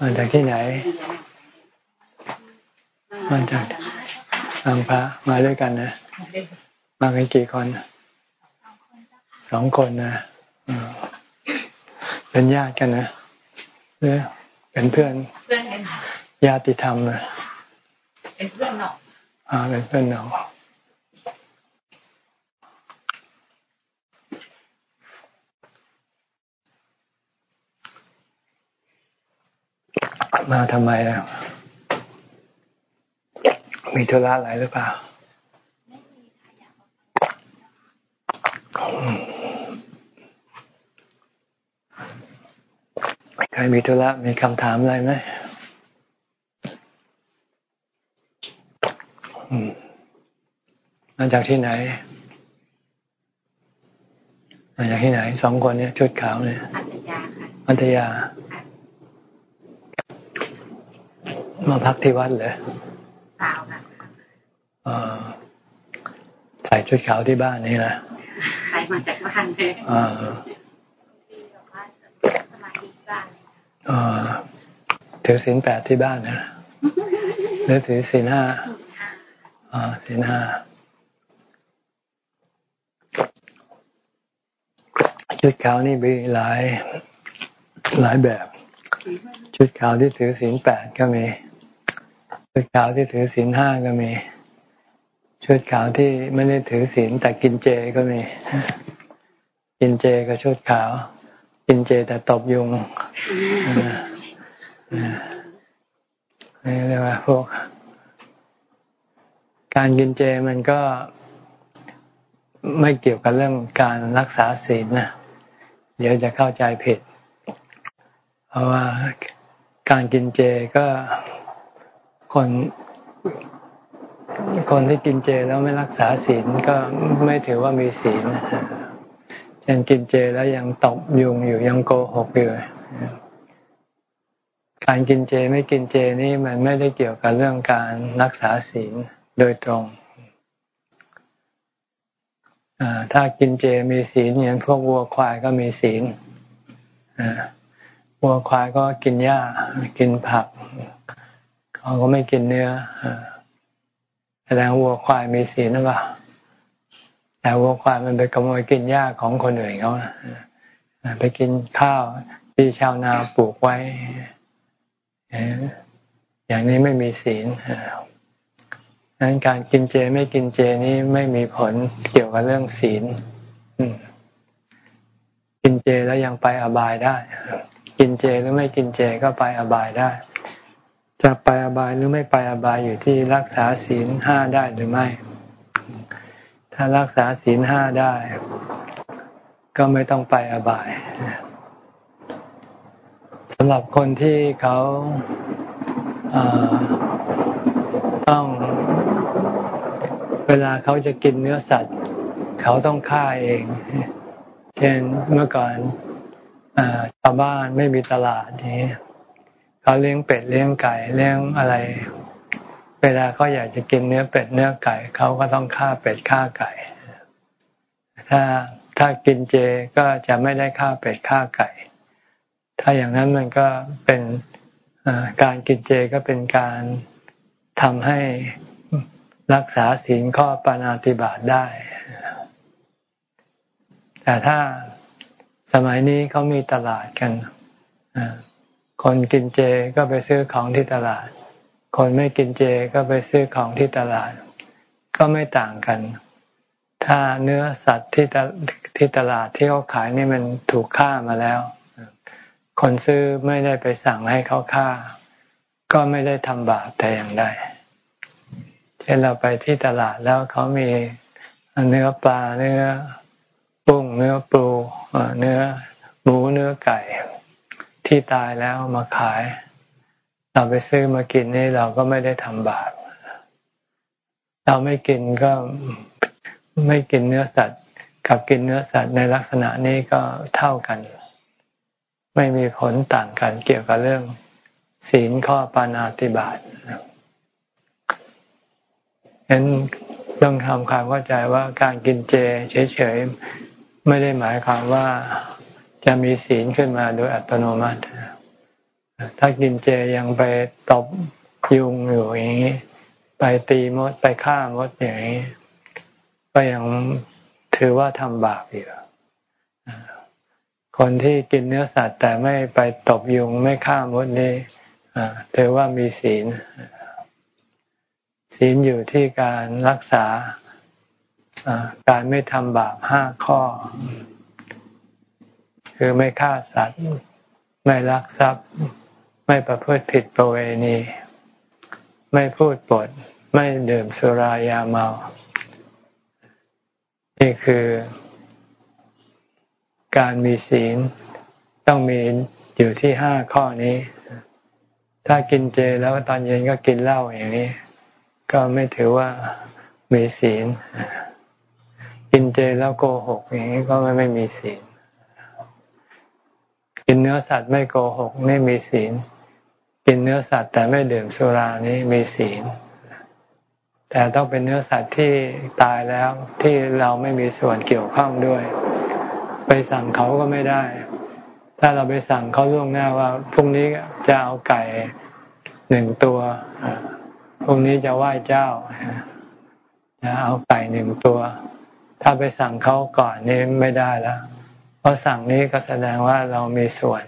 มาจากที่ไหน มาจากทางพระมาด้วยกันนะ มากันกี่คนสองคนนะเป็นญาติกันนะหรือเป็นเพื่อนญาติธรรมนะเป็นเพื่อนหนออ่าเป็นเพื่อนหนอ มาทำไมอะมีธุระอะไรหรือเปล่าใครมีธุระมีคำถามอะไรไหมมาจากที่ไหน มาจากที่ไหน สองคนเนี่ยชุดขาวเนี่ยอัตยาค่ะอัตยา มาพักที่วัดเหรอเปล่าค่ะใส่ชุดขาวที่บ้านนี่นะใส่มาจากบ้านเลยอ่าถือศีลแปดที่บ้านนะหรือถือศีลห้าอ่าศีลห้าชุดขาวนี่มีหลายหลายแบบ ชุดขาวที่ถือศีลแปดก็มี ชุดขาวที่ถือศีลห้าก็มีชุดขาวที่ไม่ได้ถือศีลแต่กินเจก็มี กินเจก็ชุดขาว กินเจแต่ตบยุงนี่เรียกว่าพวก การกินเจมันก็ไม่เกี่ยวกับเรื่องการรักษาศีลนะเดี๋ยวจะเข้าใจผิด เพราะว่าการกินเจก็ คนคนที่กินเจแล้วไม่รักษาศีลก็ไม่ถือว่ามีศีลยังกินเจแล้วยังตบยุงอยู่ยังโกหกอยู่การกินเจไม่กินเจนี่มันไม่ได้เกี่ยวกับเรื่องการรักษาศีลโดยตรงถ้ากินเจมีศีลอย่างพวกวัวควายก็มีศีลวัวควายก็กินหญ้ากินผัก เขาก็ไม่กินเนื้อแสดงวัวควายมีศีลหรือเปล่าแต่วัวควายมันไปขโมยกินหญ้าของคนอื่นเขาไปกินข้าวที่ชาวนาปลูกไว้ อย่างนี้ไม่มีศีลนั้นการกินเจไม่กินเจนี้ไม่มีผลเกี่ยวกับเรื่องศีลกินเจแล้วยังไปอบายได้ กินเจหรือไม่กินเจก็ไปอบายได้ จะไปอบายหรือไม่ไปอบายอยู่ที่รักษาศีลห้าได้หรือไม่ ถ้ารักษาศีลห้าได้ ก็ไม่ต้องไปอบายสำหรับคนที่เขาต้อง เวลาเขาจะกินเนื้อสัตว์ เขาต้องฆ่าเอง เช่นเมื่อก่อนชาวบ้านไม่มีตลาดนี้ เขาเลี้ยงเป็ดเลี้ยงไก่เลี้ยงอะไร เวลาเขาอยากจะกินเนื้อเป็ดเนื้อไก่เขาก็ต้องฆ่าเป็ดฆ่าไก่ ถ้าถ้ากินเจก็จะไม่ได้ฆ่าเป็ดฆ่าไก่ ถ้าอย่างนั้นมันก็เป็นการกินเจก็เป็นการทำให้รักษาศีลข้อปานาติบาตได้ แต่ถ้าสมัยนี้เขามีตลาดกัน คนกินเจก็ไปซื้อของที่ตลาด คนไม่กินเจก็ไปซื้อของที่ตลาด ก็ไม่ต่างกัน ถ้าเนื้อสัตว์ที่ที่ตลาดที่เขาขายนี่มันถูกฆ่ามาแล้ว คนซื้อไม่ได้ไปสั่งให้เขาฆ่า ก็ไม่ได้ทำบาปแต่อย่างใดช่นเราไปที่ตลาดแล้วเขามีเนื้อปลาเนื้อปุ้งเนื้อปูเนื้อหมูเนื้อไก่ ที่ตายแล้วมาขาย เราไปซื้อมากินนี่เราก็ไม่ได้ทำบาป เราไม่กินก็ไม่กินเนื้อสัตว์ กับกินเนื้อสัตว์ในลักษณะนี้ก็เท่ากัน ไม่มีผลต่างกันเกี่ยวกับเรื่อง ศีลข้อปานาติบาตเห็นต้องทำความเข้าใจว่าการกินเจเฉยๆไม่ได้หมายความว่า จะมีศีลขึ้นมาโดยอัตโนมัติ ถ้ากินเจยังไปตบยุงอยู่อย่างนี้ ไปตีมดไปฆ่ามดอย่างนี้ ก็ยังถือว่าทำบาปอยู่คนที่กินเนื้อสัตว์แต่ไม่ไปตบยุงไม่ฆ่ามดนี่ถือว่ามีศีล ศีลอยู่ที่การรักษาการไม่ทำบาปห้าข้อ คือไม่ฆ่าสัตว์ ไม่ลักทรัพย์ ไม่ประพฤติผิดประเวณี ไม่พูดปด ไม่ดื่มสุรายาเมา นี่คือ การมีศีลต้องมีอยู่ที่ห้าข้อนี้ ถ้ากินเจแล้วตอนเย็นก็กินเหล้าอย่างนี้ ก็ไม่ถือว่ามีศีล กินเจแล้วโกหกอย่างนี้ก็ไม่ไม่มีศีล กินเนื้อสัตว์ไม่โกหกไม่มีศีล กินเนื้อสัตว์แต่ไม่ดื่มสุรานี้มีศีล แต่ต้องเป็นเนื้อสัตว์ที่ตายแล้วที่เราไม่มีส่วนเกี่ยวข้องด้วย ไปสั่งเขาก็ไม่ได้ ถ้าเราไปสั่งเขาล่วงหน้าว่าพรุ่งนี้จะเอาไก่หนึ่งตัวพรุ่งนี้จะไหว้เจ้าจะเอาไก่หนึ่งตัว ถ้าไปสั่งเขาก่อนนี่ไม่ได้แล้ว ราะสั่งนี้ก็แสดงว่าเรามีส่วน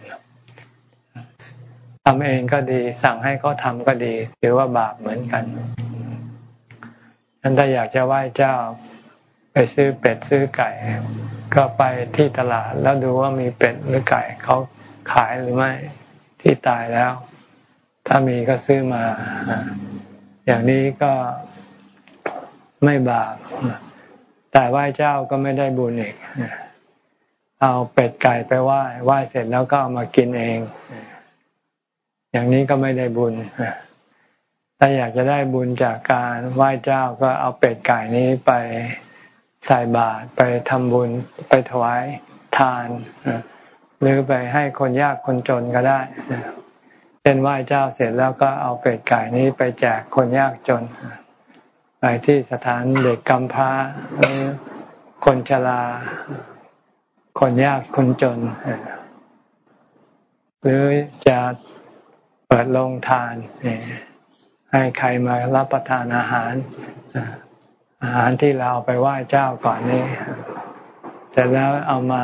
ทำเองก็ดี สั่งให้เขาทำก็ดีถือว่าบาปเหมือนกันฉันถ้าอยากจะไหว้เจ้าไปซื้อเป็ดซื้อไก่ ก็ไปที่ตลาดแล้วดูว่ามีเป็ดหรือไก่เขาขายหรือไม่ที่ตายแล้ว ถ้ามีก็ซื้อมา อย่างนี้ก็ไม่บาปแต่ไหว้เจ้าก็ไม่ได้บุญอีก เอาเป็ดไก่ไปไหว้ไหว้เสร็จแล้วก็เอามากินเอง อย่างนี้ก็ไม่ได้บุญถ้าอยากจะได้บุญจากการไหว้เจ้าก็เอาเป็ดไก่นี้ไปใส่บาตรไปทำบุญไปถวายทานหรือไปให้คนยากคนจนก็ได้เป็นไหว้เจ้าเสร็จแล้วก็เอาเป็ดไก่นี้ไปแจกคนยากจนไปที่สถานเด็กกำพร้าคนชรา คนยากคนจน หรือจะเปิดโรงทาน ให้ใครมารับประทานอาหาร อาหารที่เราเอาไปไหว้เจ้าก่อนนี้ เสร็จแล้วเอามา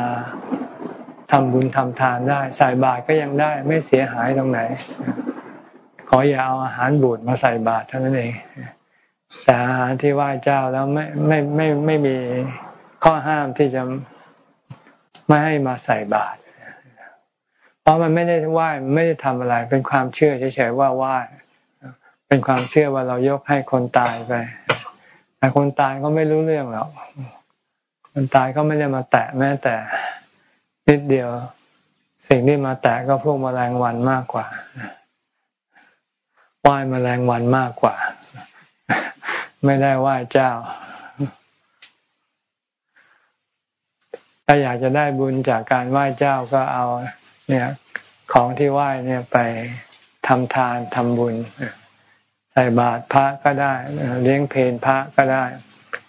ทำบุญทำทานได้ใส่บาตรก็ยังได้ไม่เสียหายตรงไหน ขออย่าเอาอาหารบูดมาใส่บาตรเท่านั้นเอง แต่อาหารที่ไหว้เจ้าแล้วไม่ไม่ไม่ไม่มีข้อห้ามที่จะ ไม่ให้มาใส่บาตรเพราะมันไม่ได้ไหว้ไม่ได้ทำอะไร เป็นความเชื่อเฉยๆว่าไหว้เป็นความเชื่อว่าเรายกให้คนตายไปแต่คนตายก็ไม่รู้เรื่องหรอกคนตายก็ไม่ได้มาแตะแม้แต่นิดเดียว สิ่งที่มาแตะก็พวกมแมลงวันมากกว่าไหว้มแมลงวันมากกว่า ไม่ได้ไหว้เจ้า ถ้าอยากจะได้บุญจากการไหว้เจ้าก็เอาเนี่ยของที่ไหว้เนี่ยไปทำทานทำบุญใส่บาตรพระก็ได้ เลี้ยงเพลพระก็ได้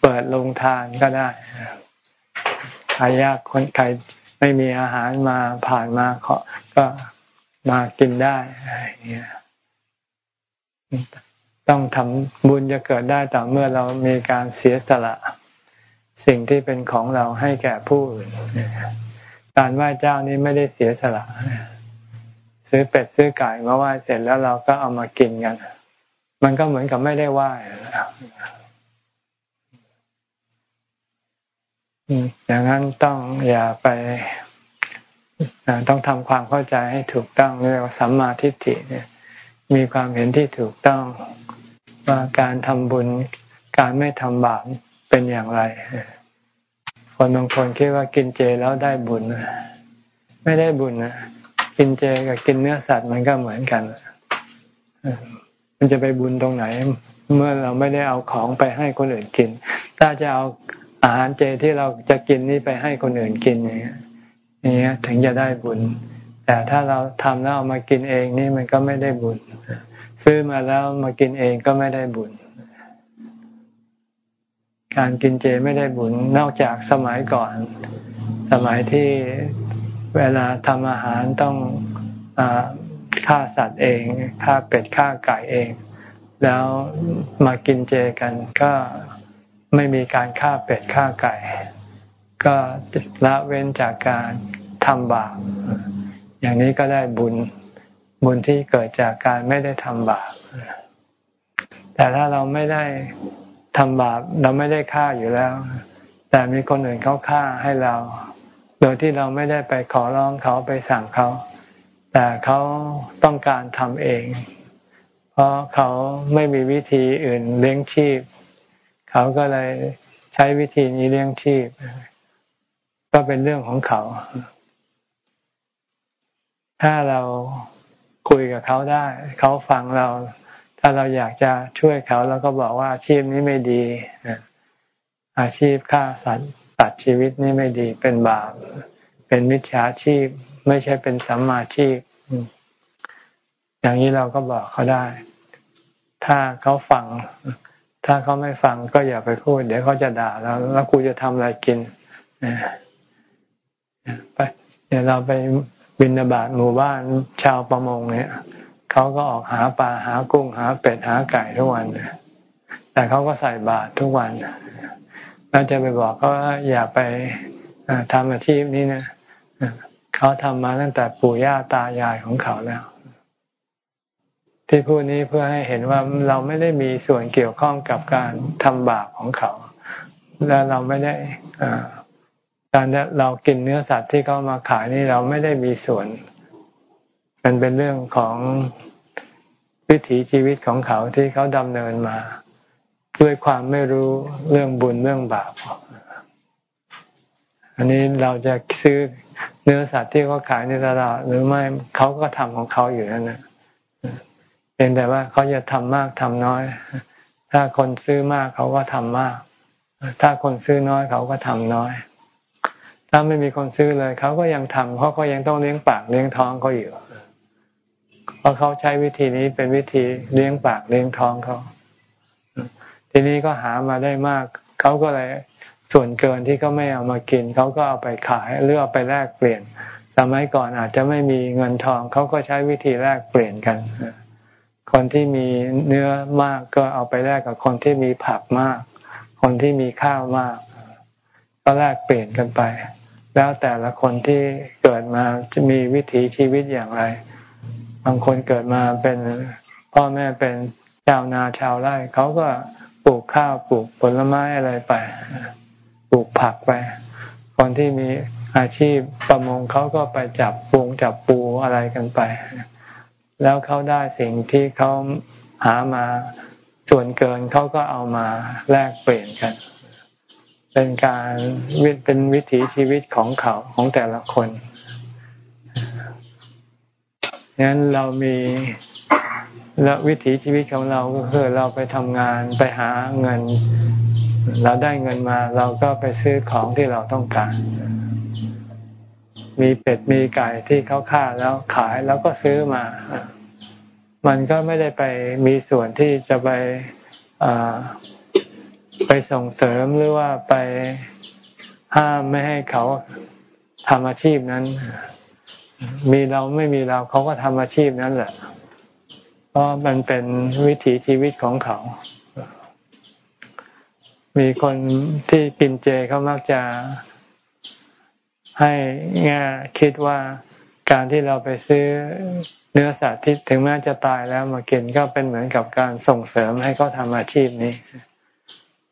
เปิดโรงทานก็ได้ใครยากคนใครไม่มีอาหารมาผ่านมาขอก็มากินได้เนี่ยต้องทำบุญจะเกิดได้ต่อเมื่อเรามีการเสียสละ สิ่งที่เป็นของเราให้แก่ผู้อื่น การไหว้เจ้านี้ไม่ได้เสียสละ ซื้อเป็ดซื้อไก่มาไหว้เสร็จแล้วเราก็เอามากินกัน มันก็เหมือนกับไม่ได้ไหว้อย่างนั้นต้องอย่าไปต้องทำความเข้าใจให้ถูกต้องเรียกว่าสัมมาทิฏฐิเนี่ย มีความเห็นที่ถูกต้องว่าการทำบุญ การไม่ทำบาป เป็นอย่างไร คนบางคนคิดว่ากินเจแล้วได้บุญ ไม่ได้บุญนะกินเจกับกินเนื้อสัตว์มันก็เหมือนกัน มันจะไปบุญตรงไหน เมื่อเราไม่ได้เอาของไปให้คนอื่นกิน ถ้าจะเอาอาหารเจที่เราจะกินนี่ไปให้คนอื่นกินอย่างเงี้ยอย่างเงี้ยถึงจะได้บุญ แต่ถ้าเราทำแล้วเอามากินเองนี่มันก็ไม่ได้บุญ ซื้อมาแล้วมากินเองก็ไม่ได้บุญ การกินเจไม่ได้บุญนอกจากสมัยก่อน สมัยที่เวลาทำอาหารต้องอฆ่าสัตว์เองฆ่าเป็ดฆ่าไก่เอง แล้วมากินเจกันก็ไม่มีการฆ่าเป็ดฆ่าไก่ ก็ละเว้นจากการทำบาปอย่างนี้ก็ได้บุญบุญที่เกิดจากการไม่ได้ทำบาปแต่ถ้าเราไม่ได้ ทำบาปเราไม่ได้ฆ่าอยู่แล้ว แต่มีคนอื่นเขาฆ่าให้เรา โดยที่เราไม่ได้ไปขอร้องเขาไปสั่งเขา แต่เขาต้องการทำเอง เพราะเขาไม่มีวิธีอื่นเลี้ยงชีพ เขาก็เลยใช้วิธีนี้เลี้ยงชีพ ก็เป็นเรื่องของเขา ถ้าเราคุยกับเขาได้ เขาฟังเรา ถ้าเราอยากจะช่วยเขาเราก็บอกว่าอาชีพนี้ไม่ดี อาชีพฆ่าสัตว์ตัดชีวิตนี่ไม่ดีเป็นบาป เป็นมิจฉาชีพไม่ใช่เป็นสัมมาชีพ อย่างนี้เราก็บอกเขาได้ ถ้าเขาฟัง ถ้าเขาไม่ฟังก็อย่าไปพูด เดี๋ยวเขาจะด่าเราแล้วกูจะทำอะไรกินไปเดี๋ยวเราไปบินบาตหมู่บ้านชาวประมงเนี่ย เขาก็ออกหาปลาหากุ้งหาเป็ดหาไก่ทุกวันแต่เขาก็ใส่บาตรทุกวันเราจะไปบอกเขาว่าอย่าไปทำอาชีพนี้นะเขาทำมาตั้งแต่ปู่ย่าตายายของเขาแล้ว ที่พูดนี้เพื่อให้เห็นว่าเราไม่ได้มีส่วนเกี่ยวข้องกับการทำบาปของเขา และเราไม่ได้การเรากินเนื้อสัตว์ที่เขามาขายนี่เราไม่ได้มีส่วน มันเป็นเรื่องของวิถีชีวิตของเขาที่เขาดำเนินมา ด้วยความไม่รู้เรื่องบุญเรื่องบาป อันนี้เราจะซื้อเนื้อสัตว์ที่เขาขายในตลาดหรือไม่เขาก็ทำของเขาอยู่นั่นนะเป็นแต่ว่าเขาจะทำมากทำน้อย ถ้าคนซื้อมากเขาก็ทำมาก ถ้าคนซื้อน้อยเขาก็ทำน้อย ถ้าไม่มีคนซื้อเลยเขาก็ยังทำเขาก็ยังต้องเลี้ยงปากเลี้ยงท้องเขาอยู่ ราะเขาใช้วิธีนี้เป็นวิธีเลี้ยงปากเลี้ยงท้องเขา ทีนี้ก็หามาได้มาก เขาก็เลยส่วนเกินที่เขาไม่เอามากิน เขาก็เอาไปขายหรือเอาไปแลกเปลี่ยน สมัยก่อนอาจจะไม่มีเงินทอง เขาก็ใช้วิธีแลกเปลี่ยนกัน คนที่มีเนื้อมากก็เอาไปแลกกับคนที่มีผักมาก คนที่มีข้าวมาก ก็แลกเปลี่ยนกันไป แล้วแต่ละคนที่เกิดมาจะมีวิถีชีวิตอย่างไรางคนเกิดมาเป็นพ่อแม่เป็นชาวนาชาวไร่เขาก็ปลูกข้าวปลูกผลไม้อะไรไป ปลูกผักไป คนที่มีอาชีพประมงเขาก็ไปจับปูงจับปูอะไรกันไป แล้วเขาได้สิ่งที่เขาหามาส่วนเกินเขาก็เอามาแลกเปลี่ยนกัน เป็นการเป็นวิถีชีวิตของเขาของแต่ละคน งั้นเรามีและวิถีชีวิตของเราก็คือเราไปทำงานไปหาเงิน เราได้เงินมาเราก็ไปซื้อของที่เราต้องการ มีเป็ดมีไก่ที่เขาฆ่าแล้วขายแล้วก็ซื้อมา มันก็ไม่ได้ไปมีส่วนที่จะไปไปส่งเสริมหรือว่าไปห้ามไม่ให้เขาทำอาชีพนั้น มีเราไม่มีเราเขาก็ทำอาชีพนั้นแหละ เพราะมันเป็นวิถีชีวิตของเขา มีคนที่กินเจเขามักจะให้แง่คิดว่าการที่เราไปซื้อเนื้อสัตว์ที่ถึงแม้จะตายแล้วมากินก็เป็นเหมือนกับการส่งเสริมให้เขาทำอาชีพนี้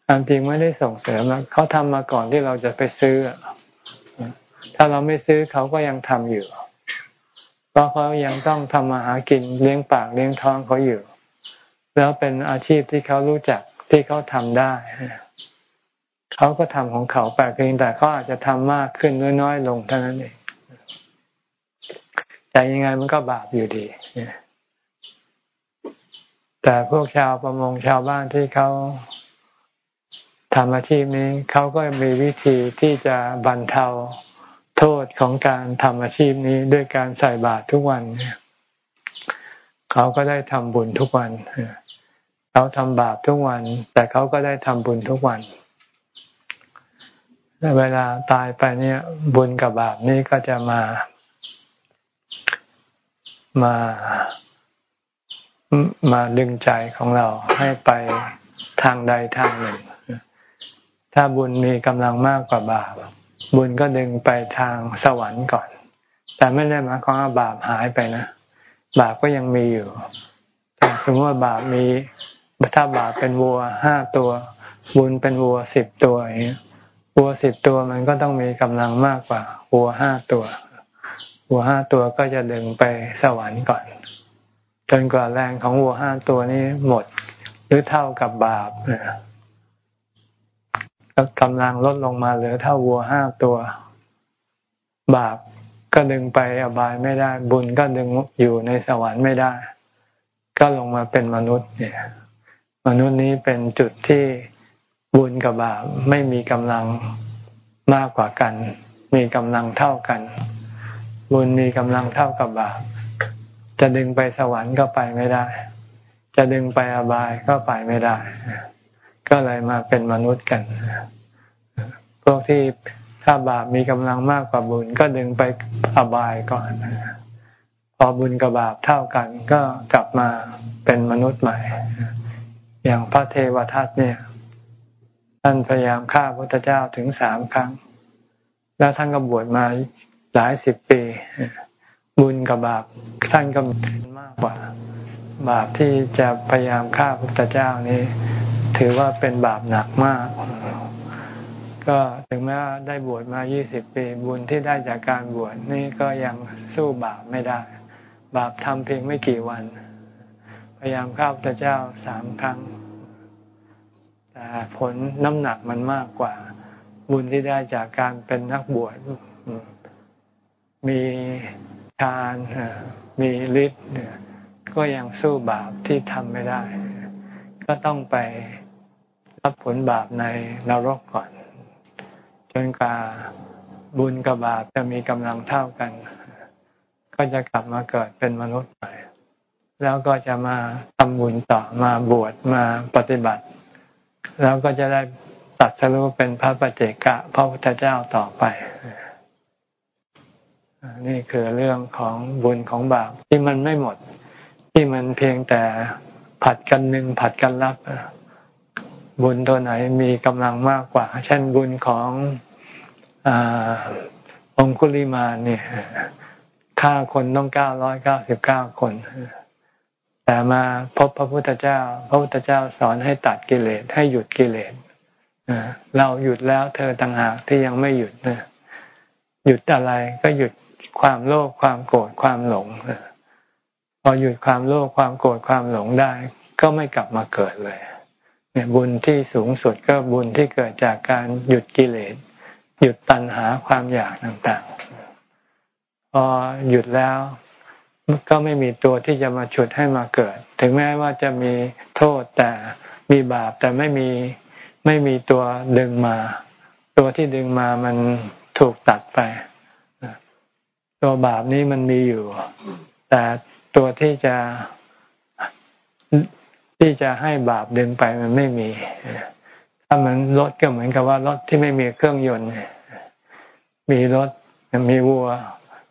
ความจริงไม่ได้ส่งเสริมเขาทำมาก่อนที่เราจะไปซื้อ ถ้าเราไม่ซื้อเขาก็ยังทำอยู่ เพราะเขายังต้องทำมาหากินเลี้ยงปากเลี้ยงท้องเขาอยู่ แล้วเป็นอาชีพที่เขารู้จักที่เขาทำได้เขาก็ทำของเขาไปเพียงแต่เขาอาจจะทำมากขึ้นน้อยๆลงเท่านั้นเองแต่ยังไงมันก็บาปอยู่ดีแต่พวกชาวประมงชาวบ้านที่เขาทำอาชีพนี้เขาก็มีวิธีที่จะบรรเทา โทษของการทำอาชีพนี้ด้วยการใส่บาตรทุกวัน เขาก็ได้ทำบุญทุกวัน เขาทำบาปทุกวัน แต่เขาก็ได้ทำบุญทุกวันเวลาตายไปเนี่ยบุญกับบาปนี้ก็จะมา มามาดึงใจของเราให้ไปทางใดทางหนึ่ง ถ้าบุญมีกำลังมากกว่าบาป บุญก็ดึงไปทางสวรรค์ก่อน แต่ไม่ได้หมายความว่าบาปหายไปนะ บาปก็ยังมีอยู่แต่สมมติว่าบาปมีถ้าบาปเป็นวัวห้าตัว บุญเป็นวัวสิบตัวอย่างนี้วัวสิบตัวมันก็ต้องมีกำลังมากกว่าวัวห้าตัววัวห้าตัวก็จะดึงไปสวรรค์ก่อน จนกว่าแรงของวัวห้าตัวนี้หมด หรือเท่ากับบาป ก็กำลังลดลงมาเหลือเท่าวัวห้าตัว บาปก็ดึงไปอบายไม่ได้ บุญก็ดึงอยู่ในสวรรค์ไม่ได้ ก็ลงมาเป็นมนุษย์เนี่ย มนุษย์นี้เป็นจุดที่บุญกับบาปไม่มีกำลังมากกว่ากัน มีกำลังเท่ากัน บุญมีกำลังเท่ากับบาปจะดึงไปสวรรค์ก็ไปไม่ได้ จะดึงไปอบายก็ไปไม่ได้ ก็เลยมาเป็นมนุษย์กัน พวกที่ถ้าบาปมีกำลังมากกว่าบุญ ก็ดึงไปอบายก่อน พอบุญกับบาปเท่ากัน ก็กลับมาเป็นมนุษย์ใหม่ อย่างพระเทวทัตเนี่ย ท่านพยายามฆ่าพระพุทธเจ้าถึงสามครั้ง แล้วท่านก็บวชมาหลายสิบปี บุญกับบาปท่านก็มากกว่า บาปที่จะพยายามฆ่าพระพุทธเจ้านี้ ถือว่าเป็นบาปหนักมาก ก็ถึงแม้ได้บวชมายี่สิบปี บุญที่ได้จากการบวชนี่ก็ยังสู้บาปไม่ได้ บาปทำเพียงไม่กี่วัน พยายามฆ่าพระเจ้าสามครั้ง แต่ผลน้ำหนักมันมากกว่า บุญที่ได้จากการเป็นนักบวชมีทานมีฤทธิ์ก็ยังสู้บาปที่ทำไม่ได้ ก็ต้องไป รับผลบาปในนรกก่อน จนกาบุญกับบาปจะมีกำลังเท่ากัน ก็จะกลับมาเกิดเป็นมนุษย์ใหม่แล้วก็จะมาทำบุญต่อมาบวชมาปฏิบัติ แล้วก็จะได้ตัดสรุปเป็นพระปเจกะพระพุทธเจ้าต่อไป นี่คือเรื่องของบุญของบาปที่มันไม่หมด ที่มันเพียงแต่ผัดกันหนึ่งผัดกันรับ บุญตัวไหนมีกำลังมากกว่า เช่นบุญของอองคุลิมาเนี่ยฆ่าคนต้องเก้าร้อยเก้าสิบเก้าคน แต่มาพบพระพุทธเจ้า พระพุทธเจ้าสอนให้ตัดกิเลสให้หยุดกิเลสเราหยุดแล้วเธอต่างหากที่ยังไม่หยุดหยุดอะไรก็หยุดความโลภความโกรธความหลงพอหยุดความโลภความโกรธความหลงได้ ก็ไม่กลับมาเกิดเลย บุญที่สูงสุดก็บุญที่เกิดจากการหยุดกิเลส หยุดตัณหาความอยากต่างๆ พอหยุดแล้วก็ไม่มีตัวที่จะมาฉุดให้มาเกิด ถึงแม้ว่าจะมีโทษแต่มีบาปแต่ไม่มีไม่มีตัวดึงมา ตัวที่ดึงมามันถูกตัดไป ตัวบาปนี้มันมีอยู่ แต่ตัวที่จะ ที่จะให้บาปดึงไปมันไม่มี ถ้ามันรถก็เหมือนกับว่ารถที่ไม่มีเครื่องยนต์ มีรถมีวัว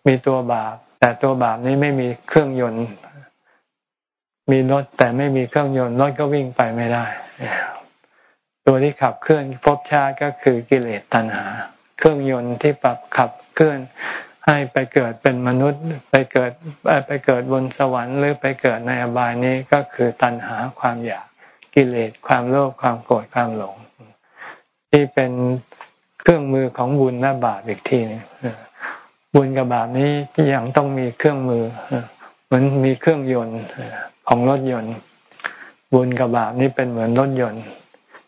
มีตัวบาป แต่ตัวบาปนี้ไม่มีเครื่องยนต์ มีรถแต่ไม่มีเครื่องยนต์รถก็วิ่งไปไม่ได้ ตัวที่ขับเคลื่อนภพชาติก็คือกิเลสตัณหา เครื่องยนต์ที่ปรับขับเคลื่อน ให้ไปเกิดเป็นมนุษย์ไปเกิดไปเกิดบนสวรรค์หรือไปเกิดในอบายนี้ก็คือตัณหาความอยากกิเลสความโลภความโกรธความหลง ที่เป็นเครื่องมือของบุญและบาปอีกทีนึงบุญกับบาปนี้ยังต้องมีเครื่องมือเหมือนมีเครื่องยนต์ของรถยนต์ บุญกับบาปนี้เป็นเหมือนรถยนต์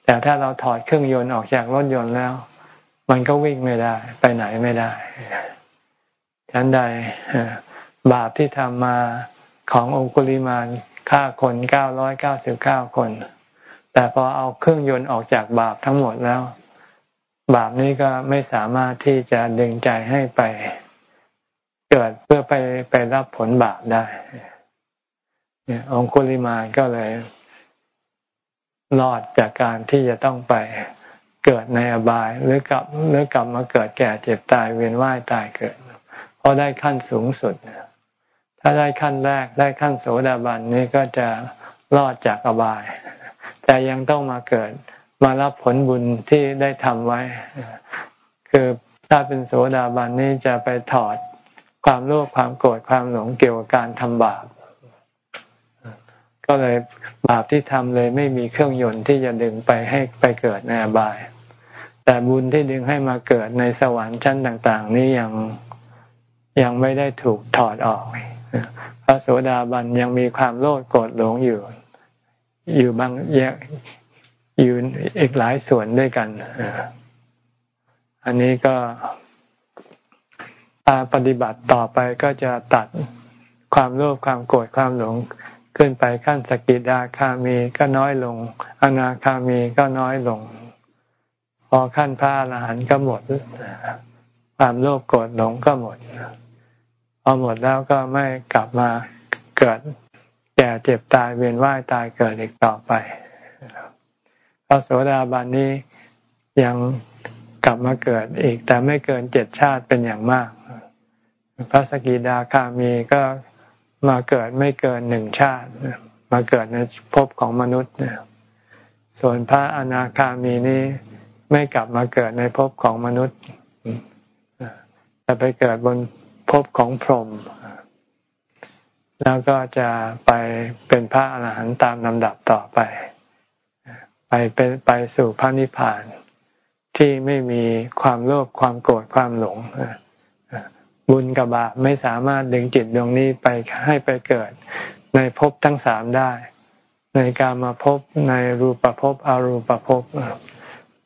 แต่ถ้าเราถอดเครื่องยนต์ออกจากรถยนต์แล้ว มันก็วิ่งไม่ได้ ไปไหนไม่ได้ ฉันใดบาปที่ทำมาขององคุลิมานฆ่าคนเก้าร้อยเก้าสิบเก้าคน แต่พอเอาเครื่องยนต์ออกจากบาปทั้งหมดแล้ว บาปนี้ก็ไม่สามารถที่จะดึงใจให้ไปเกิดเพื่อไปไปรับผลบาปได้องคุลิมาก็เลยรอดจากการที่จะต้องไปเกิดในอบายหรือกลับหรือกลับมาเกิดแก่เจ็บตายเวียนว่ายตายเกิด ราะได้ขั้นสูงสุด ถ้าได้ขั้นแรกได้ขั้นโสดาบันนี้ก็จะรอดจากอบาย แต่ยังต้องมาเกิดมารับผลบุญที่ได้ทำไว้ คือถ้าเป็นโสดาบันนี้จะไปถอดความโลภความโกรธความหลงเกี่ยวกับการทำบาป ก็เลยบาปที่ทำเลยไม่มีเครื่องยนต์ที่จะดึงไปให้ไปเกิดในอบาย แต่บุญที่ดึงให้มาเกิดในสวรรค์ชั้นต่าง ๆ นี้ยัง ยังไม่ได้ถูกถอดออก พระโสดาบันยังมีความโลภโกรธหลงอยู่ อยู่บางอยู่อีกหลายส่วนด้วยกัน อันนี้ก็าปฏิบัติต่อไปก็จะตัดความโลภความโกรธความหลงขึ้นไปขั้นสกิดาคามีก็น้อยลง อนาคามีก็น้อยลง พอขั้นพระอรหันต์ก็หมด ความโลภโกรธหลงก็หมด พอหมดแล้วก็ไม่กลับมาเกิดแก่เจ็บตายเวียนว่ายตายเกิดอีกต่อไปพระโสดาบันนี้ยังกลับมาเกิดอีก แต่ไม่เกินเจ็ดชาติเป็นอย่างมาก พระสกิดาคามีก็มาเกิดไม่เกินหนึ่งชาติ มาเกิดในภพของมนุษย์ส่วนพระอนาคามีนี้ไม่กลับมาเกิดในภพของมนุษย์จะไปเกิดบน ภพของพรหมแล้วก็จะไปเป็นพระอรหันต์ตามลำดับต่อไป ไปเป็นไปสู่พระนิพพานที่ไม่มีความโลภความโกรธความหลงบุญกับบาปไม่สามารถดึงจิตดวงนี้ไปให้ไปเกิด ในภพทั้งสามได้ ในการมาพบในรูปภพอรูปภพ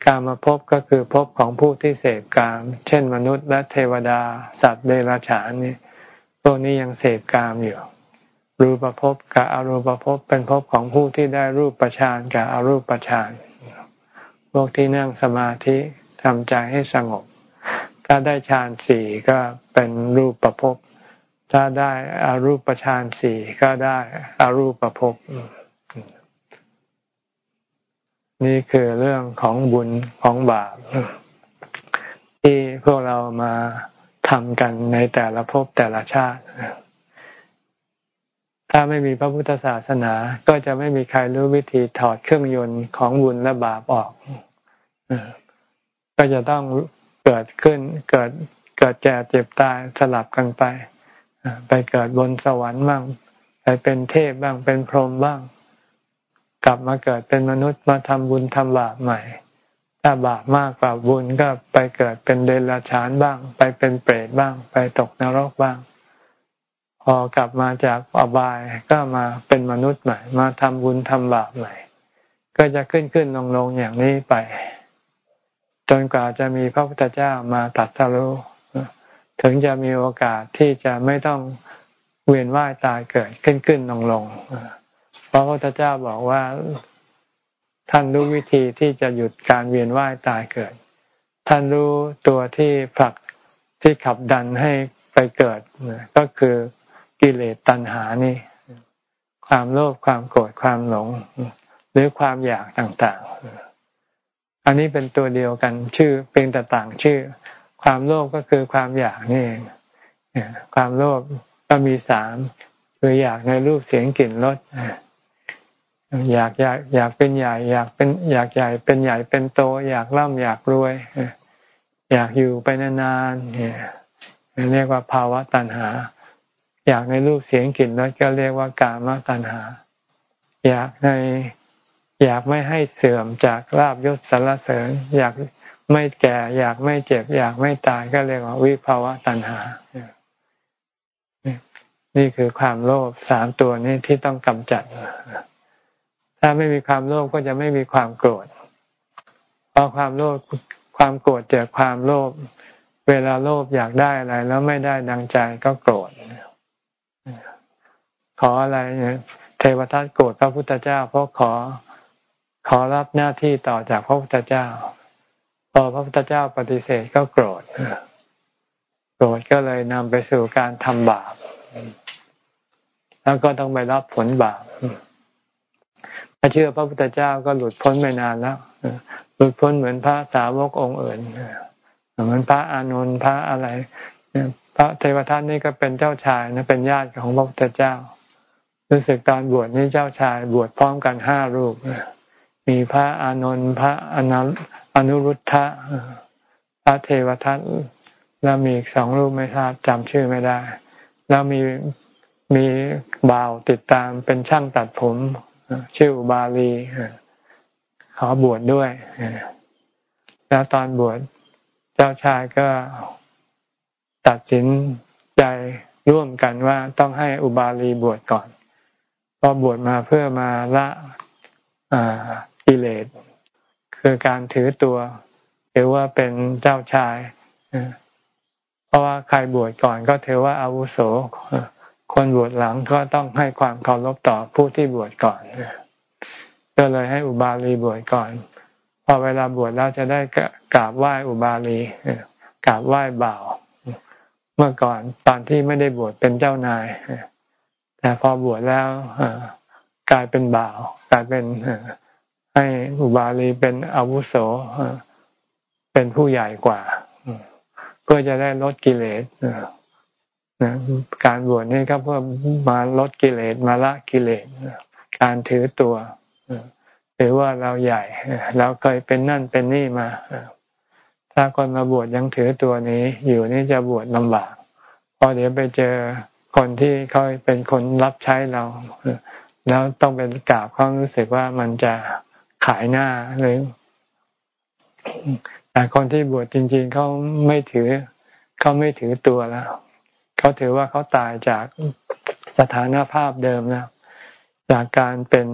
การมาพบก็คือภพของผู้ที่เสพกาม เช่นมนุษย์และเทวดา สัตว์เดรัจฉานนี่พวกนี้ยังเสพกามอยู่ รูปภพกับอรูปภพเป็นภพของผู้ที่ได้รูปประชานกับอรูปประชานพวกที่นั่งสมาธิทำใจให้สงบ ถ้าได้ฌานสี่ก็เป็นรูปประพบถ้าได้อารูปฌานสี่ก็ได้อารูปประพบ นี่คือเรื่องของบุญของบาปที่พวกเรามาทำกันในแต่ละภพแต่ละชาติ ถ้าไม่มีพระพุทธศาสนาก็จะไม่มีใครรู้วิธีถอดเครื่องยนต์ของบุญและบาปออก ก็จะต้องเกิดขึ้นเกิดเกิดแก่เจ็บตายสลับกันไป ไปเกิดบนสวรรค์บ้าง ไปเป็นเทพบ้างเป็นพรหมบ้าง กลับมาเกิดเป็นมนุษย์มาทำบุญทำบาปใหม่ ถ้าบาปมากกว่าบุญก็ไปเกิดเป็นเดรัจฉานบ้าง ไปเป็นเปรตบ้าง ไปตกนรกบ้าง พอกลับมาจากอบายก็มาเป็นมนุษย์ใหม่ มาทำบุญทำบาปใหม่ ก็จะขึ้นขึ้นลงลงอย่างนี้ไป จนกว่าจะมีพระพุทธเจ้ามาตัดสรุถึงจะมีโอกาสที่จะไม่ต้องเวียนว่ายตายเกิดขึ้นขึ้นลงลงเพราะพระพุทธเจ้าบอกว่าท่านรู้วิธีที่จะหยุดการเวียนว่ายตายเกิด ท่านรู้ตัวที่ผลักที่ขับดันให้ไปเกิดก็คือกิเลสตัณหานี่ ความโลภความโกรธความหลง หรือความอยากต่างๆ อันนี้เป็นตัวเดียวกันชื่อเป็นแต่ต่างชื่อ ความโลภก็คือความอยากนี่เองความโลภก็มีสามคืออยากในรูปเสียงกลิ่นรส อยากอยากอยากเป็นใหญ่อยากเป็นอยากใหญ่เป็นใหญ่เป็นโต อยากร่ำอยากรวย อยากอยู่ไปนานๆเนี่ยเรียกว่าภาวะตัณหา อยากในรูปเสียงกลิ่นรสก็เรียกว่ากามตัณหา อยากในอยากไม่ให้เสื่อมจากลาบยศสารเสริญ อยากไม่แก่ อยากไม่เจ็บ อยากไม่ตายก็เรียกว่าวิภาวะตัณหา นี่คือความโลภสามตัวนี้ที่ต้องกำจัด ถ้าไม่มีความโลภก็จะไม่มีความโกรธเพราะความโลภความโกรธเจอความโลภเวลาโลภอยากได้อะไร แล้วไม่ได้ดังใจก็โกรธขออะไรเนี่ยเทวทัตโกรธพระพุทธเจ้า เพราะขอขอรับหน้าที่ต่อจากพระพุทธเจ้า พอพระพุทธเจ้าปฏิเสธก็โกรธโกรธก็เลยนำไปสู่การทำบาป แล้วก็ต้องไปรับผลบาป ถ้าเชื่อพระพุทธเจ้าก็หลุดพ้นไม่นานแล้วหลุดพ้นเหมือนพระสาวกองค์อื่นเหมือนพระอานนท์พระอะไรพระเทวทัตนี่ก็เป็นเจ้าชายนะเป็นญาติของพระพุทธเจ้า รู้สึกตอนบวชนี่เจ้าชายบวชพร้อมกันห้ารูปมีพระอานนท์พระอนอนุรุทธะพระเทวทัตแล้วมีอีกสองรูปไม่ทราบจำชื่อไม่ได้ แล้วมีมีบ่าวติดตามเป็นช่างตัดผม ชื่ออุบาลีขอบวชดด้วยแล้วตอนบวชเจ้าชายก็ตัดสินใจร่วมกันว่าต้องให้อุบาลีบวชก่อนเพราะบวชมาเพื่อมาละกิเลสคือการถือตัว หรือว่าเป็นเจ้าชายเพราะว่าใครบวชก่อนก็ถือว่าอาวุโส คนบวชหลังก็ต้องให้ความเคารพต่อผู้ที่บวชก่อนก็เลยให้อุบาลีบวชก่อน พอเวลาบวชแล้วจะได้กราบไหว้อุบาลีกราบไหว้บ่าว เมื่อก่อนตอนที่ไม่ได้บวชเป็นเจ้านายแต่พอบวชแล้วกลายเป็นบ่าว กลายเป็นให้อุบาลีเป็นอาวุโสเป็นผู้ใหญ่กว่าเพื่อจะได้ลดกิเลส การบวชนี่ก็เพื่อมาลดกิเลสมาละกิเลสการถือตัวถือว่าเราใหญ่เราเคยเป็นนั่นเป็นนี่มา ถ้าคนมาบวชยังถือตัวนี้ อยู่นี่จะบวชลำบากพอเดี๋ยวไปเจอคนที่เขาเป็นคนรับใช้เรา แล้วต้องเป็นกราบเขารู้สึกว่ามันจะขายหน้าเลยแต่คนที่บวชจริง ๆเขาไม่ถือเขาไม่ถือตัวแล้ว เขาถือว่าเขาตายจากสถานภาพเดิมแล้วจากการเป็น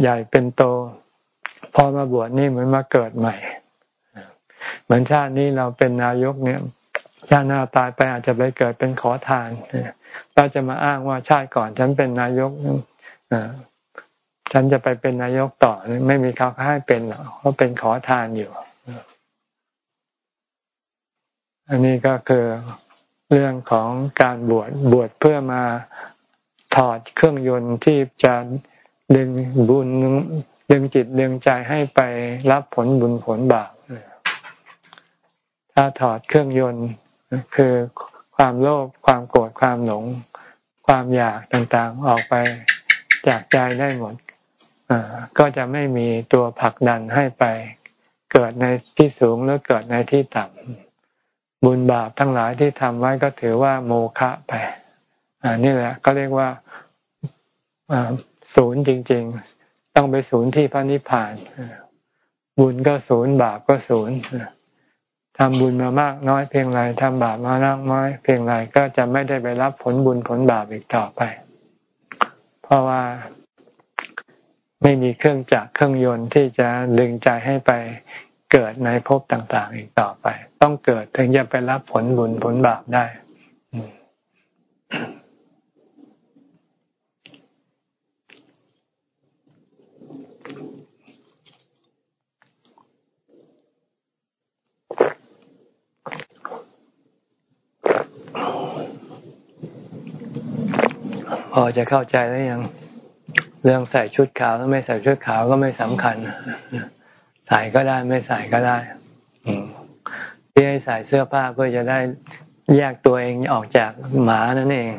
ใหญ่เป็นโต พอมาบวชนี่เหมือนมาเกิดใหม่ เหมือนชาตินี้เราเป็นนายกเนี่ยชาติหน้าตายไปอาจจะไปเกิดเป็นขอทานเราจะมาอ้างว่าชาติก่อนฉันเป็นนายกฉันจะไปเป็นนายกต่อ ไม่มีเขาให้เป็นหรอกเขาเป็นขอทานอยู่ อันนี้ก็คือ เรื่องของการบวชบวชเพื่อมาถอดเครื่องยนต์ที่จะดึงบุญดึงจิตดึงใจให้ไปรับผลบุญผลบาปถ้าถอดเครื่องยนต์คือความโลภความโกรธความหลง ความอยากต่างๆ ออกไปจากใจได้หมดก็จะไม่มีตัวผลักดันให้ไปเกิดในที่สูงหรือเกิดในที่ต่ำ บุญบาปทั้งหลายที่ทำไว้ก็ถือว่าโมฆะไปอันนี่แหละก็เรียกว่าศูนย์จริง ๆ ต้องไปศูนย์ที่พระนิพพานบุญก็ศูนย์บาปก็ศูนย์ทำบุญมามากน้อยเพียงไรทำบาปมามากน้อยเพียงไรก็จะไม่ได้ไปรับผลบุญผลบาปอีกต่อไป เพราะว่าไม่มีเครื่องจักรเครื่องยนต์ที่จะดึงใจให้ไปเกิดในภพต่าง ๆ อีกต่อไป ต้องเกิดถึงจะไปรับผลบุญผลบาปได้พอจะเข้าใจแล้วยัง เรื่องใส่ชุดขาวแล้วไม่ใส่ชุดขาวก็ไม่สำคัญ ใส่ก็ได้ไม่ใส่ก็ได้ ที่ให้ใส่เสื้อผ้าเพื่อจะได้แยกตัวเองออกจากหมานั่นเอง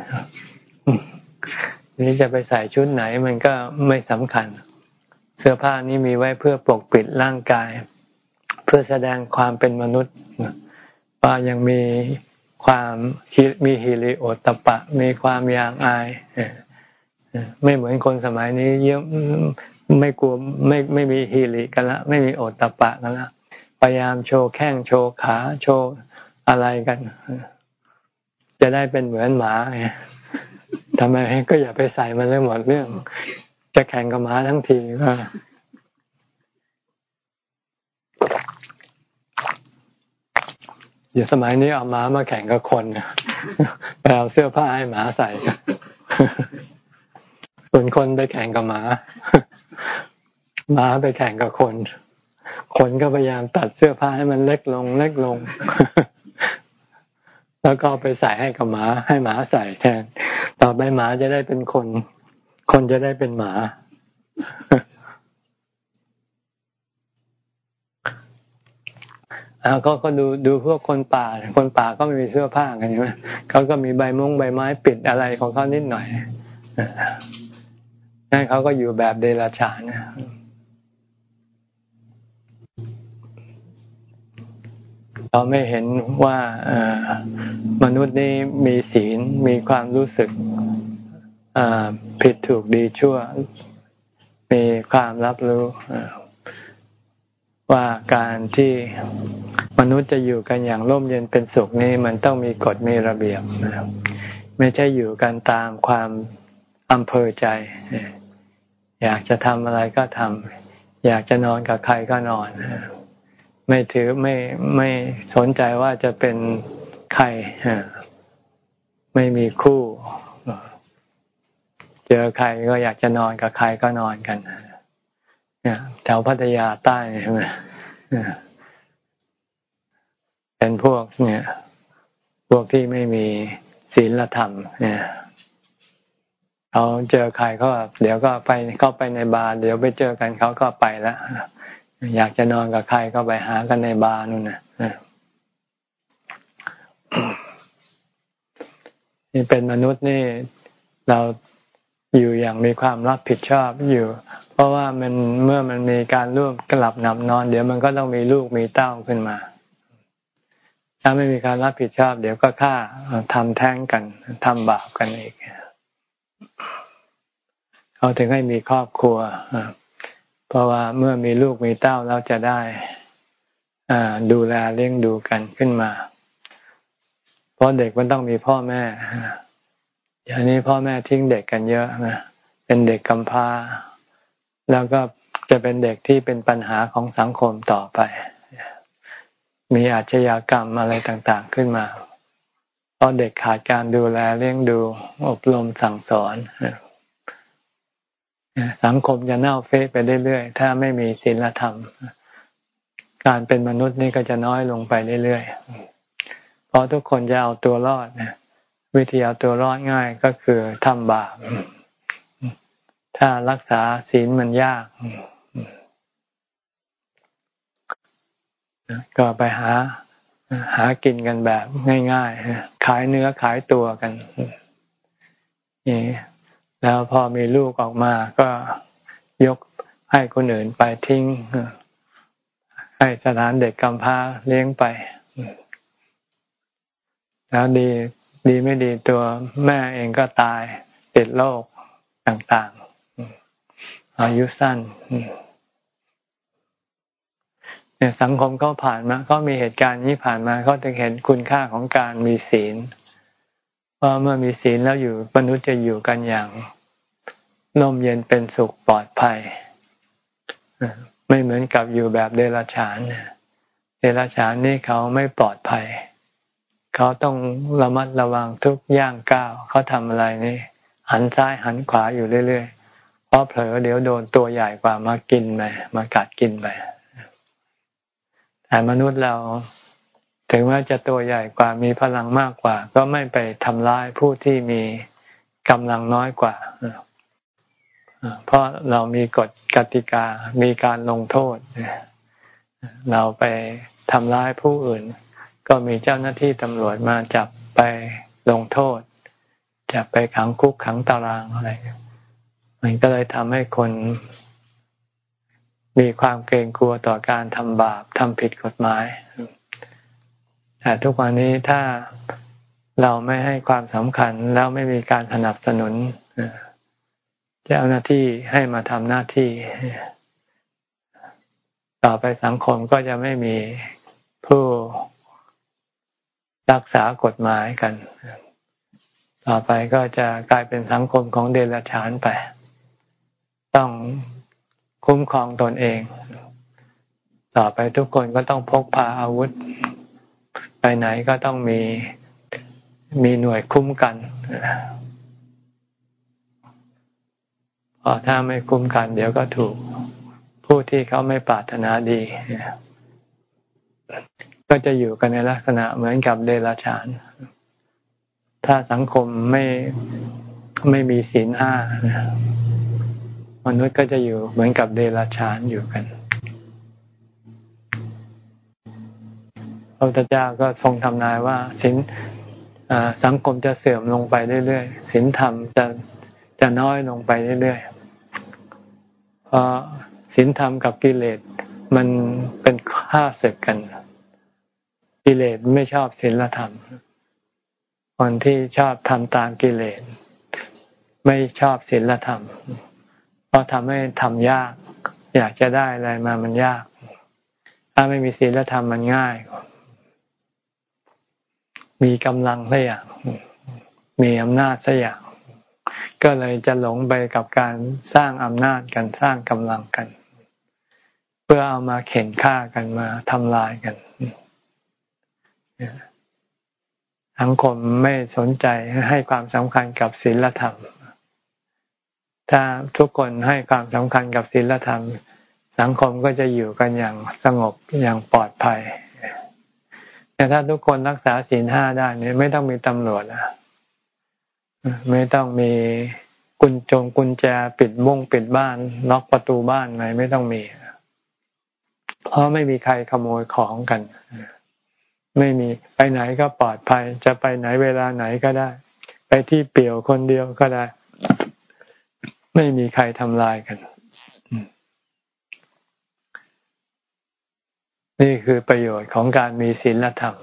นี่จะไปใส่ชุดไหนมันก็ไม่สำคัญ เสื้อผ้านี้มีไว้เพื่อปกปิดร่างกาย เพื่อแสดงความเป็นมนุษย์ว่ายังมีความมีฮิริโอตปะ มีความยางอายไม่เหมือนคนสมัยนี้เยอะไม่กลัวไม่ไม่มีฮิริกันละ ไม่มีโอตปะกันละ พยายามโชว์แข้งโชว์ขาโชว์อะไรกัน จะได้เป็นเหมือนหมาไงทำไมก็อย่าไปใส่มันเรื่องหมดเรื่อง จะแข่งกับหมาทั้งทีว่าเดี๋ยวสมัยนี้เอาหมามาแข่งกับคนไปเอาเสื้อผ้าให้หมาใส่ ส่วนคนไปแข่งกับหมา หมาไปแข่งกับคน คนก็พยายามตัดเสื้อผ้าให้มันเล็กลง เล็กลง แล้วก็ไปใส่ให้กับหมา ให้หมาใส่แทน ต่อไปหมาจะได้เป็นคน คนจะได้เป็นหมาอ่าก็ก็ดูดูพวกคนป่า คนป่าก็ไม่มีเสื้อผ้ากันใช่ไหมเขาก็มีใบมงใบไม้ปิดอะไรของเขานิดหน่อยนั่นเขาก็อยู่แบบเดรัจฉาน เราไม่เห็นว่ามนุษย์นี้มีศีลมีความรู้สึกผิดถูกดีชั่ว มีความรับรู้ว่าการที่มนุษย์จะอยู่กันอย่างร่มเย็นเป็นสุขนี้มันต้องมีกฎมีระเบียบไม่ใช่อยู่กันตามความอำเภอใจ อยากจะทำอะไรก็ทำอยากจะนอนกับใครก็นอน ไม่ถือไม่ไม่สนใจว่าจะเป็นใครไม่มีคู่ เจอใครก็อยากจะนอนกับใครก็นอนกันเนี่ยแถวพัทยาใต้ใช่ไหมเป็นพวกเนี่ย พวกที่ไม่มีศีลธรรม เนี่ยเขาเจอใครก็เดี๋ยวก็ไปเข้าไปในบาร์เดี๋ยวไปเจอกันเขาก็ไปแล้ว อยากจะนอนกับใครก็ไปหากันในบาร์นู่นนะนี่เป็นมนุษย์นี่เราอยู่อย่างมีความรับผิดชอบอยู่ เพราะว่ามันเมื่อมันมีการร่วมกลับนำนอน เดี๋ยวมันก็ต้องมีลูกมีเต้าขึ้นมา ถ้าไม่มีการรับผิดชอบ เดี๋ยวก็ฆ่าทำแท้งกันทำบาปกันอีกเขาถึงให้มีครอบครัว เพราะว่าเมื่อมีลูกมีเต้าแล้วจะได้ดูแลเลี้ยงดูกันขึ้นมา เพราะเด็กมันต้องมีพ่อแม่อย่างนี้พ่อแม่ทิ้งเด็กกันเยอะนะเป็นเด็กกำพร้า แล้วก็จะเป็นเด็กที่เป็นปัญหาของสังคมต่อไป มีอาชญากรรมอะไรต่างๆขึ้นมาเพราะเด็กขาดการดูแลเลี้ยงดูอบรมสั่งสอน สังคมจะเน่าเฟะไปเรื่อยๆ ถ้าไม่มีศีลธรรม การเป็นมนุษย์นี่ก็จะน้อยลงไปเรื่อยๆ เพราะทุกคนจะเอาตัวรอดนะวิธีเอาตัวรอดง่ายก็คือทำบาป ถ้ารักษาศีลมันยาก ก็ไปหาหากินกันแบบง่ายๆ ขายเนื้อขายตัวกันนี่ แล้วพอมีลูกออกมาก็ยกให้คนอื่นไปทิ้ง ให้สถานเด็กกำพร้าเลี้ยงไป แล้วดีดีไม่ดีตัวแม่เองก็ตายติดโรคต่างๆ อายุสั้นเนี่ยสังคมเขาผ่านมาเขามีเหตุการณ์นี้ผ่านมาเขาจะเห็นคุณค่าของการมีศีล พราะเมื่อมีศีลแล้วอยู่มนุษย์จะอยู่กันอย่างร่มเย็นเป็นสุขปลอดภัย ไม่เหมือนกับอยู่แบบเดรัจฉานเดรัจฉานนี่เขาไม่ปลอดภัย เขาต้องระมัดระวังทุกย่างก้าวเขาทำอะไรนี่ หันซ้ายหันขวาอยู่เรื่อยๆเพราะเผลอเดี๋ยวโดนตัวใหญ่กว่ามากินไปมากัดกินไปแต่มนุษย์เรา ถึงแม้จะตัวใหญ่กว่ามีพลังมากกว่า ก็ไม่ไปทำร้ายผู้ที่มีกำลังน้อยกว่า เพราะเรามีกฎกติกา มีการลงโทษ เราไปทำร้ายผู้อื่น ก็มีเจ้าหน้าที่ตำรวจมาจับไปลงโทษ จับไปขังคุกขังตารางอะไร มันก็เลยทำให้คนมีความเกรงกลัวต่อการทำบาปทำผิดกฎหมาย แต่ทุกวันนี้ถ้าเราไม่ให้ความสำคัญแล้วไม่มีการสนับสนุนเจ้าหน้าที่ให้มาทำหน้าที่ ต่อไปสังคมก็จะไม่มีผู้รักษากฎหมายกัน ต่อไปก็จะกลายเป็นสังคมของเดรัจฉานไป ต้องคุ้มครองตนเอง ต่อไปทุกคนก็ต้องพกพาอาวุธ ไปไหนก็ต้องมีมีหน่วยคุ้มกันพอถ้าไม่คุ้มกัน เดี๋ยวก็ถูกผู้ที่เขาไม่ปรารถนาดี ก็จะอยู่กันในลักษณะเหมือนกับเดรัจฉาน ถ้าสังคมไม่ไม่มีศีลห้ามนุษย์ก็จะอยู่เหมือนกับเดรัจฉานอยู่กัน ระพุทธเจ้าก็ทรงทำนายว่าศีลสังคมจะเสื่อมลงไปเรื่อยๆศีลธรรมจะจะน้อยลงไปเรื่อยๆเพราะศีลธรรมกับกิเลสมันเป็นข้าศึกกัน กิเลสไม่ชอบศีลธรรม คนที่ชอบทำตามกิเลส ไม่ชอบศีลธรรม เพราะทำให้ทำยาก อยากจะได้อะไรมามันยาก ถ้าไม่มีศีลธรรมมันง่าย มีกำลังสักอย่างมีอำนาจสักอย่างก็เลยจะหลงไปกับการสร้างอำนาจกันสร้างกำลังกัน เพื่อเอามาเข็นฆ่ากันมาทำลายกันสังคมไม่สนใจให้ความสำคัญกับศีลธรรม ถ้าทุกคนให้ความสำคัญกับศีลธรรม สังคมก็จะอยู่กันอย่างสงบอย่างปลอดภัย แต่ถ้าทุกคนรักษาศีลห้าได้เนี่ยไม่ต้องมีตำรวจนะไม่ต้องมีกุญจงกุญแจปิดมุ้งปิดบ้านล็อกประตูบ้านอะไรไม่ต้องมี เพราะไม่มีใครขโมยของกัน ไม่มีไปไหนก็ปลอดภัย จะไปไหนเวลาไหนก็ได้ ไปที่เปี่ยวคนเดียวก็ได้ ไม่มีใครทำลายกัน นี่คือประโยชน์ของการมีศีลธรรม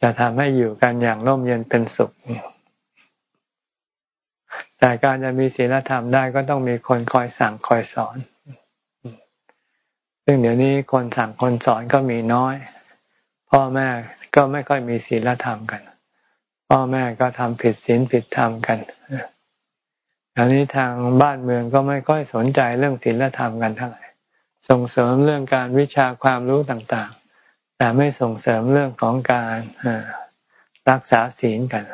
จะทำให้อยู่กันอย่างร่มเย็นเป็นสุข แต่การจะมีศีลธรรมได้ก็ต้องมีคนคอยสั่งคอยสอน ซึ่งเดี๋ยวนี้คนสั่งคนสอนก็มีน้อย พ่อแม่ก็ไม่ค่อยมีศีลธรรมกัน พ่อแม่ก็ทำผิดศีลผิดธรรมกันอันนี้ทางบ้านเมืองก็ไม่ค่อยสนใจเรื่องศีลธรรมกันเท่าไหร่ ส่งเสริมเรื่องการวิชาความรู้ต่างๆ แต่ไม่ส่งเสริมเรื่องของการรักษาศีลกัน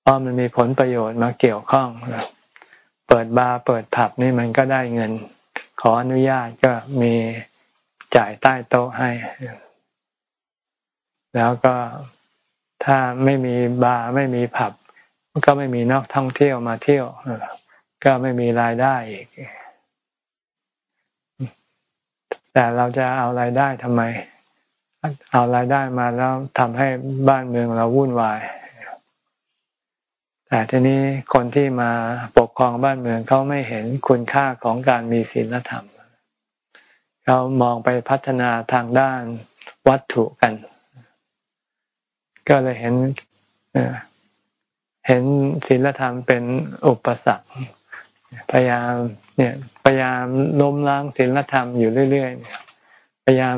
เพราะมันมีผลประโยชน์มาเกี่ยวข้องเปิดบาร์เปิดผับนี่มันก็ได้เงิน ขออนุญาตก็มีจ่ายใต้โต๊ะให้ แล้วก็ถ้าไม่มีบาร์ไม่มีผับ ก็ไม่มีนักท่องเที่ยวมาเที่ยวก็ไม่มีรายได้อีก แต่เราจะเอารายได้ทำไม เอารายได้มาแล้วทำให้บ้านเมืองเราวุ่นวาย แต่ทีนี้คนที่มาปกครองบ้านเมืองเขาไม่เห็นคุณค่าของการมีศีลธรรมเขามองไปพัฒนาทางด้านวัตถุกัน ก็เลยเห็นเห็นศีลธรรมเป็นอุปสรรค พยายาม เนี่ยพยายามล้มล้างศีลธรรมอยู่เรื่อยๆเนี่ยพยายาม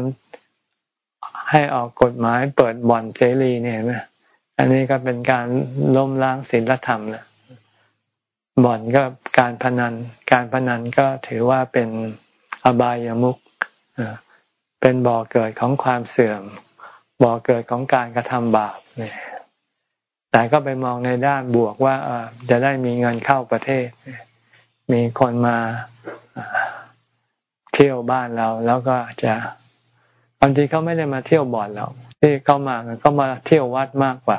ให้ออกกฎหมายเปิดบ่อนเสรีเนี่ยไหมอันนี้ก็เป็นการล้มล้างศีลธรรมนะบ่อนก็การพนัน การพนันก็ถือว่าเป็นอบายามุขเป็นบ่อเกิดของความเสื่อม บ่อเกิดของการกระทำบาปเนี่ยแต่ก็ไปมองในด้านบวกว่าจะได้มีเงินเข้าประเทศ มีคนมาเที่ยวบ้านเรา แล้วก็จะบางทีเขาไม่ได้มาเที่ยวบ่อนเราที่เขามาก็มาเที่ยววัดมากกว่า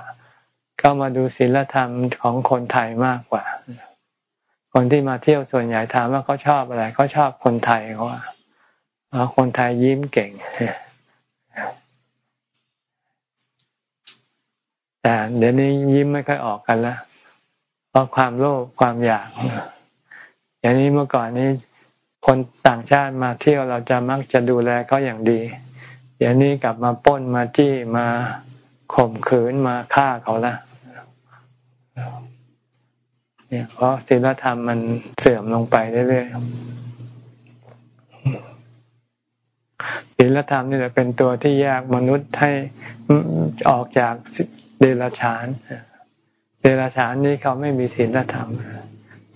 ก็มาดูศีลธรรมของคนไทยมากกว่า คนที่มาเที่ยวส่วนใหญ่ถามว่าเขาชอบอะไรเขาชอบคนไทยเขาว่าคนไทยยิ้มเก่งแต่เดี๋ยวนี้ยิ้มไม่ค่อยออกกันแล้วเพราะความโลภความอยาก อย่างนี้เมื่อก่อนนี้คนต่างชาติมาเที่ยวเราจะมักจะดูแลเขาอย่างดี เดี๋ยวนี้กลับมาป้นมาจี้มาข่มขืนมาฆ่าเขาละเนี่ยเพราะศีลธรรมมันเสื่อมลงไปเรื่อยๆศีลธรรมนี่แหละเป็นตัวที่แยกมนุษย์ให้ออกจากเดรัจฉาน เดรัจฉานนี่เขาไม่มีศีลธรรม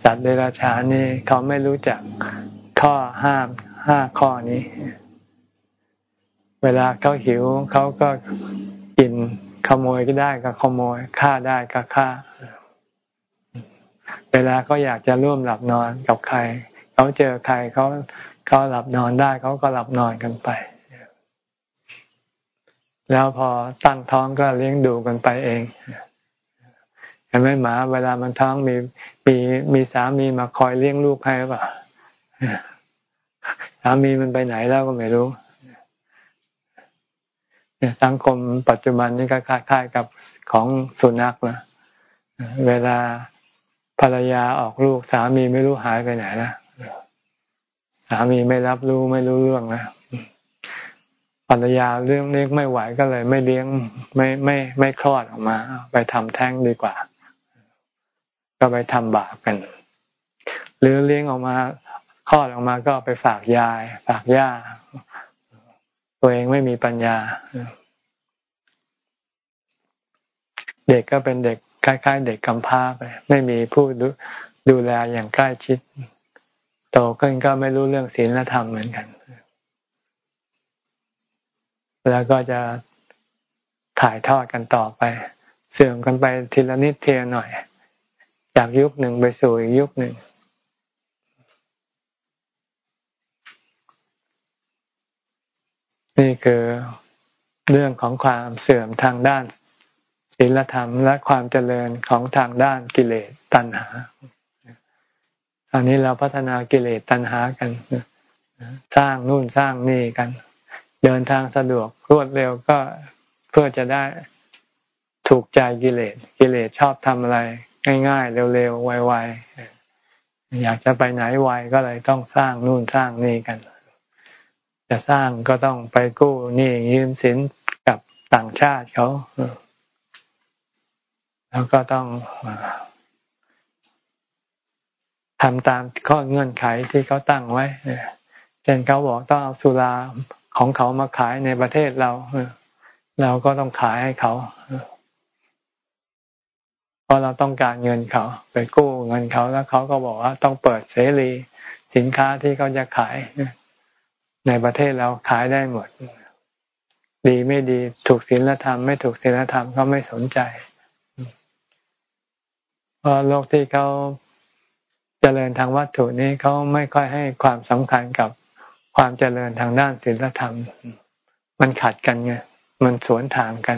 สัตว์เดรัจฉานนี่เขาไม่รู้จักข้อห้ามห้าข้อนี้ เวลาเขาหิวเขาก็กินขโมยก็ได้ก็ขโมยฆ่าได้ก็ฆ่า เวลาเขาอยากจะร่วมหลับนอนกับใครเขาเจอใครเขาเขาหลับนอนได้เขาก็หลับนอนกันไป แล้วพอตั้งท้องก็เลี้ยงดูกันไปเองเห็นไหมหมา เวลามันท้องมี มีมีสามีมาคอยเลี้ยงลูกให้ป่ะสามีมันไปไหนแล้วก็ไม่รู้สังคมปัจจุบันนี้ก็คล้ายๆกับของสุนัขนะเวลาภรรยาออกลูก สามีไม่รู้หายไปไหนนะสามีไม่รับรู้ไม่รู้เรื่องนะภรรยาเรื่องเลี้ยงไม่ไหวก็เลย ไม่เลี้ยงไม่ไม่ไม่คลอดออกมา ไปทำแท้งดีกว่า ก็ไปทำบาปกัน หรือเลี้ยงออกมาคลอดออกมาก็ไปฝากยาย ฝากย่า ตัวเองไม่มีปัญญา เด็กก็เป็นเด็กคล้ายๆ เด็กกำพร้าไป ไม่มีผู้ดูดูแลอย่างใกล้ชิด โตขึ้นก็ไม่รู้เรื่องศีลธรรมเหมือนกัน แล้วก็จะถ่ายทอดกันต่อไป เสื่อมกันไปทีละนิดเทียหน่อย จากยุคหนึ่งไปสู่อีกยุคหนึ่งนี่คือเรื่องของความเสื่อมทางด้านศีลธรรมและความเจริญของทางด้านกิเลสตัณหาอันนี้เราพัฒนากิเลสตัณหากัน สร้างนู่นสร้างนี่กัน เดินทางสะดวกรวดเร็วก็เพื่อจะได้ถูกใจกิเลส กิเลสชอบทำอะไร ง่ายๆ เร็วๆ ไวๆ อยากจะไปไหนไวก็เลยต้องสร้างนู่นสร้างนี่กัน จะสร้างก็ต้องไปกู้นี่ยืมสินกับต่างชาติเขาแล้วก็ต้องทำตามข้อเงื่อนไขที่เขาตั้งไว้เช่นเขาบอกต้องเอาสุราของเขามาขายในประเทศเรา เราก็ต้องขายให้เขาเเพราะเราต้องการเงินเขา ไปกู้เงินเขาแล้วเขาก็บอกว่าต้องเปิดเสรีสินค้าที่เขาจะขายในประเทศเราขายได้หมด ดีไม่ดีถูกศีลธรรม ไม่ถูกศีลธรรมเขาไม่สนใจเพราะโลกที่เขาเจริญทางวัตถุนี้เขาไม่ค่อยให้ความสำคัญกับความเจริญทางด้านศีลธรรม มันขัดกันไงมันสวนทางกัน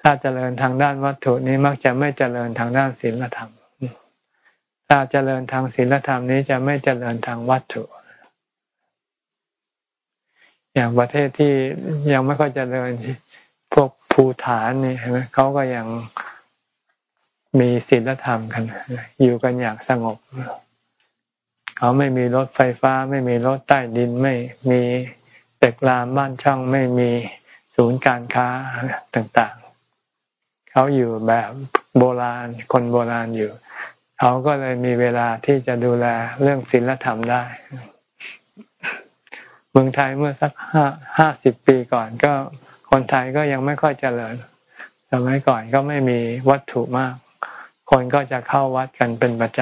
ถ้าเจริญทางด้านวัตถุนี้มักจะไม่เจริญทางด้านศีลธรรม ถ้าเจริญทางศีลธรรมนี้จะไม่เจริญทางวัตถุ อย่างประเทศที่ยังไม่ค่อยเจริญพวกภูฐานนี่เห็นไหมเขาก็ยังมีศีลธรรมกันอยู่กันอย่างสงบเขาไม่มีรถไฟฟ้า ไม่มีรถใต้ดินไม่มีเตึกรามบ้านช่องไม่มีศูนย์การค้าต่าง เขาอยู่แบบโบราณ คนโบราณอยู่ เขาก็เลยมีเวลาที่จะดูแลเรื่องศีลธรรมได้ เมืองไทยเมื่อสักห้าห้าสิบปีก่อน ก็คนไทยก็ยังไม่ค่อยเจริญ สมัยก่อนก็ไม่มีวัตถุมาก คนก็จะเข้าวัดกันเป็นประจ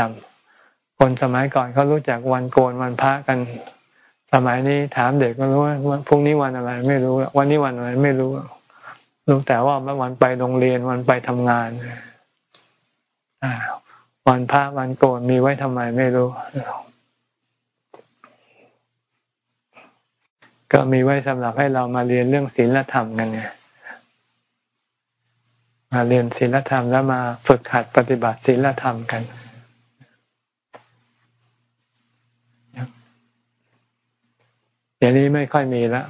ำ คนสมัยก่อนเขารู้จักวันโกนวันพระกัน สมัยนี้ถามเด็กก็รู้ว่าพรุ่งนี้วันอะไรไม่รู้ วันนี้วันอะไรไม่รู้ รู้แต่ว่าวันไปโรงเรียนวันไปทำงานวันพระวันโกนมีไว้ทำไมไม่รู้ ก็มีไว้สำหรับให้เรามาเรียนเรื่องศีลธรรมกันไงมาเรียนศีลธรรมแล้วมาฝึกหัดปฏิบัติศีลธรรมกันเดี๋ยวนี้ไม่ค่อยมีแล้ว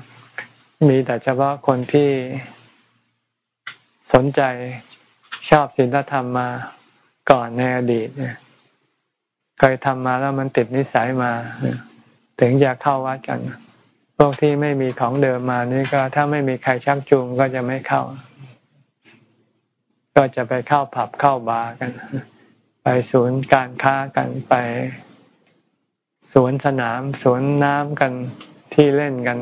มีแต่เฉพาะคนที่ สนใจชอบศีลธรรมมาก่อนในอดีตเคยทำมาแล้วมันติดนิสัยมาถึงอยากเข้าวัดกัน พวกที่ไม่มีของเดิมมานี่ก็ถ้าไม่มีใครชักจูงก็จะไม่เข้า ก็จะไปเข้าผับเข้าบาร์กัน ไปศูนย์การค้ากันไปสวนสนามสวนน้ำกันที่เล่นกัน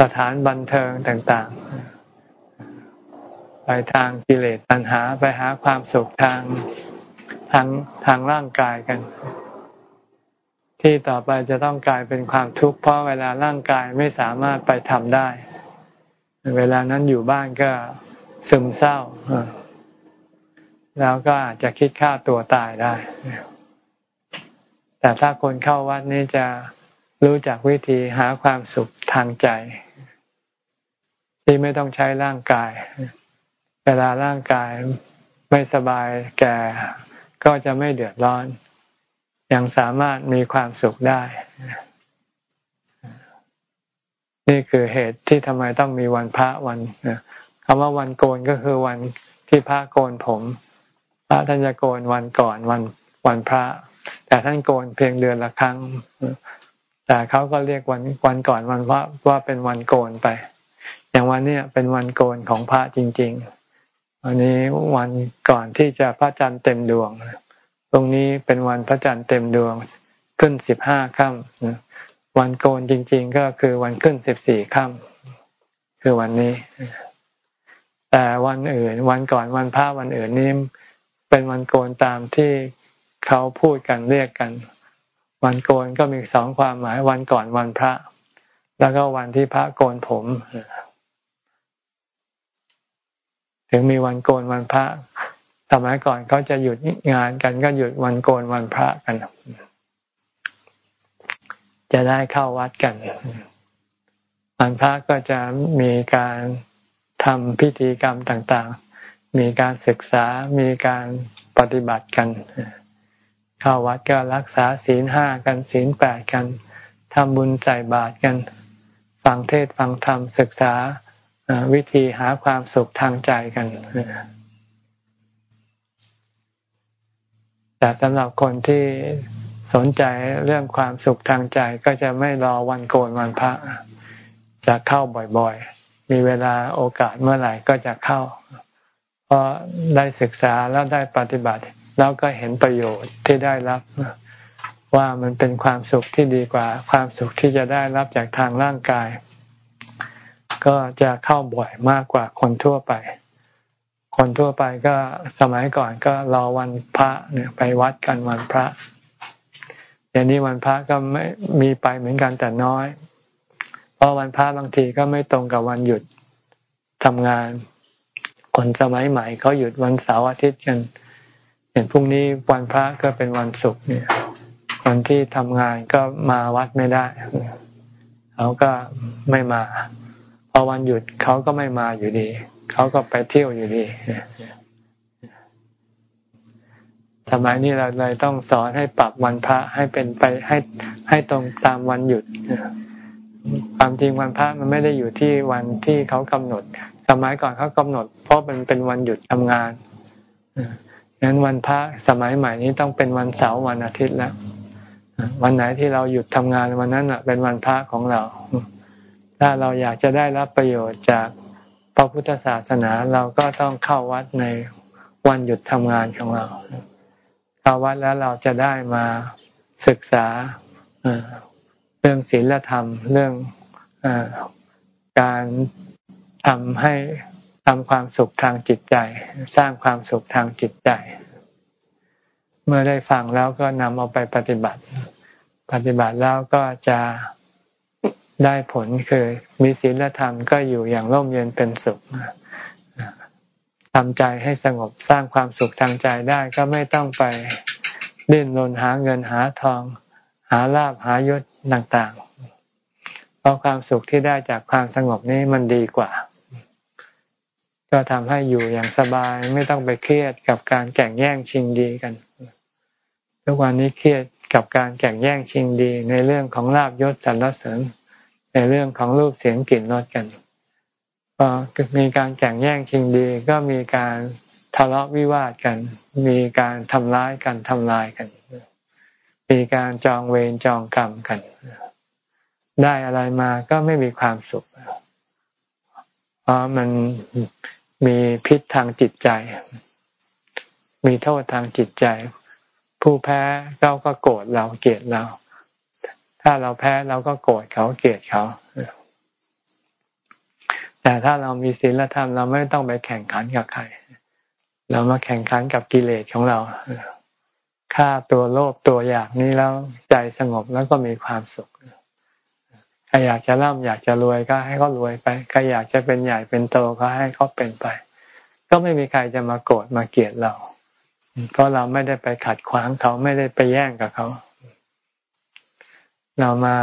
สถานบันเทิงต่าง ๆ ทางกิเลสตัณหาไปหาความสุขทางทางทางร่างกายกัน ที่ต่อไปจะต้องกลายเป็นความทุกข์เพราะเวลาร่างกายไม่สามารถไปทำได้ เวลานั้นอยู่บ้านก็ซึมเศร้า แล้วก็อาจจะคิดฆ่าตัวตายได้ แต่ถ้าคนเข้าวัดนี้จะรู้จักวิธีหาความสุขทางใจ ที่ไม่ต้องใช้ร่างกาย เวลาร่างกายไม่สบายแก่ก็จะไม่เดือดร้อน ยังสามารถมีความสุขได้นนี่คือเหตุที่ทำไมต้องมีวันพระวันคำว่าวันโกนก็คือวันที่พระโกนผม พระท่านจะโกนวันก่อนวันวันพระ แต่ท่านโกนเพียงเดือนละครั้ง แต่เขาก็เรียกวันวันก่อนวันพระว่าเป็นวันโกนไป อย่างวันนี้เป็นวันโกนของพระจริง ๆ วันนี้วันก่อนที่จะพระจันทร์เต็มดวงตรงนี้เป็นวันพระจันทร์เต็มดวงขึ้นสิบห้าค่ำวันโกนจริง ๆ ก็คือวันขึ้นสิบสี่ค่ำคือวันนี้ แต่วันอื่น วันก่อนวันพระวันอื่นนี้เป็นวันโกนตามที่เขาพูดกันเรียกกัน วันโกนก็มีสองความหมาย วันก่อนวันพระ แล้วก็วันที่พระโกนผม ถึงมีวันโกนวันพระสมัยก่อนเขาจะหยุดงานกันก็หยุดวันโกนวันพระกัน จะได้เข้าวัดกัน วันพระก็จะมีการทำพิธีกรรมต่าง ๆ มีการศึกษา มีการปฏิบัติกัน เข้าวัดก็รักษาศีลห้ากัน ศีลแปดกัน ทำบุญใส่บาตรกัน ฟังเทศฟังธรรมศึกษา วิธีหาความสุขทางใจกัน แต่สำหรับคนที่สนใจเรื่องความสุขทางใจก็จะไม่รอวันโกนวันพระ จะเข้าบ่อยๆ มีเวลาโอกาสเมื่อไหร่ก็จะเข้า เพราะได้ศึกษาแล้วได้ปฏิบัติ แล้วก็เห็นประโยชน์ที่ได้รับ ว่ามันเป็นความสุขที่ดีกว่า ความสุขที่จะได้รับจากทางร่างกาย ก็จะเข้าบ่อยมากกว่าคนทั่วไป คนทั่วไปก็สมัยก่อนก็รอวันพระเนี่ยไปวัดกันวันพระอย่างนี้วันพระก็ไม่มีไปเหมือนกันแต่น้อย เพราะวันพระบางทีก็ไม่ตรงกับวันหยุดทำงาน คนสมัยใหม่เขาหยุดวันเสาร์อาทิตย์กันเห็นพรุ่งนี้วันพระก็เป็นวันศุกร์เนี่ย คนที่ทำงานก็มาวัดไม่ได้เขาก็ไม่มา พอวันหยุดเขาก็ไม่มาอยู่ดี เขาก็ไปเที่ยวอยู่ดีสมัยนี้เราเลยต้องสอนให้ปรับวันพระให้เป็นไปให้ให้ตรงตามวันหยุดความจริงวันพระมันไม่ได้อยู่ที่วันที่เขากำหนด สมัยก่อนเขากำหนด เพราะมันเป็นวันหยุดทำงานงั้นวันพระสมัยใหม่นี้ต้องเป็นวันเสาร์วันอาทิตย์แล้ววันไหนที่เราหยุดทำงานวันนั้นเป็นวันพระของเรา ถ้าเราอยากจะได้รับประโยชน์จากพระพุทธศาสนาเราก็ต้องเข้าวัดในวันหยุดทำงานของเราเข้าวัดแล้วเราจะได้มาศึกษาเรื่องศีลธรรมเรื่องอการทำให้ทำความสุขทางจิตใจ สร้างความสุขทางจิตใจ เมื่อได้ฟังแล้วก็นำเอาไปปฏิบัติ ปฏิบัติแล้วก็จะ ได้ผลคือมีศีลธรรมก็อยู่อย่างร่มเย็นเป็นสุขทำใจให้สงบสร้างความสุขทางใจได้ก็ไม่ต้องไปดิ้นรนหาเงินหาทอง หาลาบหายศต่างๆ เพราะความสุขที่ได้จากความสงบนี้มันดีกว่า ก็ทำให้อยู่อย่างสบายไม่ต้องไปเครียดกับการแข่งแย่งชิงดีกันทุกวันนี้เครียดกับการแข่งแย่งชิงดีในเรื่องของลาบยศสรรเสริญ ในเรื่องของรูปเสียงกลิ่นรสกันพอมีการแข่งแย่งชิงดี ก็มีการทะเลาะวิวาทกัน มีการทำร้ายกันทำลายกัน มีการจองเวรจองกรรมกัน ได้อะไรมาก็ไม่มีความสุขเพราะมันมีพิษทางจิตใจ มีโทษทางจิตใจ ผู้แพ้เขาก็โกรธเราเกลียดเรา ถ้าเราแพ้เราก็โกรธเขาเกลียดเขา แต่ถ้าเรามีศีลธรรมเราไม่ต้องไปแข่งขันกับใคร เรามาแข่งขันกับกิเลสของเราฆ่าตัวโลภตัวอยากนี้แล้วใจสงบแล้วก็มีความสุขใครอยากจะร่ำอยากจะรวยก็ให้เขารวยไปใครอยากจะเป็นใหญ่เป็นโตก็ให้เขาเป็นไป ก็ไม่มีใครจะมาโกรธมาเกลียดเราเพราะเราไม่ได้ไปขัดขวางเขาไม่ได้ไปแย่งกับเขา เรามา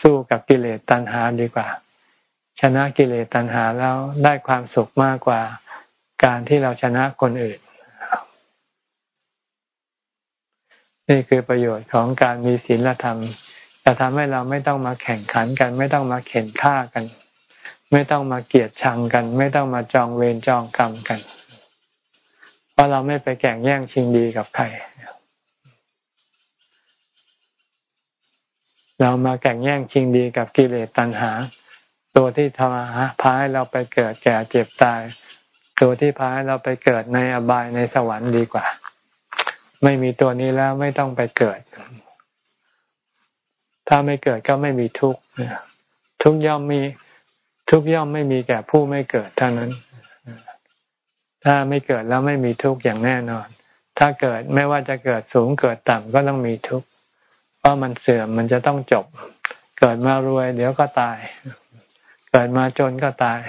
สู้กับกิเลสตัณหาดีกว่า ชนะกิเลสตัณหาแล้วได้ความสุขมากกว่าการที่เราชนะคนอื่น นี่คือประโยชน์ของการมีศีลธรรมจจะทำให้เราไม่ต้องมาแข่งขันกัน ไม่ต้องมาเข็นฆ่ากัน ไม่ต้องมาเกลียดชังกัน ไม่ต้องมาจองเวรจองกรรมกัน เพราะเราไม่ไปแข่งแย่งชิงดีกับใคร เรามาแข่งแย่งชิงดีกับกิเลสตัณหา ตัวที่ทำพาให้เราไปเกิดแก่เจ็บตาย ตัวที่พาให้เราไปเกิดในอบายในสวรรค์ดีกว่า ไม่มีตัวนี้แล้วไม่ต้องไปเกิด ถ้าไม่เกิดก็ไม่มีทุกข์ทุกย่อมมีทุกย่อมไม่มีแก่ผู้ไม่เกิดเท่านั้น ถ้าไม่เกิดแล้วไม่มีทุกข์อย่างแน่นอน ถ้าเกิดไม่ว่าจะเกิดสูงเกิดต่ำก็ต้องมีทุกข์ ราะมันเสื่อมมันจะต้องจบ เกิดมารวย เดี๋ยวก็ตาย เกิดมาจนก็ตาย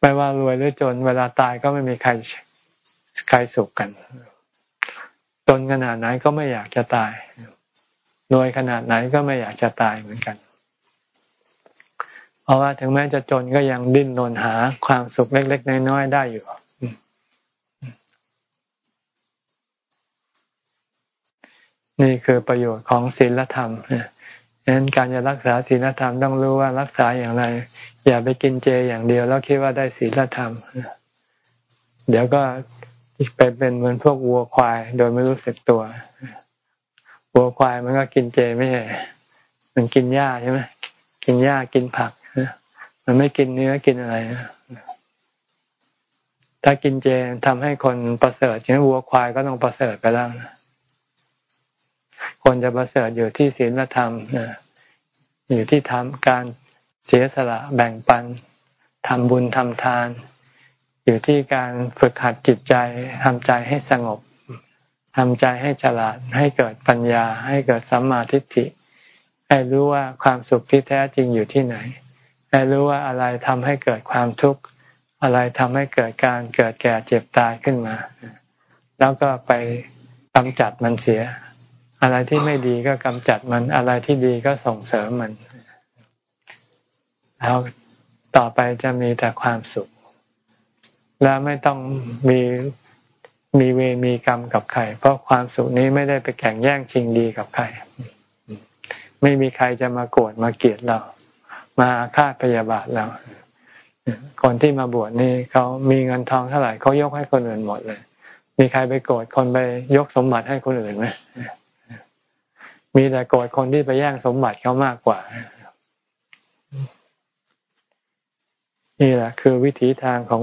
ไม่ว่ารวยหรือจน เวลาตายก็ไม่มีใครใครสุขกันจนขนาดไหนก็ไม่อยากจะตายรวยขนาดไหนก็ไม่อยากจะตายเหมือนกัน เพราะว่าถึงแม้จะจนก็ยังดิ้นรนหาความสุขเล็ก ๆ น้อยๆได้อยู่ นี่คือประโยชน์ของศีลธรรมดังนั้นการจะรักษาศีลธรรมต้องรู้ว่ารักษาอย่างไร อย่าไปกินเจอย่างเดียวแล้วคิดว่าได้ศีลธรรม เดี๋ยวก็ไปเป็นเหมือนพวกวัวควาย โดยไม่รู้สึกตัววัวควายมันก็กินเจไม่ใช่มันกินหญ้าใช่ไหมกินหญ้ากินผักมันไม่กินเนื้อกินอะไรถ้ากินเจทำให้คนประเสริฐอย่างวัวควายก็ต้องประเสริฐไปแล้วนะ คนจะประเสริฐอยู่ที่ศีลธรรมอยู่ที่ทำการเสียสละแบ่งปันทำบุญทำทาน อยู่ที่การฝึกหัดจิตใจทำใจให้สงบทำใจให้ฉลาดให้เกิดปัญญา ให้เกิดสัมมาทิฏฐิ ให้รู้ว่าความสุขที่แท้จริงอยู่ที่ไหน ให้รู้ว่าอะไรทำให้เกิดความทุกข์ อะไรทำให้เกิดการเกิดแก่เจ็บตายขึ้นมา แล้วก็ไปกำจัดมันเสีย อะไรที่ไม่ดีก็กำจัดมัน อะไรที่ดีก็ส่งเสริมมัน แล้วต่อไปจะมีแต่ความสุข และไม่ต้องมีมีเวรมีกรรมกับใคร เพราะความสุขนี้ไม่ได้ไปแข่งแย่งชิงดีกับใคร ไม่มีใครจะมาโกรธมาเกลียดเรา มาฆ่าพยาบาทเราคนที่มาบวชนี่เขามีเงินทองเท่าไหร่เขายกให้คนอื่นหมดเลย มีใครไปโกรธคนไปยกสมบัติให้คนอื่นไหม มีแต่โกรธคนที่ไปแย่งสมบัติเขามากกว่า นี่แหละ คือวิถีทางของ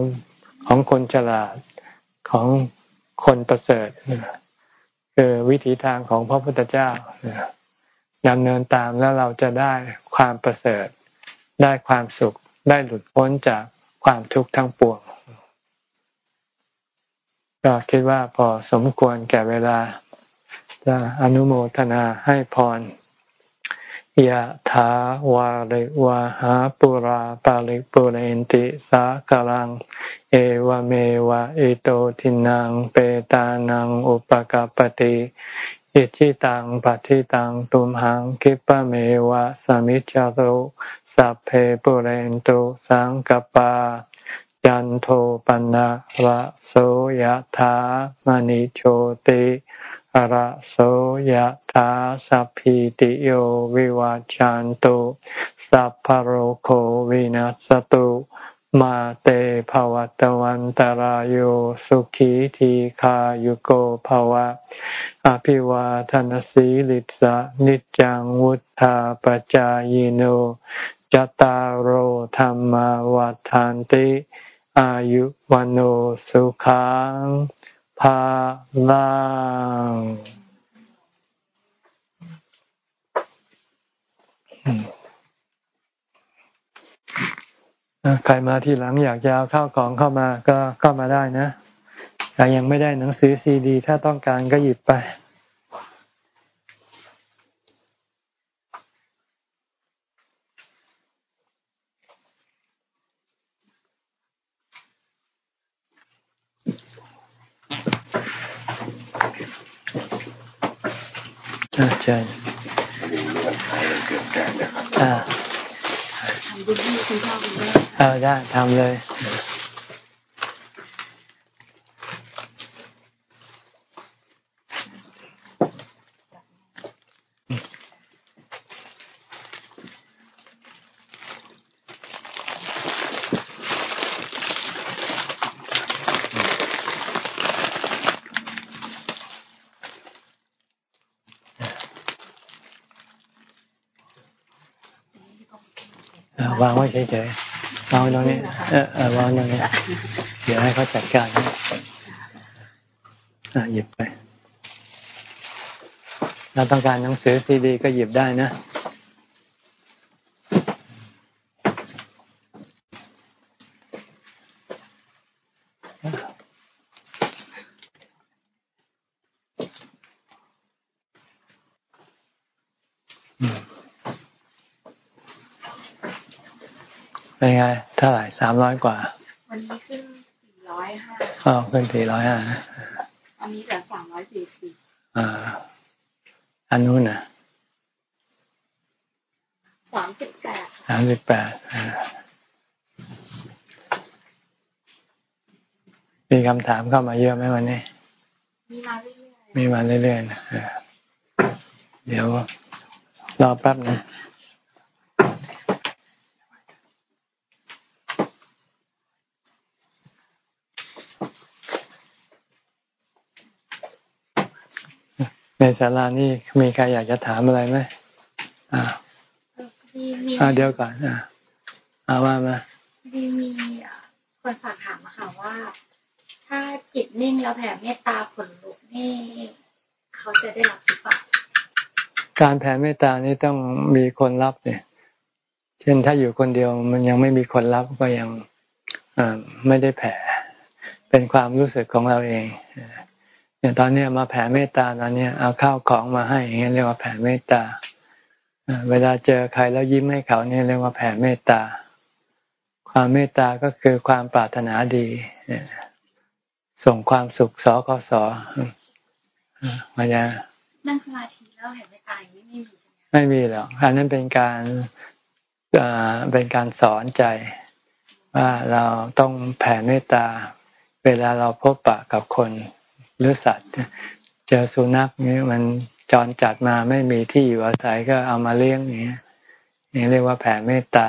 ของคนฉลาดของคนประเสริฐคือวิถีทางของพระพุทธเจ้าดำเนินตามแล้วเราจะได้ความประเสริฐ ได้ความสุข ได้หลุดพ้นจากความทุกข์ทั้งปวง ก็คิดว่าพอสมควรแก่เวลา จะอนุโมทนาให้พรยะถาวาริวาหาปุราปาริปุเรนติสากลัง เอวเมวะอิโตทินังเปตานังอุปกปติอิทิตังปฏิตังตุมหังคิปะเมวะสมิจจโรสัพเพปุเรนตุสังกปาจันโทปนะระโสยะถามณิโชติ ระโสยถาสัพพิติโยวิวาจันตุสัพพโรโควินัสตุมาเตภวัตวันตารโยสุขีทีขายุโกภวะ อภิวาทนสีลิสะนิจังวุธาปจายโนจตารโหธรรมวัฏานติ อายุวันโอสุขัง พาลังใครมาที่หลังอยากจะเอาข้าวของเข้ามาก็เข้ามาได้นะแต่ยังไม่ได้หนังสือซีดี ถ้าต้องการก็หยิบไป ใช่อ่าทำบุญให้คุณพ่อคุณแม่เออได้ทำเลย เฉยๆวางตรงนี้เออเออวางตรงนี้เดี๋ยวให้เขาจัดการให้อะหยิบไปเราต้องการหนังสือซีดี ก็หยิบได้นะ เป็นไงเท่าไหร่สามร้อยกว่า วันนี้ขึ้นสี่ร้อยห้าอ๋อขึ้นสี่ร้อยห้าอันนี้เหลือสามร้อยสี่สิบอ่าอันนู้นน่ะสามสิบแปดสามสิบแปดมีคำถามเข้ามาเยอะไหมวันนี้ มีมาเรื่อยมีมาเรื่อยๆนะเดี๋ยวรอแป๊บนึง ในศาลานี่มีใครอยากจะถามอะไรไหมอ่าๆดีมีอ่าเดี๋ยวก่อนอ่าเอาว่ามาดีมีอะคนฝากถามมาค่ะว่า ถ้าจิตนิ่งแล้วแผ่เมตตาผลลุกนี่เขาจะได้รับหรือเปล่าการแผ่เมตตานี่ต้องมีคนรับเนี่ยเช่นถ้าอยู่คนเดียวมันยังไม่มีคนรับก็ยังไม่ได้แผ่ เป็นความรู้สึกของเราเอง อย่างตอนนี้มาแผ่เมตตาตอนนี้เอาข้าวของมาให้อย่างเงี้ยเรียกว่าแผ่เมตตาเวลาเจอใครแล้วยิ้มให้เขาเนี่ยเรียกว่าแผ่เมตตา ความเมตตาก็คือความปรารถนาดีส่งความสุขสอคสอมาจะนั่งสมาธิแล้วแผ่เมตตายไม่มีใช่ไหมไม่มีหรอกอันนั้นเป็นการเป็นการสอนใจ ว่าเราต้องแผ่เมตตา เวลาเราพบปะกับคน หรือสัตว์ เจอสุนัขนี้มันจรจัดมาไม่มีที่อยู่อาศัยก็เอามาเลี้ยงอย่างนี้นี่เรียกว่าแผ่เมตตา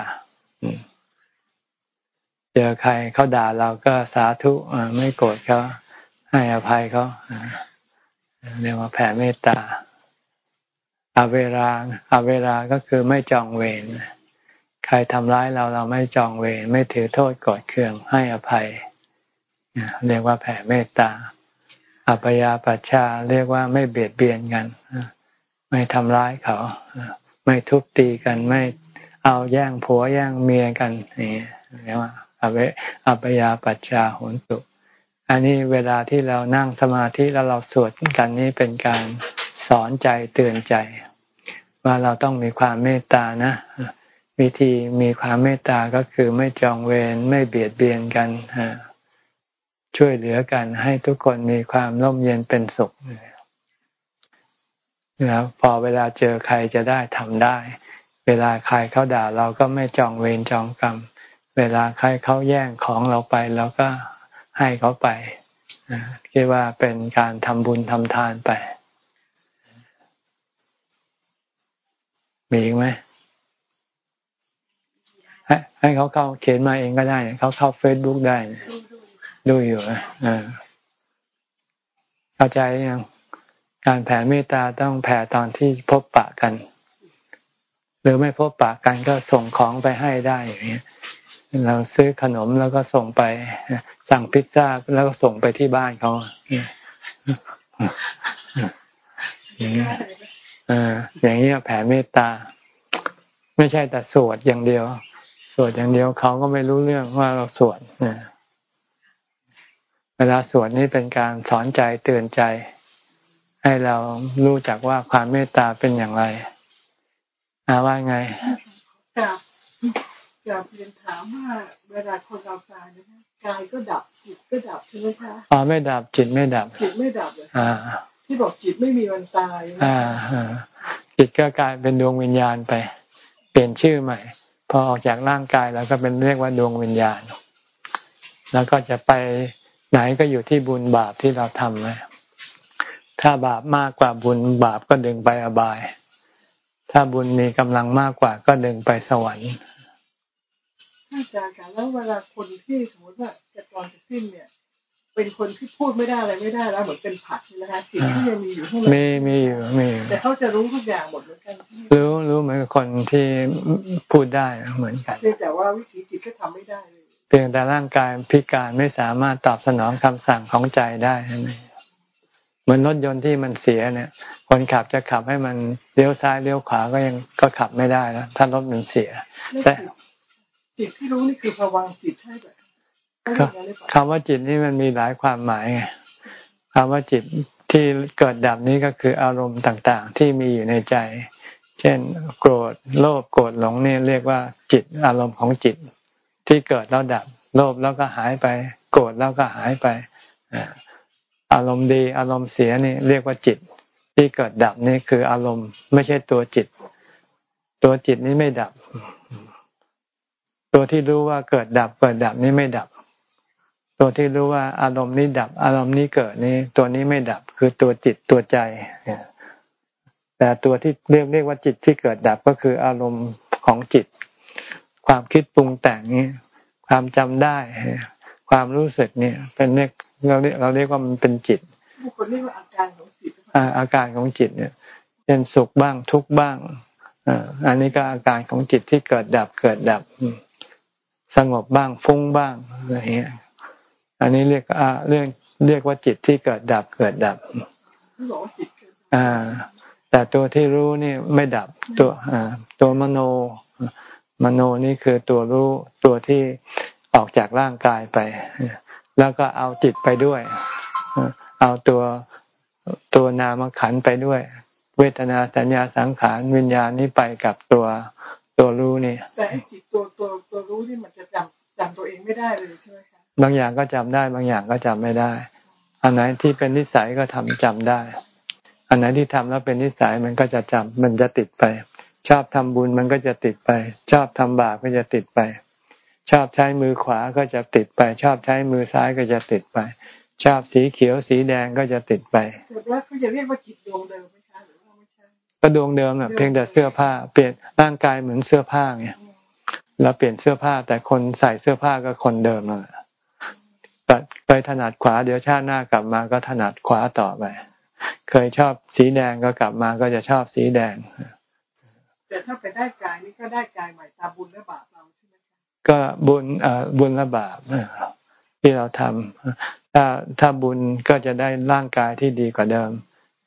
เจอใครเขาด่าเราก็สาธุไม่โกรธเขาให้อภัยเขาเรียกว่าแผ่เมตตาอาเวลาอาเวลาก็คือไม่จองเวรใครทำร้ายเราเราไม่จองเวรไม่ถือโทษกดเคืองให้อภัยเรียกว่าแผ่เมตตา อัปยาปัชชาเรียกว่าไม่เบียดเบียนกันไม่ทำร้ายเขา ไม่ทุบตีกันไม่เอาแย่งผัวแย่งเมียกันนี่เรียกว่าอเวอัปยาปัชชาโหนตุอันนี้เวลาที่เรานั่งสมาธิแล้วเราสวดกันนี้เป็นการสอนใจเตือนใจ ว่าเราต้องมีความเมตตานะ วิธีมีความเมตตาก็คือไม่จองเวรไม่เบียดเบียนกัน ช่วยเหลือกันให้ทุกคนมีความร่มเย็นเป็นสุขแล้วพอเวลาเจอใครจะได้ทำได้ เวลาใครเขาด่าเราก็ไม่จองเวรจองกรรม เวลาใครเขาแย่งของเราไปเราก็ให้เขาไปคิดว่าเป็นการทำบุญทำทานไป มีอีกไหมให้ให้เขาเข้าเขียนมาเองก็ได้ เขาเข้าเฟซบุ๊กได้ ดูอยู่นะเข้าใจยังการแผ่เมตตาต้องแผ่ตอนที่พบปะกัน หรือไม่พบปะกันก็ส่งของไปให้ได้อย่างเงี้ยเราซื้อขนมแล้วก็ส่งไป สั่งพิซซ่าแล้วก็ส่งไปที่บ้านเขาอย่างนี้อย่างนี้แผ่เมตตา ไม่ใช่แต่สวดอย่างเดียว สวดอย่างเดียวเขาก็ไม่รู้เรื่องว่าเราสวด เวลาสวดนี่เป็นการสอนใจเตือนใจ ให้เรารู้จักว่าความเมตตาเป็นอย่างไรอาว่าไงกับกับเรียนถามว่าเวลาคนเราตายนะกายก็ดับจิตก็ดับใช่ไหมคะอ๋อไม่ดับจิตไม่ดับ จิตไม่ดับเลยอ่า ที่บอกจิตไม่มีวันตายอ่าจิตก็กลายเป็นดวงวิญญาณไป เปลี่ยนชื่อใหม่ พอออกจากร่างกายแล้วก็เป็นเรียกว่าดวงวิญญาณ แล้วก็จะไป ไหนก็อยู่ที่บุญบาปที่เราทำนะถ้าบาปมากกว่าบุญบาปก็ดึงไปอบาย ถ้าบุญมีกำลังมากกว่าก็ดึงไปสวรรค์อาจารย์คะแล้วเวลาคนที่สมมติว่าจะก่อนจะสิ้นเนี่ยไปเป็นคนที่พูดไม่ได้อะไรไม่ได้แล้วเหมือนเป็นผักนะคะจิตที่ยังมีอยู่ข้างในมีมีอยู่มีอยู่แต่เขาจะรู้ทุกอย่างหมดเหมือนกันใช่ไหมรู้รู้เหมือนกับคนที่พูดได้เหมือนกันเพียงแต่ว่าวิถีจิตก็ทำไม่ได้เลย เพียงแต่ร่างกายพิการไม่สามารถตอบสนองคำสั่งของใจได้นั่นเองเหมือนรถยนต์ที่มันเสียเนี่ย คนขับจะขับให้มันเลี้ยวซ้ายเลี้ยวขวาก็ยังก็ขับไม่ได้แล้วถ้ารถมันเสียแล้วแต่จิตจิตที่รู้นี่คือภวังค์จิตใช่ไหมเขาคอรับย่างนั้นหรือเปล่าคำว่าจิตนี่มันมีหลายความหมายไงคำว่าจิตที่เกิดดับนี้ก็คืออารมณ์ต่าง ๆ ที่มีอยู่ในใจ เช่น โกรธโลภโกรธหลงนี่เรียกว่าจิตอารมณ์ของจิต ที่เกิดแล้วดับ โลภแล้วก็หายไป โกรธแล้วก็หายไปอารมณ์ดีอารมณ์เสียนี่เรียกว่าจิต ที่เกิดดับนี่คืออารมณ์ไม่ใช่ตัวจิต ตัวจิตนี้ไม่ดับ ตัวที่รู้ว่าเกิดดับเกิดดับนี่ไม่ดับ ตัวที่รู้ว่าอารมณ์นี้ดับ อารมณ์นี้เกิดนี่ตัวนี้ไม่ดับ คือตัวจิตตัวใจแต่ตัวที่เรียกเรียกว่าจิตที่เกิดดับก็คืออารมณ์ของจิต ความคิดปรุงแต่งนี้ความจำได้ ความรู้สึกเนี่ย เป็นเรียกเราเรียกเราเรียกว่ามันเป็นจิตผู้คนเรียกว่าอาการของจิตอ่าอาการของจิตเนี่ยเป็นสุขบ้างทุกข์บ้างอ่าอันนี้ก็อาการของจิตที่เกิดดับเกิดดับอืมสงบบ้างฟุ้งบ้างอะไรเงี้ยอันนี้เรียกอ่าเรื่องเรียกว่าจิตที่เกิดดับเกิดดับที่บอกว่าจิตเกิดอ่าแต่ตัวที่รู้นี่ไม่ดับตัวอ่าตัวมโน มโนนี่คือตัวรู้ตัวที่ออกจากร่างกายไป แล้วก็เอาจิตไปด้วย เอาตัวตัวนามขันธ์ไปด้วย เวทนาสัญญาสังขารวิญญาณนี้ไปกับตัวตัวรู้นี่แต่ไอ้จิตตัวตัวตัวรู้นี่มันจะจำจำตัวเองไม่ได้เลยใช่ไหมคะบางอย่างก็จำได้ บางอย่างก็จำไม่ได้ อันไหนที่เป็นนิสัยก็ทำจำได้ อันไหนที่ทำแล้วเป็นนิสัยมันก็จะจำมันจะติดไป ชอบทำบุญมันก็จะติดไป ชอบทำบาปก็จะติดไป ชอบใช้มือขวาก็จะติดไป ชอบใช้มือซ้ายก็จะติดไป ชอบสีเขียวสีแดงก็จะติดไปแต่ว่าเขาจะเรียกว่าจิตดวงเดิมไหมคะหรือว่าไม่ใช่ก็ดวงเดิมอะเพียงแต่เสื้อผ้าเปลี่ยนร่างกายเหมือนเสื้อผ้าไงเราเปลี่ยนเสื้อผ้าแต่คนใส่เสื้อผ้าก็คนเดิมนั่นแหละแต่ไปถนัดขวาเดี๋ยวชาติหน้ากลับมาก็ถนัดขวาต่อไป เคยชอบสีแดงก็กลับมาก็จะชอบสีแดง แต่ถ้าไปได้กายนี่ก็ได้กายใหม่ตามบุญและบาปเราใช่ไหมคะก็บุญเอ่อบุญและบาปที่เราทำถ้าถ้าบุญก็จะได้ร่างกายที่ดีกว่าเดิม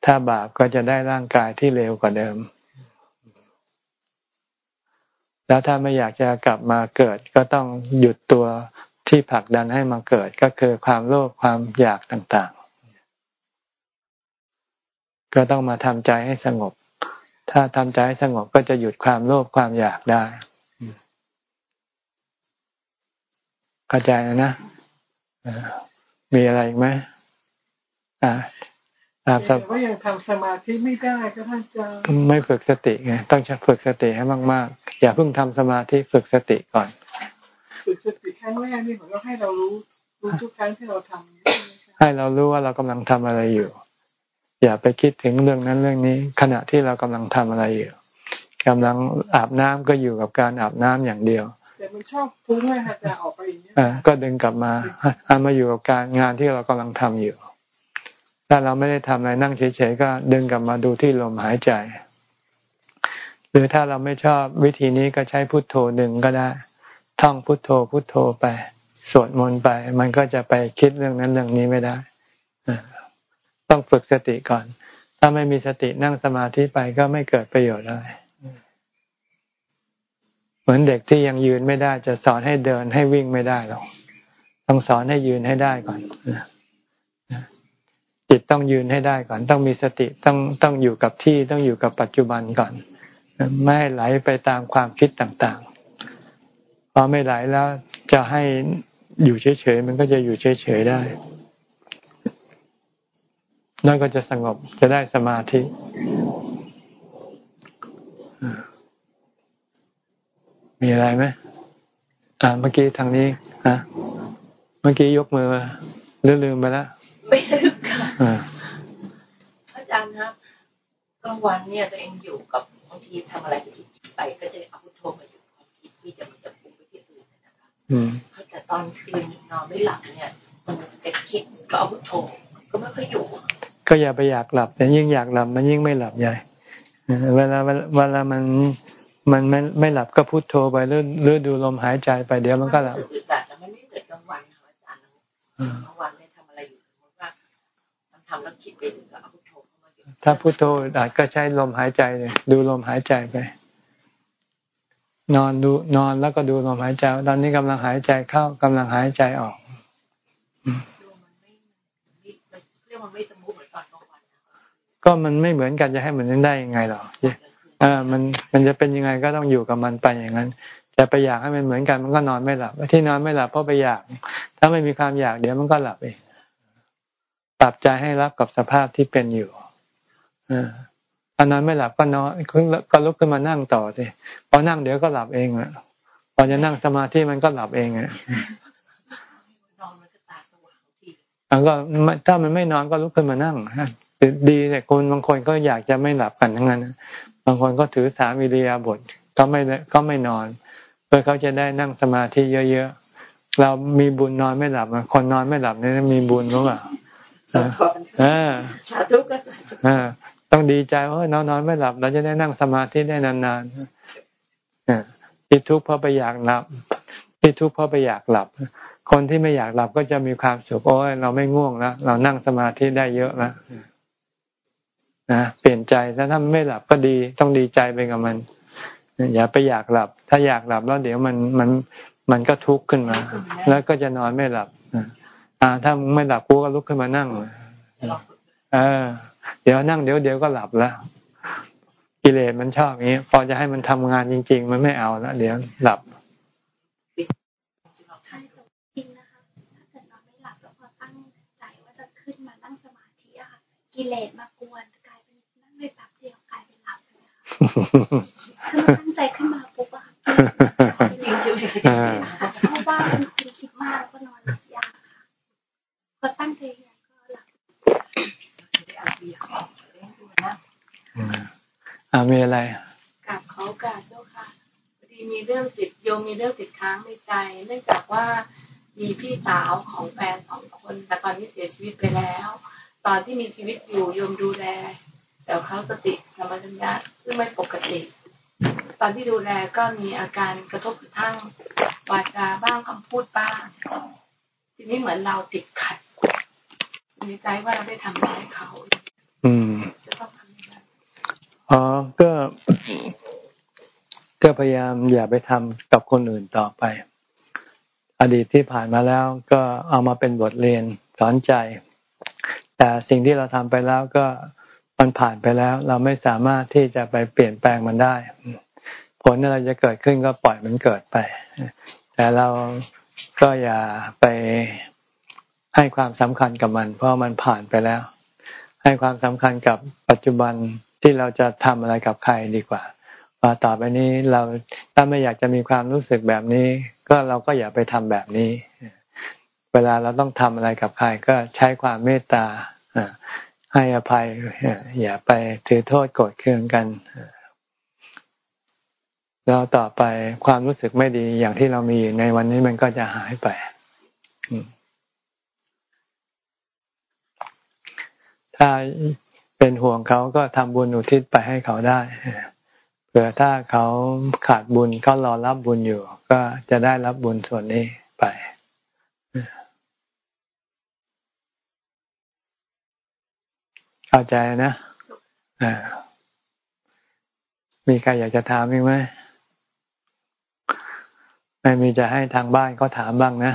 ถ้าบาปก็จะได้ร่างกายที่เลวกว่าเดิม แล้วถ้าไม่อยากจะกลับมาเกิดก็ต้องหยุดตัวที่ผลักดันให้มาเกิดก็คือความโลภความอยากต่างๆ ก็ต้องมาทำใจให้สงบ ถ้าทำใจให้สงบก็จะหยุดความโลภความอยากได้เข้าใจแล้วนะอ่ามีอะไรอีกไหมอ่าตามสแต่ว่ายังทำสมาธิไม่ได้ก็ท่านอาจารย์ไม่ฝึกสติไงต้องฝึกสติให้มากๆ อย่าเพิ่งทำสมาธิฝึกสติก่อน ฝึกสติครั้งแรกนี่เหมือนว่าให้เรารู้รู้ทุกครั้งที่เราทำใช่ไหมคะให้เรารู้ว่าเรากำลังทำอะไรอยู่ อย่าไปคิดถึงเรื่องนั้นเรื่องนี้ ขณะที่เรากำลังทำอะไรอยู่กำลังอาบน้ำก็อยู่กับการอาบน้ำอย่างเดียวแต่มันชอบฟุ้งเลยค่ะจะออกไปอย่างเงี้ยอ่าก็ดึงกลับมาเอามาอยู่กับการงานที่เรากำลังทำอยู่ ถ้าเราไม่ได้ทำอะไรนั่งเฉยๆก็ดึงกลับมาดูที่ลมหายใจ หรือถ้าเราไม่ชอบวิธีนี้ก็ใช้พุทโธดึงก็ได้ ท่องพุทโธพุทโธไป สวดมนต์ไป มันก็จะไปคิดเรื่องนั้นเรื่องนี้ไม่ได้อ่า ต้องฝึกสติก่อน ถ้าไม่มีสตินั่งสมาธิไปก็ไม่เกิดประโยชน์อะไรเหมือนเด็กที่ยังยืนไม่ได้จะสอนให้เดินให้วิ่งไม่ได้หรอกต้องสอนให้ยืนให้ได้ก่อนจิตต้องยืนให้ได้ก่อน ต้องมีสติต้องต้องอยู่กับที่ต้องอยู่กับปัจจุบันก่อน ไม่ไหลไปตามความคิดต่างๆพอไม่ไหลแล้วจะให้อยู่เฉยๆมันก็จะอยู่เฉยๆได้ นั่นก็จะสงบจะได้สมาธิ มีอะไรไหมอ่าเมื่อกี้ทางนี้อะเมื่อกี้ยกมือหรือลืมไปแล้วไม่ลืมค่ะอ่าอาจารย์ครับกลางวันเนี่ยตัวเองอยู่กับบางทีทำอะไรจะคิดไปก็จะเอาพุทโธมาอยู่ความคิดที่จะมันจะพุ่งไปที่อื่นนะคะอืมแต่ตอนคืนนอนไม่หลับเนี่ย มันจะคิดก็เอาพุทโธก็ไม่ค่อยอยู่ ก็อย่าไปอยากหลับแต่ยิ่งอยากหลับ มันยิ่งไม่หลับใหญ่เวลาเวลามันมันไม่ไม่หลับก็พุโทโธไปหรือหรือดูลมหายใจไปเดี๋ยวมันก็หลับรู้สึกอึดอัดแต่มันไม่เหมือนกลางวันค่ะอาจารย์กลางวันเนี่ยทำอะไรอยู่สมมติว่ามันทำแล้วคิดไปถึงก็เอาพุทโธเข้ามาอยู่ถ้าพุโทโธอึดอัดก็ใช้ลมหายใจเลยดูลมหายใจไป นอนดูนอนแล้วก็ดูลมหายใจ ตอนนี้กำลังหายใจเข้ากำลังหายใจออกดูมันไม่ไม่เรียกมันไม่สมูทเหมือนตอนกลางวันนะคะ ก็มันไม่เหมือนกันจะให้เหมือนกันได้ยังไงหรอเออมันมันจะเป็นยังไงก็ต้องอยู่กับมันไปอย่างนั้นจะไปอยากให้มันเหมือนกันมันก็นอนไม่หลับที่นอนไม่หลับเพราะไปอยาก ถ้าไม่มีความอยากเดี๋ยวมันก็หลับเองปรับใจให้รับกับสภาพที่เป็นอยู่เออถ้านอนไม่หลับก็นอนก็ลุกขึ้นมานั่งต่อสิพอนั่งเดี๋ยวก็หลับเองอะพอจะนั่งสมาธิมันก็หลับเองอะนอนมันก็ตาสว่างทีแล้วก็ไม่ถ้ามันไม่นอนก็ลุกขึ้นมานั่ง ฮะดีแต่คนบางคนก็อยากจะไม่หลับกันทั้งนั้นนะบางคนก็ถือสามิริยาบทก็ไม่ก็ไม่นอน เพื่อเขาจะได้นั่งสมาธิเยอะๆเรามีบุญนอนไม่หลับอะคนนอนไม่หลับเนี่ยมีบุญรู้เปล่าสะท้อนเออสาธุก็สาธุเออต้องดีใจว่าเออนอนนอนไม่หลับ เราจะได้นั่งสมาธิได้นานๆเออที่ทุกข์เพราะไปอยากหลับที่ทุกข์เพราะไปอยากหลับ คนที่ไม่อยากหลับก็จะมีความสุขโอ้ยเราไม่ง่วงแล้วเรานั่งสมาธิได้เยอะแล้ว นะเปลี่ยนใจถ้าถ้าไม่หลับก็ดีต้องดีใจไปกับมัน อย่าไปอยากหลับ ถ้าอยากหลับแล้วเดี๋ยวมันมันมันก็ทุกข์ขึ้นมา แล้วก็จะนอนไม่หลับอ่าถ้ามึงไม่หลับกูก็ลุกขึ้นมานั่งเออ เดี๋ยวนั่งเดี๋ยวเดี๋ยวก็หลับแล้วกิเลสมันชอบอย่างนี้พอจะให้มันทำงานจริง ๆ มันไม่เอาแล้วเดี๋ยวหลับใช่ค่ะถ้าเกิดนอนไม่หลับแล้วพอตั้งใจว่าจะขึ้นมานั่งสมาธิอะค่ะกิเลสมา ตั้งใจขึ้นมาปุ๊บอะค่ะจริงใช่ไหมอ่าเพราะว่าเป็นคนคิดมากแล้วก็นอนหลับยากพอตั้งใจยังไงก็หลับได้อาบียาขอเล่นด้วยนะอ่ามีอะไรกับเขากราบเจ้าค่ะพอดีมีเรื่องติดโยมมีเรื่องติดค้างในใจ เนื่องจากว่ามีพี่สาวของแฟนสองคน แต่ตอนนี้เสียชีวิตไปแล้ว ตอนที่มีชีวิตอยู่โยมดูแล แต่เขาสติสัมปชัญญะซึ่งไม่ปกติ ตอนที่ดูแลก็มีอาการกระทบกระทั่งวาจาบ้างคำพูดบ้าง ทีนี้เหมือนเราติดขัดในใจว่าเราได้ทำร้ายเขาอืมจะต้องทำยังไงอ๋อก็ ก็พยายามอย่าไปทำกับคนอื่นต่อไป อดีตที่ผ่านมาแล้วก็เอามาเป็นบทเรียนสอนใจ แต่สิ่งที่เราทำไปแล้วก็ มันผ่านไปแล้ว เราไม่สามารถที่จะไปเปลี่ยนแปลงมันได้ ผลอะไรจะเกิดขึ้นก็ปล่อยมันเกิดไป แต่เราก็อย่าไปให้ความสำคัญกับมัน เพราะมันผ่านไปแล้ว ให้ความสำคัญกับปัจจุบันที่เราจะทำอะไรกับใครดีกว่าว่าต่อไปนี้เราถ้าไม่อยากจะมีความรู้สึกแบบนี้ ก็เราก็อย่าไปทำแบบนี้ เวลาเราต้องทำอะไรกับใครก็ใช้ความเมตตาอ่า ให้อภัย อย่าไปถือโทษโกรธเคืองกันแล้วต่อไปความรู้สึกไม่ดีอย่างที่เรามีอยู่ในวันนี้มันก็จะหายไปถ้าเป็นห่วงเขาก็ทำบุญอุทิศไปให้เขาได้เผื่อถ้าเขาขาดบุญเขารอรับบุญอยู่ ก็จะได้รับบุญส่วนนี้ไป เข้าใจนะอ่ามีใครอยากจะถามอีกไหมไม่มีจะให้ทางบ้านก็ถามบ้างนะ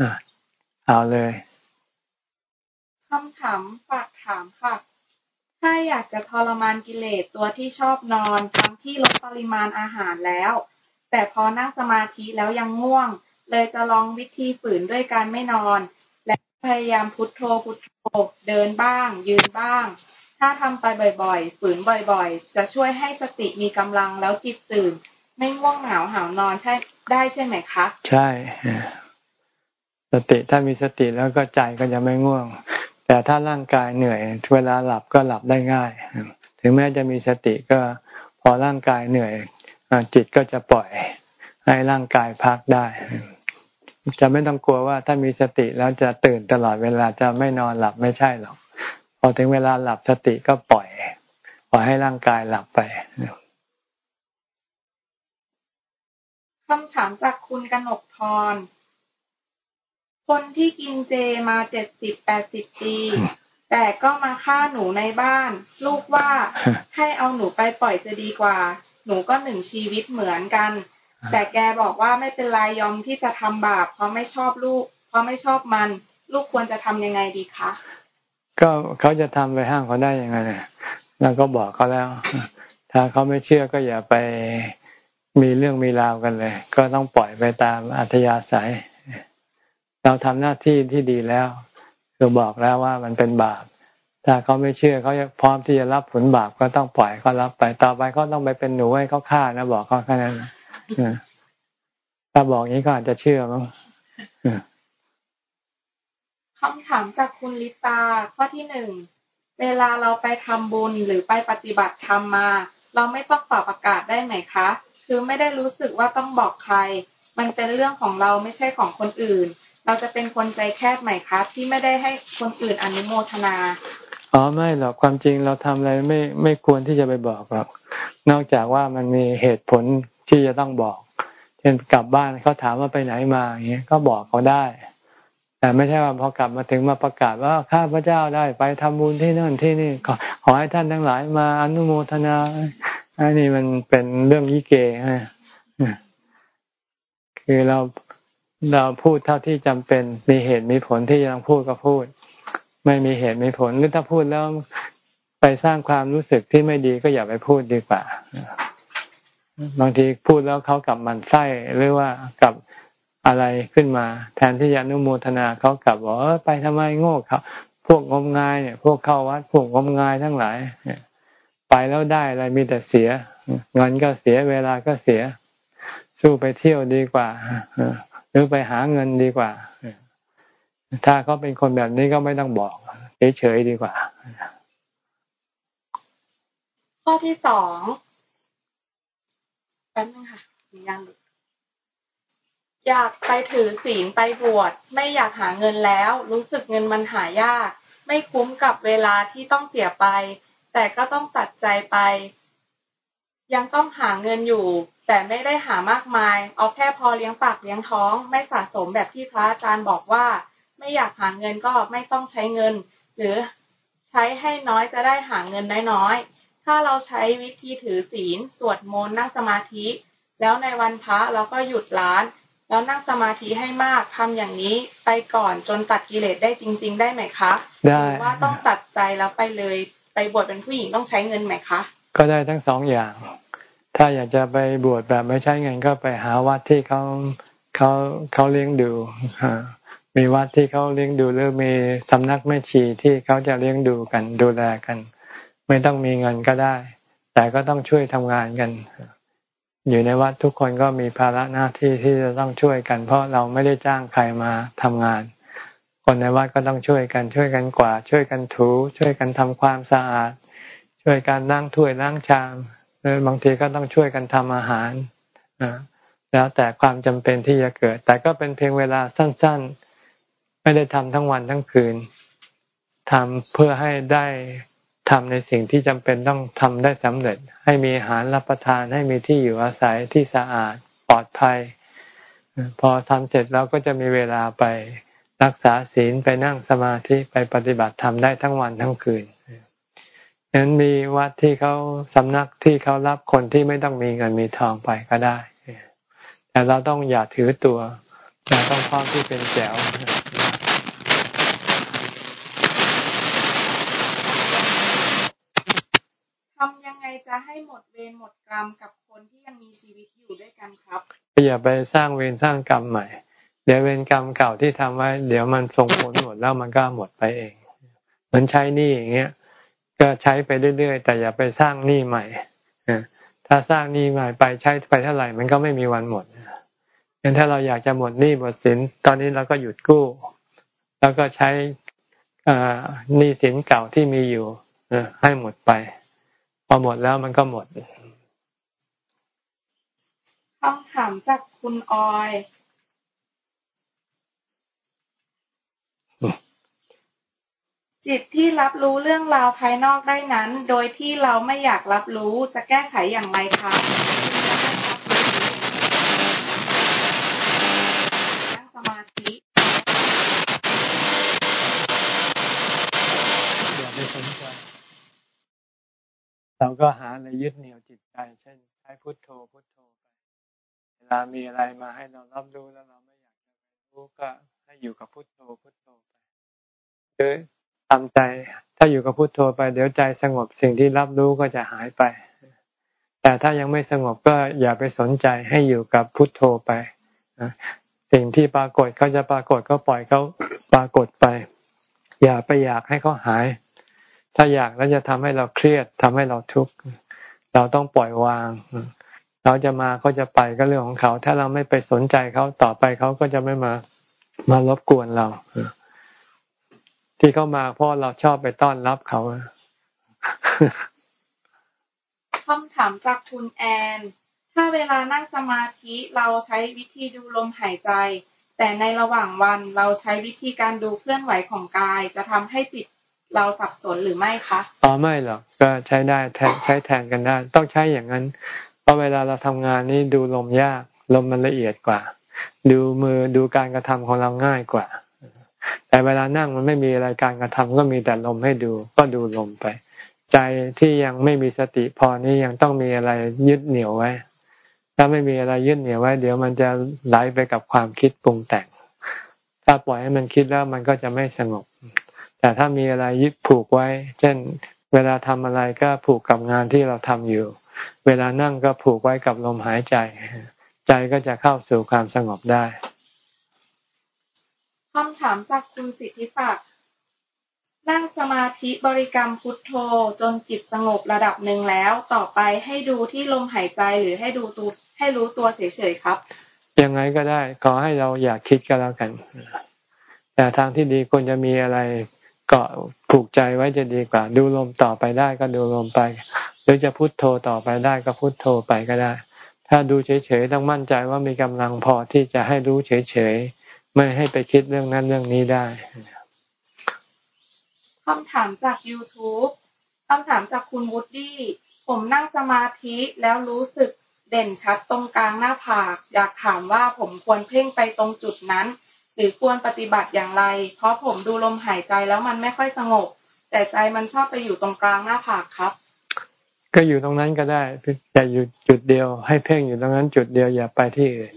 อ่าเอาเลยคำถามฝากถามค่ะ ถ้าอยากจะทรมานกิเลสตัวที่ชอบนอนทั้งที่ลดปริมาณอาหารแล้ว แต่พอนั่งสมาธิแล้วยังง่วง เลยจะลองวิธีฝืนด้วยการไม่นอน และพยายามพุทโธพุทโธ เดินบ้าง ยืนบ้าง ถ้าทำไปบ่อยๆ ฝืนบ่อยๆ จะช่วยให้สติมีกำลังแล้วจิตตื่น ไม่ง่วงเหงาหานอนใช่ได้ใช่ไหมคะ ใช่สติถ้ามีสติแล้วก็ใจก็จะไม่ง่วง แต่ถ้าร่างกายเหนื่อยเวลาหลับก็หลับได้ง่าย ถึงแม้จะมีสติก็พอร่างกายเหนื่อยจิตก็จะปล่อยให้ร่างกายพักได้ จะไม่ต้องกลัวว่าถ้ามีสติแล้วจะตื่นตลอดเวลาจะไม่นอนหลับไม่ใช่หรอก พอถึงเวลาหลับสติก็ปล่อย ปล่อยให้ร่างกายหลับไปคำถามจากคุณกนกพร คนที่กินเจมาเจ็ดสิบแปดสิบปี แต่ก็มาฆ่าหนูในบ้าน ลูกว่าให้เอาหนูไปปล่อยจะดีกว่า หนูก็หนึ่งชีวิตเหมือนกัน แต่แกบอกว่าไม่เป็นไรยอมที่จะทำบาปเพราะไม่ชอบลูก เพราะไม่ชอบมัน ลูกควรจะทำยังไงดีคะก็เขาจะทำไปห้ามเขาได้ยังไงเนี่ยเราก็บอกเขาแล้ว ถ้าเขาไม่เชื่อก็อย่าไปมีเรื่องมีราวกันเลย ก็ต้องปล่อยไปตามอัธยาศัย เราทำหน้าที่ที่ดีแล้วคือบอกแล้วว่ามันเป็นบาป ถ้าเขาไม่เชื่อเขาพร้อมที่จะรับผลบาปก็ต้องปล่อยเขารับไปต่อไปเขาต้องไปเป็นหนูให้เขาฆ่านะบอกเขาแค่นั้น ถ้าบอกงี้ก็อาจจะเชื่อมั้งคำถามจากคุณลิตาข้อที่หนึ่งเวลาเราไปทำบุญหรือไปปฏิบัติธรรมมา เราไม่ต้องเป่าประกาศได้ไหมคะ คือไม่ได้รู้สึกว่าต้องบอกใคร มันเป็นเรื่องของเราไม่ใช่ของคนอื่น เราจะเป็นคนใจแคบไหมคะ ที่ไม่ได้ให้คนอื่นอนุโมทนาอ๋อไม่หรอกความจริงเราทำอะไรไม่ไม่ควรที่จะไปบอกหรอกนอกจากว่ามันมีเหตุผล ที่จะต้องบอก เช่นกลับบ้านเขาถามว่าไปไหนมาอย่างเงี้ยก็บอกเขาได้ แต่ไม่ใช่ว่าพอกลับมาถึงมาประกาศว่าข้าพเจ้าได้ไปทำบุญที่นั่นที่นี่ขอขอให้ท่านทั้งหลายมาอนุโมทนาอันนี้มันเป็นเรื่องยี่เกฮะคือเราเราพูดเท่าที่จำเป็นมีเหตุมีผลที่จะต้องพูดก็พูด ไม่มีเหตุมีผลหรือถ้าพูดแล้วไปสร้างความรู้สึกที่ไม่ดีก็อย่าไปพูดดีกว่า บางทีพูดแล้วเขากลับมันไส้หรือว่ากลับอะไรขึ้นมา แทนที่จะนุโมทนาเขากลับบอกไปทำไมโง่เขาพวกงมงายเนี่ย พวกเข้าวัดพวกงมงายทั้งหลายไปแล้วได้อะไรมีแต่เสียเงินก็เสียเวลาก็เสีย สู้ไปเที่ยวดีกว่าหรือไปหาเงินดีกว่าถ้าเขาเป็นคนแบบนี้ก็ไม่ต้องบอกเฉยๆดีกว่า ข้อที่สอง ป๊บนึงค่ะยังอยากไปถือศีลไปบวชไม่อยากหาเงินแล้ว รู้สึกเงินมันหายาก ไม่คุ้มกับเวลาที่ต้องเสียไป แต่ก็ต้องตัดใจไป ยังต้องหาเงินอยู่ แต่ไม่ได้หามากมาย เอาแค่พอเลี้ยงปากเลี้ยงท้อง ไม่สะสมแบบที่พระอาจารย์บอกว่า ไม่อยากหาเงินก็ไม่ต้องใช้เงิน หรือใช้ให้น้อยจะได้หาเงินน้อยๆ ถ้าเราใช้วิธีถือศีลสวดมนต์นั่งสมาธิ แล้วในวันพระเราก็หยุดร้าน แล้วนั่งสมาธิให้มากทำอย่างนี้ไปก่อนจนตัดกิเลสได้จริง ๆ ได้ไหมคะได้ว่าต้องตัดใจแล้วไปเลยไปบวชเป็นผู้หญิงต้องใช้เงินไหมคะก็ได้ทั้งสองอย่าง ถ้าอยากจะไปบวชแบบไม่ใช้เงินก็ไปหาวัดที่เขาเขาเขาเลี้ยงดูมีวัดที่เขาเลี้ยงดูหรือมีสำนักแม่ชีที่เขาจะเลี้ยงดูกันดูแลกัน ไม่ต้องมีเงินก็ได้ แต่ก็ต้องช่วยทำงานกัน อยู่ในวัดทุกคนก็มีภาระหน้าที่ที่จะต้องช่วยกัน เพราะเราไม่ได้จ้างใครมาทำงาน คนในวัดก็ต้องช่วยกันช่วยกันกวาดช่วยกันถู ช่วยกันทำความสะอาด ช่วยกันล้างถ้วยล้างชามบางทีก็ต้องช่วยกันทำอาหารแล้วแต่ความจำเป็นที่จะเกิด แต่ก็เป็นเพียงเวลาสั้น ๆ ไม่ได้ทำทั้งวันทั้งคืนทำเพื่อให้ได้ ทำในสิ่งที่จำเป็นต้องทำได้สำเร็จ ให้มีอาหารรับประทานให้มีที่อยู่อาศัยที่สะอาดปลอดภัย พอทำเสร็จเราก็จะมีเวลาไปรักษาศีลไปนั่งสมาธิไปปฏิบัติธรรมได้ทั้งวันทั้งคืนนั้นมีวัดที่เขาสำนักที่เขารับคนที่ไม่ต้องมีเงินมีทองไปก็ได้ แต่เราต้องอย่าถือตัว เราต้องพร้อมที่เป็นแจ๋วจะ ให้หมดเวรหมดกรรมกับคนที่ยังมีชีวิตอยู่ด้วยกันครับอย่าไปสร้างเวรสร้างกรรมใหม่ เดี๋ยวเวรกรรมเก่าที่ทำไว้ เดี๋ยวมันส่งผลหมดแล้วมันก็หมดไปเองเหมือนใช้หนี้อย่างเงี้ยก็ใช้ไปเรื่อยๆ แต่อย่าไปสร้างหนี้ใหม่ถ้าสร้างหนี้ใหม่ไปใช้ไปเท่าไหร่มันก็ไม่มีวันหมดงั้นถ้าเราอยากจะหมดหนี้หมดสินตอนนี้เราก็หยุดกู้ แล้วก็ใช้หนี้สินเก่าที่มีอยู่ให้หมดไป พอหมดแล้วมันก็หมดคำถามจากคุณออยจิตที่รับรู้เรื่องราวภายนอกได้นั้น โดยที่เราไม่อยากรับรู้จะแก้ไขอย่างไรครับ เราก็หาอะไรยึดเหนี่ยวจิตใจ เช่นใช้พุทโธพุทโธไป เวลามีอะไรมาให้เรารับรู้แล้วเราไม่อยากจะรู้ก็ให้อยู่กับพุทโธพุทโธไปหรือทำใจ ถ้าอยู่กับพุทโธไป เดี๋ยวใจสงบสิ่งที่รับรู้ก็จะหายไป แต่ถ้ายังไม่สงบก็อย่าไปสนใจให้อยู่กับพุทโธไปสิ่งที่ปรากฏเขาจะปรากฏก็ปล่อยเขาปรากฏไป อย่าไปอยากให้เขาหาย ถ้าอยากแล้วจะทำให้เราเครียดทำให้เราทุกข์เราต้องปล่อยวาง เราจะมาเขาจะไปก็เรื่องของเขา ถ้าเราไม่ไปสนใจเขาต่อไปเขาก็จะไม่มามารบกวนเรา ที่เขามาเพราะเราชอบไปต้อนรับเขาคำถามจากคุณแอน ถ้าเวลานั่งสมาธิเราใช้วิธีดูลมหายใจ แต่ในระหว่างวันเราใช้วิธีการดูเคลื่อนไหวของกาย จะทำให้จิต เราสับสนหรือไม่คะอ๋อไม่หรอกก็ใช้ได้แทนใช้แทนกันได้ ต้องใช้อย่างนั้น เพราะเวลาเราทำงานนี่ดูลมยาก ลมมันละเอียดกว่า ดูมือดูการกระทำของเราง่ายกว่า แต่เวลานั่งมันไม่มีอะไรการกระทำก็มีแต่ลมให้ดู ก็ดูลมไป ใจที่ยังไม่มีสติพอนี้ยังต้องมีอะไรยึดเหนี่ยวไว้ ถ้าไม่มีอะไรยึดเหนี่ยวไว้ เดี๋ยวมันจะไหลไปกับความคิดปรุงแต่ง ถ้าปล่อยให้มันคิดแล้วมันก็จะไม่สงบ แต่ถ้ามีอะไรยึดผูกไว้ เช่น เวลาทำอะไรก็ผูกกับงานที่เราทำอยู่ เวลานั่งก็ผูกไว้กับลมหายใจ ใจก็จะเข้าสู่ความสงบได้คำถามจากคุณสิทธิศักดิ์นั่งสมาธิบริกรรมพุทโธจนจิตสงบระดับหนึ่งแล้ว ต่อไปให้ดูที่ลมหายใจหรือให้ดูตัวให้รู้ตัวเฉยๆครับ ยังไงก็ได้ ขอให้เราอยากคิดก็แล้วกัน แต่ทางที่ดีควรจะมีอะไร เกาะผูกใจไว้จะดีกว่า ดูลมต่อไปได้ก็ดูลมไป หรือจะพุทโธต่อไปได้ก็พุทโธไปก็ได้ ถ้าดูเฉยๆต้องมั่นใจว่ามีกำลังพอที่จะให้รู้เฉยๆไม่ให้ไปคิดเรื่องนั้นเรื่องนี้ได้คำถามจาก YouTube คำถามจากคุณวูดดี้ ผมนั่งสมาธิแล้วรู้สึกเด่นชัดตรงกลางหน้าผาก อยากถามว่าผมควรเพ่งไปตรงจุดนั้น รือควรปฏิบัติอย่างไร เพราะผมดูลมหายใจแล้วมันไม่ค่อยสงบ แต่ใจมันชอบไปอยู่ตรงกลางหน้าผากครับ ก็อยู่ตรงนั้นก็ได้แต่อยู่จุดเดียว ให้เพ่งอยู่ตรงนั้น จุดเดียวอย่าไปที่อื่น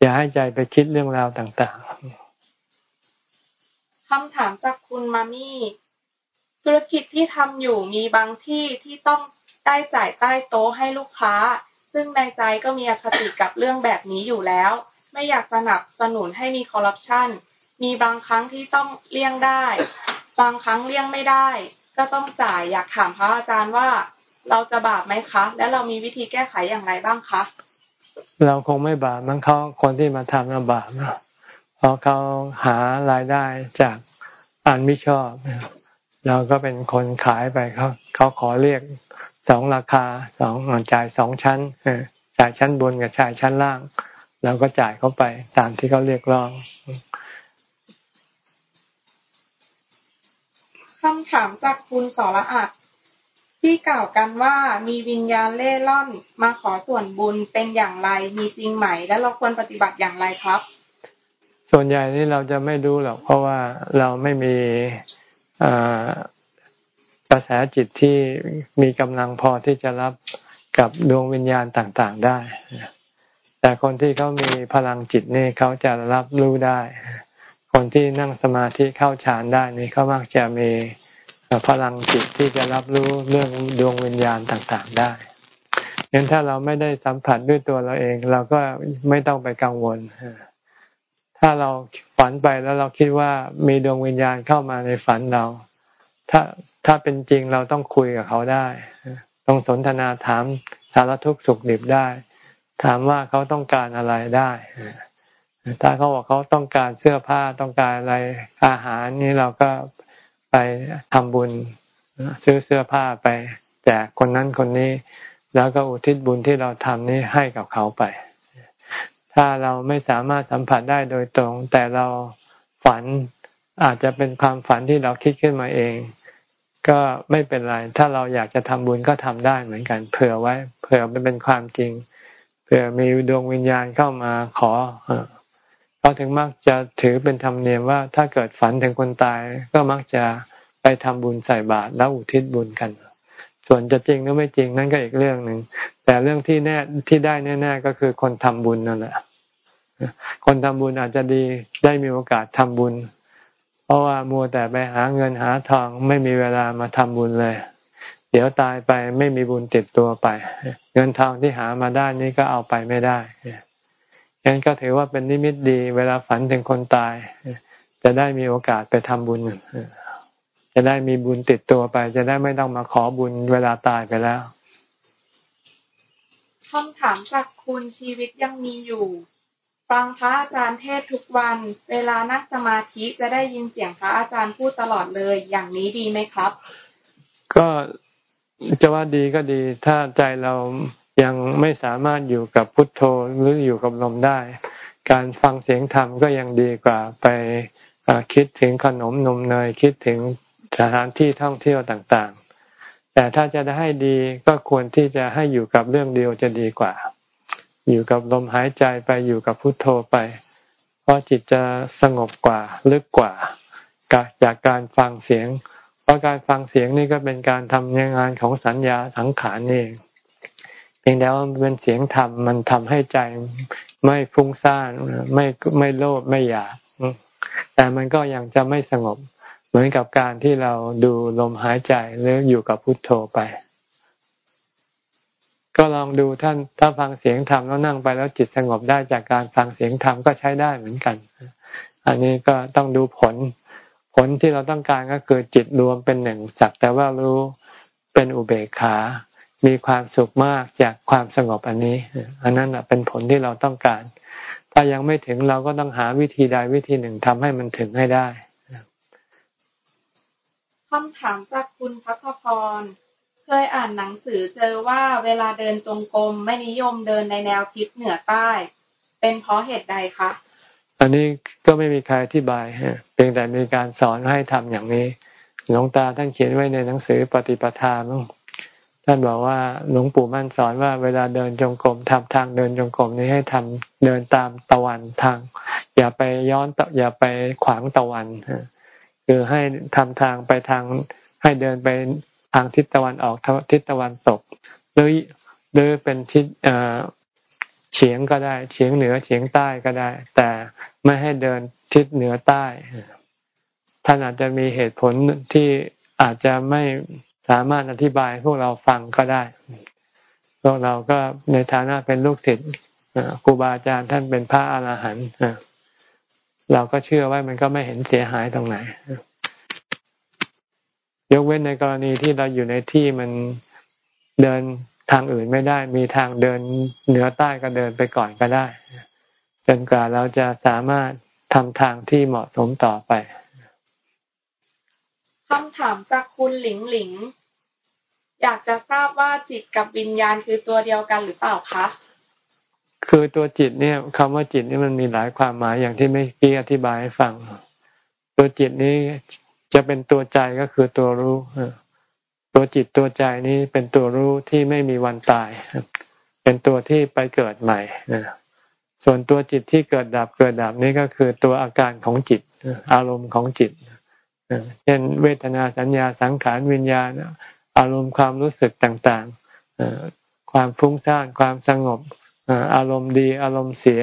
อย่าให้ใจไปคิดเรื่องราวต่าง ๆคำถามจากคุณมามี่ธุรกิจที่ทำอยู่มีบางที่ที่ต้องได้จ่ายใต้โต๊ะให้ลูกค้า ซึ่งในใจก็มีอคติกับเรื่องแบบนี้อยู่แล้ว ไม่อยากสนับสนุนให้มีคอร์รัปชันมีบางครั้งที่ต้องเลี่ยงได้ บางครั้งเลี่ยงไม่ได้ ก็ต้องจ่ายอยากถามพระอาจารย์ว่า เราจะบาปไหมคะ และเรามีวิธีแก้ไขอย่างไรบ้างคะ เราคงไม่บาปมันเขาคนที่มาทำเราบาปนะเพราะเขาหารายได้จากอันไม่ชอบเราก็เป็นคนขายไปเขาเขาขอเรียกสองราคาสองจ่ายสองชั้นจ่ายชั้นบนกับจ่ายชั้นล่าง เราก็จ่ายเขาไปตามที่เขาเรียกร้องคำถามจากคุณสรอัดที่กล่าวกันว่ามีวิญญาณเล่ร่อนมาขอส่วนบุญเป็นอย่างไรมีจริงไหม และเราควรปฏิบัติอย่างไรครับ ส่วนใหญ่นี่เราจะไม่รู้หรอกเพราะว่าเราไม่มีกระแสจิตที่มีกำลังพอที่จะรับกับดวงวิญญาณต่าง ๆ ได้ แต่คนที่เขามีพลังจิตนี่เขาจะรับรู้ได้ คนที่นั่งสมาธิเข้าฌานได้นี่เขามักจะมีพลังจิตที่จะรับรู้เรื่องดวงวิญญาณต่างๆได้งั้นถ้าเราไม่ได้สัมผัสด้วยตัวเราเอง เราก็ไม่ต้องไปกังวล ถ้าเราฝันไปแล้วเราคิดว่ามีดวงวิญญาณเข้ามาในฝันเรา ถ้าถ้าเป็นจริงเราต้องคุยกับเขาได้ ต้องสนทนาถามสารทุกข์สุขดิบได้ ถามว่าเขาต้องการอะไรได้ถ้าเขาบอกเขาต้องการเสื้อผ้าต้องการอะไรอาหารนี่เราก็ไปทำบุญซื้อเสื้อผ้าไปแจกคนนั้นคนนี้ แล้วก็อุทิศบุญที่เราทำนี้ให้กับเขาไป ถ้าเราไม่สามารถสัมผัสได้โดยตรง แต่เราฝันอาจจะเป็นความฝันที่เราคิดขึ้นมาเอง ก็ไม่เป็นไร ถ้าเราอยากจะทำบุญก็ทำได้เหมือนกัน เผื่อไว้ เผื่อมันเป็นความจริง เผื่อมีดวงวิญญาณเข้ามาขอเราถึงมักจะถือเป็นธรรมเนียมว่าถ้าเกิดฝันถึงคนตายก็มักจะไปทำบุญใส่บาตรแล้วอุทิศบุญกัน ส่วนจะจริงหรือไม่จริงนั่นก็อีกเรื่องหนึ่งแต่เรื่องที่แน่ที่ได้แน่ๆก็คือคนทำบุญนั่นแหละคนทำบุญอาจจะดีได้มีโอกาสทำบุญ เพราะว่ามัวแต่ไปหาเงินหาทองไม่มีเวลามาทำบุญเลย เดี๋ยวตายไปไม่มีบุญติดตัวไป เงินทองที่หามาได้นี้ก็เอาไปไม่ได้งั้นก็ถือว่าเป็นนิมิตดี เวลาฝันถึงคนตาย จะได้มีโอกาสไปทำบุญ จะได้มีบุญติดตัวไป จะได้ไม่ต้องมาขอบุญเวลาตายไปแล้วคำถามจากคุณชีวิตยังมีอยู่ฟังพระอาจารย์เทศทุกวัน เวลานั่งสมาธิจะได้ยินเสียงพระอาจารย์พูดตลอดเลย อย่างนี้ดีไหมครับ ก็ จะว่าดีก็ดี ถ้าใจเรายังไม่สามารถอยู่กับพุทโธหรืออยู่กับลมได้ การฟังเสียงธรรมก็ยังดีกว่าไปคิดถึงขนมนมเนยคิดถึงสถานที่ท่องเที่ยวต่างๆ แต่ถ้าจะได้ให้ดีก็ควรที่จะให้อยู่กับเรื่องเดียวจะดีกว่า อยู่กับลมหายใจไปอยู่กับพุทโธไป เพราะจิตจะสงบกว่าลึกกว่าจากการฟังเสียง เพราะการฟังเสียงนี่ก็เป็นการทำงานของสัญญาสังขารนี่เพียงแต่ว่าเป็นเสียงธรรมมันทำให้ใจไม่ฟุ้งซ่านไม่ไม่โลภไม่อยากแต่มันก็ยังจะไม่สงบ เหมือนกับการที่เราดูลมหายใจหรืออยู่กับพุทโธไป ก็ลองดูท่านถ้าฟังเสียงธรรมแล้วนั่งไปแล้วจิตสงบได้จากการฟังเสียงธรรมก็ใช้ได้เหมือนกัน อันนี้ก็ต้องดูผล ลที่เราต้องการก็คือจิตรวมเป็นหนึ่งสักแต่ว่ารู้เป็นอุเบกขา มีความสุขมากจากความสงบอันนี้ อันนั้นเป็นผลที่เราต้องการ ถ้ายังไม่ถึงเราก็ต้องหาวิธีใดวิธีหนึ่งทำให้มันถึงให้ได้คำถามจากคุณพัฒพรเคยอ่านหนังสือเจอว่าเวลาเดินจงกรมไม่นิยมเดินในแนวทิศเหนือใต้ เป็นเพราะเหตุใดคะ อันนี้ก็ไม่มีใครอธิบายเพียงแต่มีการสอนให้ทำอย่างนี้ หลวงตาท่านเขียนไว้ในหนังสือปฏิปทาท่านบอกว่าหลวงปู่มั่นสอนว่าเวลาเดินจงกรมทำทางเดินจงกรมนี้ให้ทำเดินตามตะวันทาง อย่าไปย้อนอย่าไปขวางตะวันคือให้ทำทางไปทางให้เดินไปทางทิศตะวันออกทิศตะวันตกหรือหรือเป็นทิศ เฉียงก็ได้เฉียงเหนือเฉียงใต้ก็ได้ แต่ไม่ให้เดินทิศเหนือใต้ ท่านอาจจะมีเหตุผลที่อาจจะไม่สามารถอธิบายพวกเราฟังก็ได้ พวกเราก็ในฐานะเป็นลูกศิษย์ครูบาอาจารย์ท่านเป็นพระอาหารหันต์เราก็เชื่อว่ามันก็ไม่เห็นเสียหายตรงไหน ยกเว้นในกรณีที่เราอยู่ในที่มันเดิน ทางอื่นไม่ได้ มีทางเดินเหนือใต้ก็เดินไปก่อนก็ได้ จนกว่าเราจะสามารถทำทางที่เหมาะสมต่อไปคำถามจากคุณหลิงหลิง อยากจะทราบว่าจิตกับวิญญาณคือตัวเดียวกันหรือเปล่าคะคือตัวจิตเนี่ยคำว่าจิตนี่มันมีหลายความหมายอย่างที่ไม่กี้อธิบายให้ฟัง ตัวจิตนี้จะเป็นตัวใจก็คือตัวรู้ ตัวจิตตัวใจนี้เป็นตัวรู้ที่ไม่มีวันตาย เป็นตัวที่ไปเกิดใหม่ส่วนตัวจิตที่เกิดดับเกิดดับนี้ก็คือตัวอาการของจิต อารมณ์ของจิตเช่นเวทนาสัญญาสังขารวิญญาณ อารมณ์ความรู้สึกต่างๆ ความฟุ้งซ่านความสงบอารมณ์ดีอารมณ์เสีย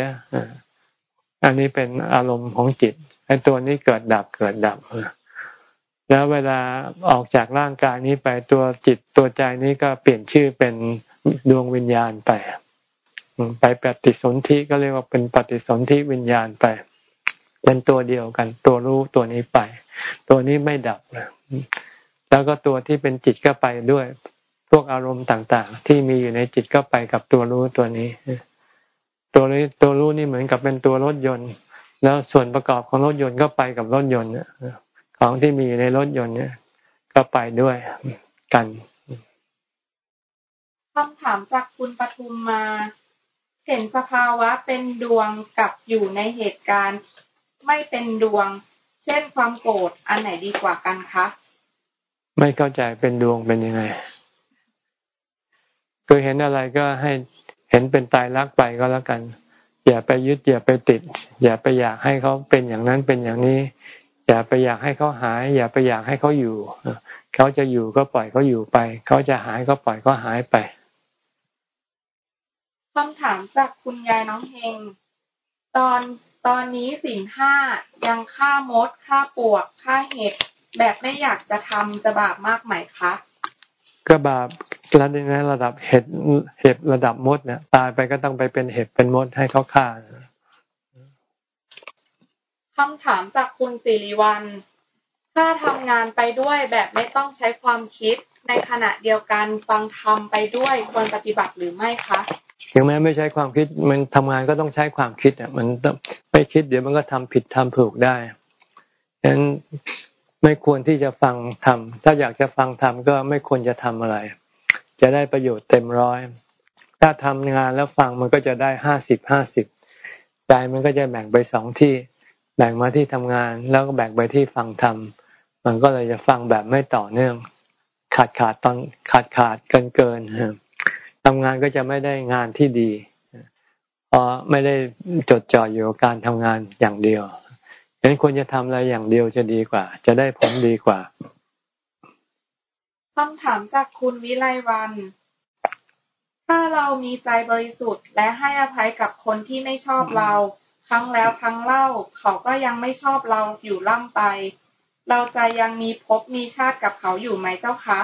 อันนี้เป็นอารมณ์ของจิตไอ้ตัวนี้เกิดดับเกิดดับ แล้วเวลาออกจากร่างกายนี้ไปตัวจิตตัวใจนี้ก็เปลี่ยนชื่อเป็นดวงวิญญาณไป ไปปฏิสนธิก็เรียกว่าเป็นปฏิสนธิวิญญาณไป เป็นตัวเดียวกัน ตัวรู้ตัวนี้ไป ตัวนี้ไม่ดับแล้วก็ตัวที่เป็นจิตก็ไปด้วย พวกอารมณ์ต่างๆ ที่มีอยู่ในจิตก็ไปกับตัวรู้ตัวนี้ ตัวนี้ตัวรู้นี่เหมือนกับเป็นตัวรถยนต์ แล้วส่วนประกอบของรถยนต์ก็ไปกับรถยนต์ ของที่มีอยู่ในรถยนต์เนี่ย ก็ไปด้วยกันคำถามจากคุณปทุมมา เห็นสภาวะเป็นดวงกับอยู่ในเหตุการณ์ ไม่เป็นดวง เช่นความโกรธอันไหนดีกว่ากันคะไม่เข้าใจเป็นดวงเป็นยังไงคือเห็นอะไรก็ให้เห็นเป็นตายรักไปก็แล้วกัน อย่าไปยึดอย่าไปติด อย่าไปอยากให้เขาเป็นอย่างนั้นเป็นอย่างนี้ อย่าไปอยากให้เขาหาย อย่าไปอยากให้เขาอยู่เขาจะอยู่ก็ปล่อยเขาอยู่ไป เขาจะหายก็ปล่อยเขาหายไปคำถามจากคุณยายน้องเฮง ตอนตอนนี้สิ่งห้ายังฆ่ามดฆ่าปวกฆ่าเห็ดแบบไม่อยากจะทำจะบาปมากไหมคะก็บาประดับนระดับเห็ดเห็ดระดับมดเนี่ยตายไปก็ต้องไปเป็นเห็ดเป็นมดให้เขาฆ่า คำถามจากคุณสิริวัล ถ้าทำงานไปด้วยแบบไม่ต้องใช้ความคิด ในขณะเดียวกันฟังธรรมไปด้วยควรปฏิบัติหรือไม่คะ ถึงแม้ไม่ใช้ความคิดมันทำงานก็ต้องใช้ความคิดอะมันไม่คิดเดี๋ยวมันก็ทำผิดทำถูกได้ฉะนั้นไม่ควรที่จะฟังทำถ้าอยากจะฟังทำก็ไม่ควรจะทำอะไร จะได้ประโยชน์เต็มร้อย ถ้าทำงานแล้วฟังมันก็จะได้ห้าสิบห้าสิบใจมันก็จะแบ่งไปสองที่ แบ่งมาที่ทำงานแล้วก็แบ่งไปที่ฟังธรรมมันก็เลยจะฟังแบบไม่ต่อเนื่อง ขาดขาดตอนขาดขาดเกินเกินทำงานก็จะไม่ได้งานที่ดีเพราะไม่ได้จดจ่ออยู่กับการทำงานอย่างเดียวฉะนั้นควรจะทำอะไรอย่างเดียวจะดีกว่า จะได้ผลดีกว่าคำถามจากคุณวิไลวัน ถ้าเรามีใจบริสุทธิ์ และให้อภัยกับคนที่ไม่ชอบเรา ครั้งแล้วครั้งเล่า เขาก็ยังไม่ชอบเราอยู่ล่ำไป เราจะยังมีภพมีชาติกับเขาอยู่ไหมเจ้าคะ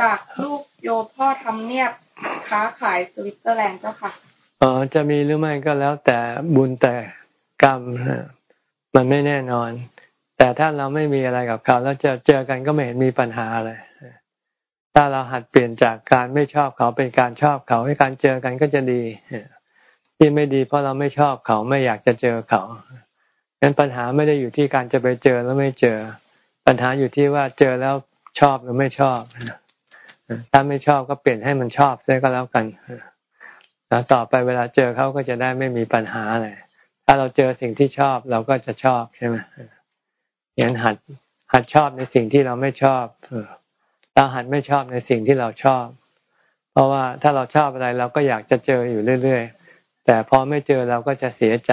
จากลูกโยพ่อทำเนียบค้าขายสวิตเซอร์แลนด์เจ้าค่ะอ๋อจะมีหรือไม่ก็แล้วแต่บุญแต่กรรมมันไม่แน่นอน แต่ถ้าเราไม่มีอะไรกับเขา แล้วจะเจอกันก็ไม่เห็นมีปัญหาอะไรถ้าเราหัดเปลี่ยนจากการไม่ชอบเขาเป็นการชอบเขาให้การเจอกันก็จะดี ที่ไม่ดีเพราะเราไม่ชอบเขาไม่อยากจะเจอเขาดังนั้นปัญหาไม่ได้อยู่ที่การจะไปเจอแล้วไม่เจอ ปัญหาอยู่ที่ว่าเจอแล้วชอบหรือไม่ชอบ ถ้าไม่ชอบก็เปลี่ยนให้มันชอบซะก็แล้วกันแล้วต่อไปเวลาเจอเขาก็จะได้ไม่มีปัญหาอะไรถ้าเราเจอสิ่งที่ชอบเราก็จะชอบใช่ไหมอย่างหัดหัดชอบในสิ่งที่เราไม่ชอบเราหัดไม่ชอบในสิ่งที่เราชอบ เพราะว่าถ้าเราชอบอะไรเราก็อยากจะเจออยู่เรื่อยๆ แต่พอไม่เจอเราก็จะเสียใจ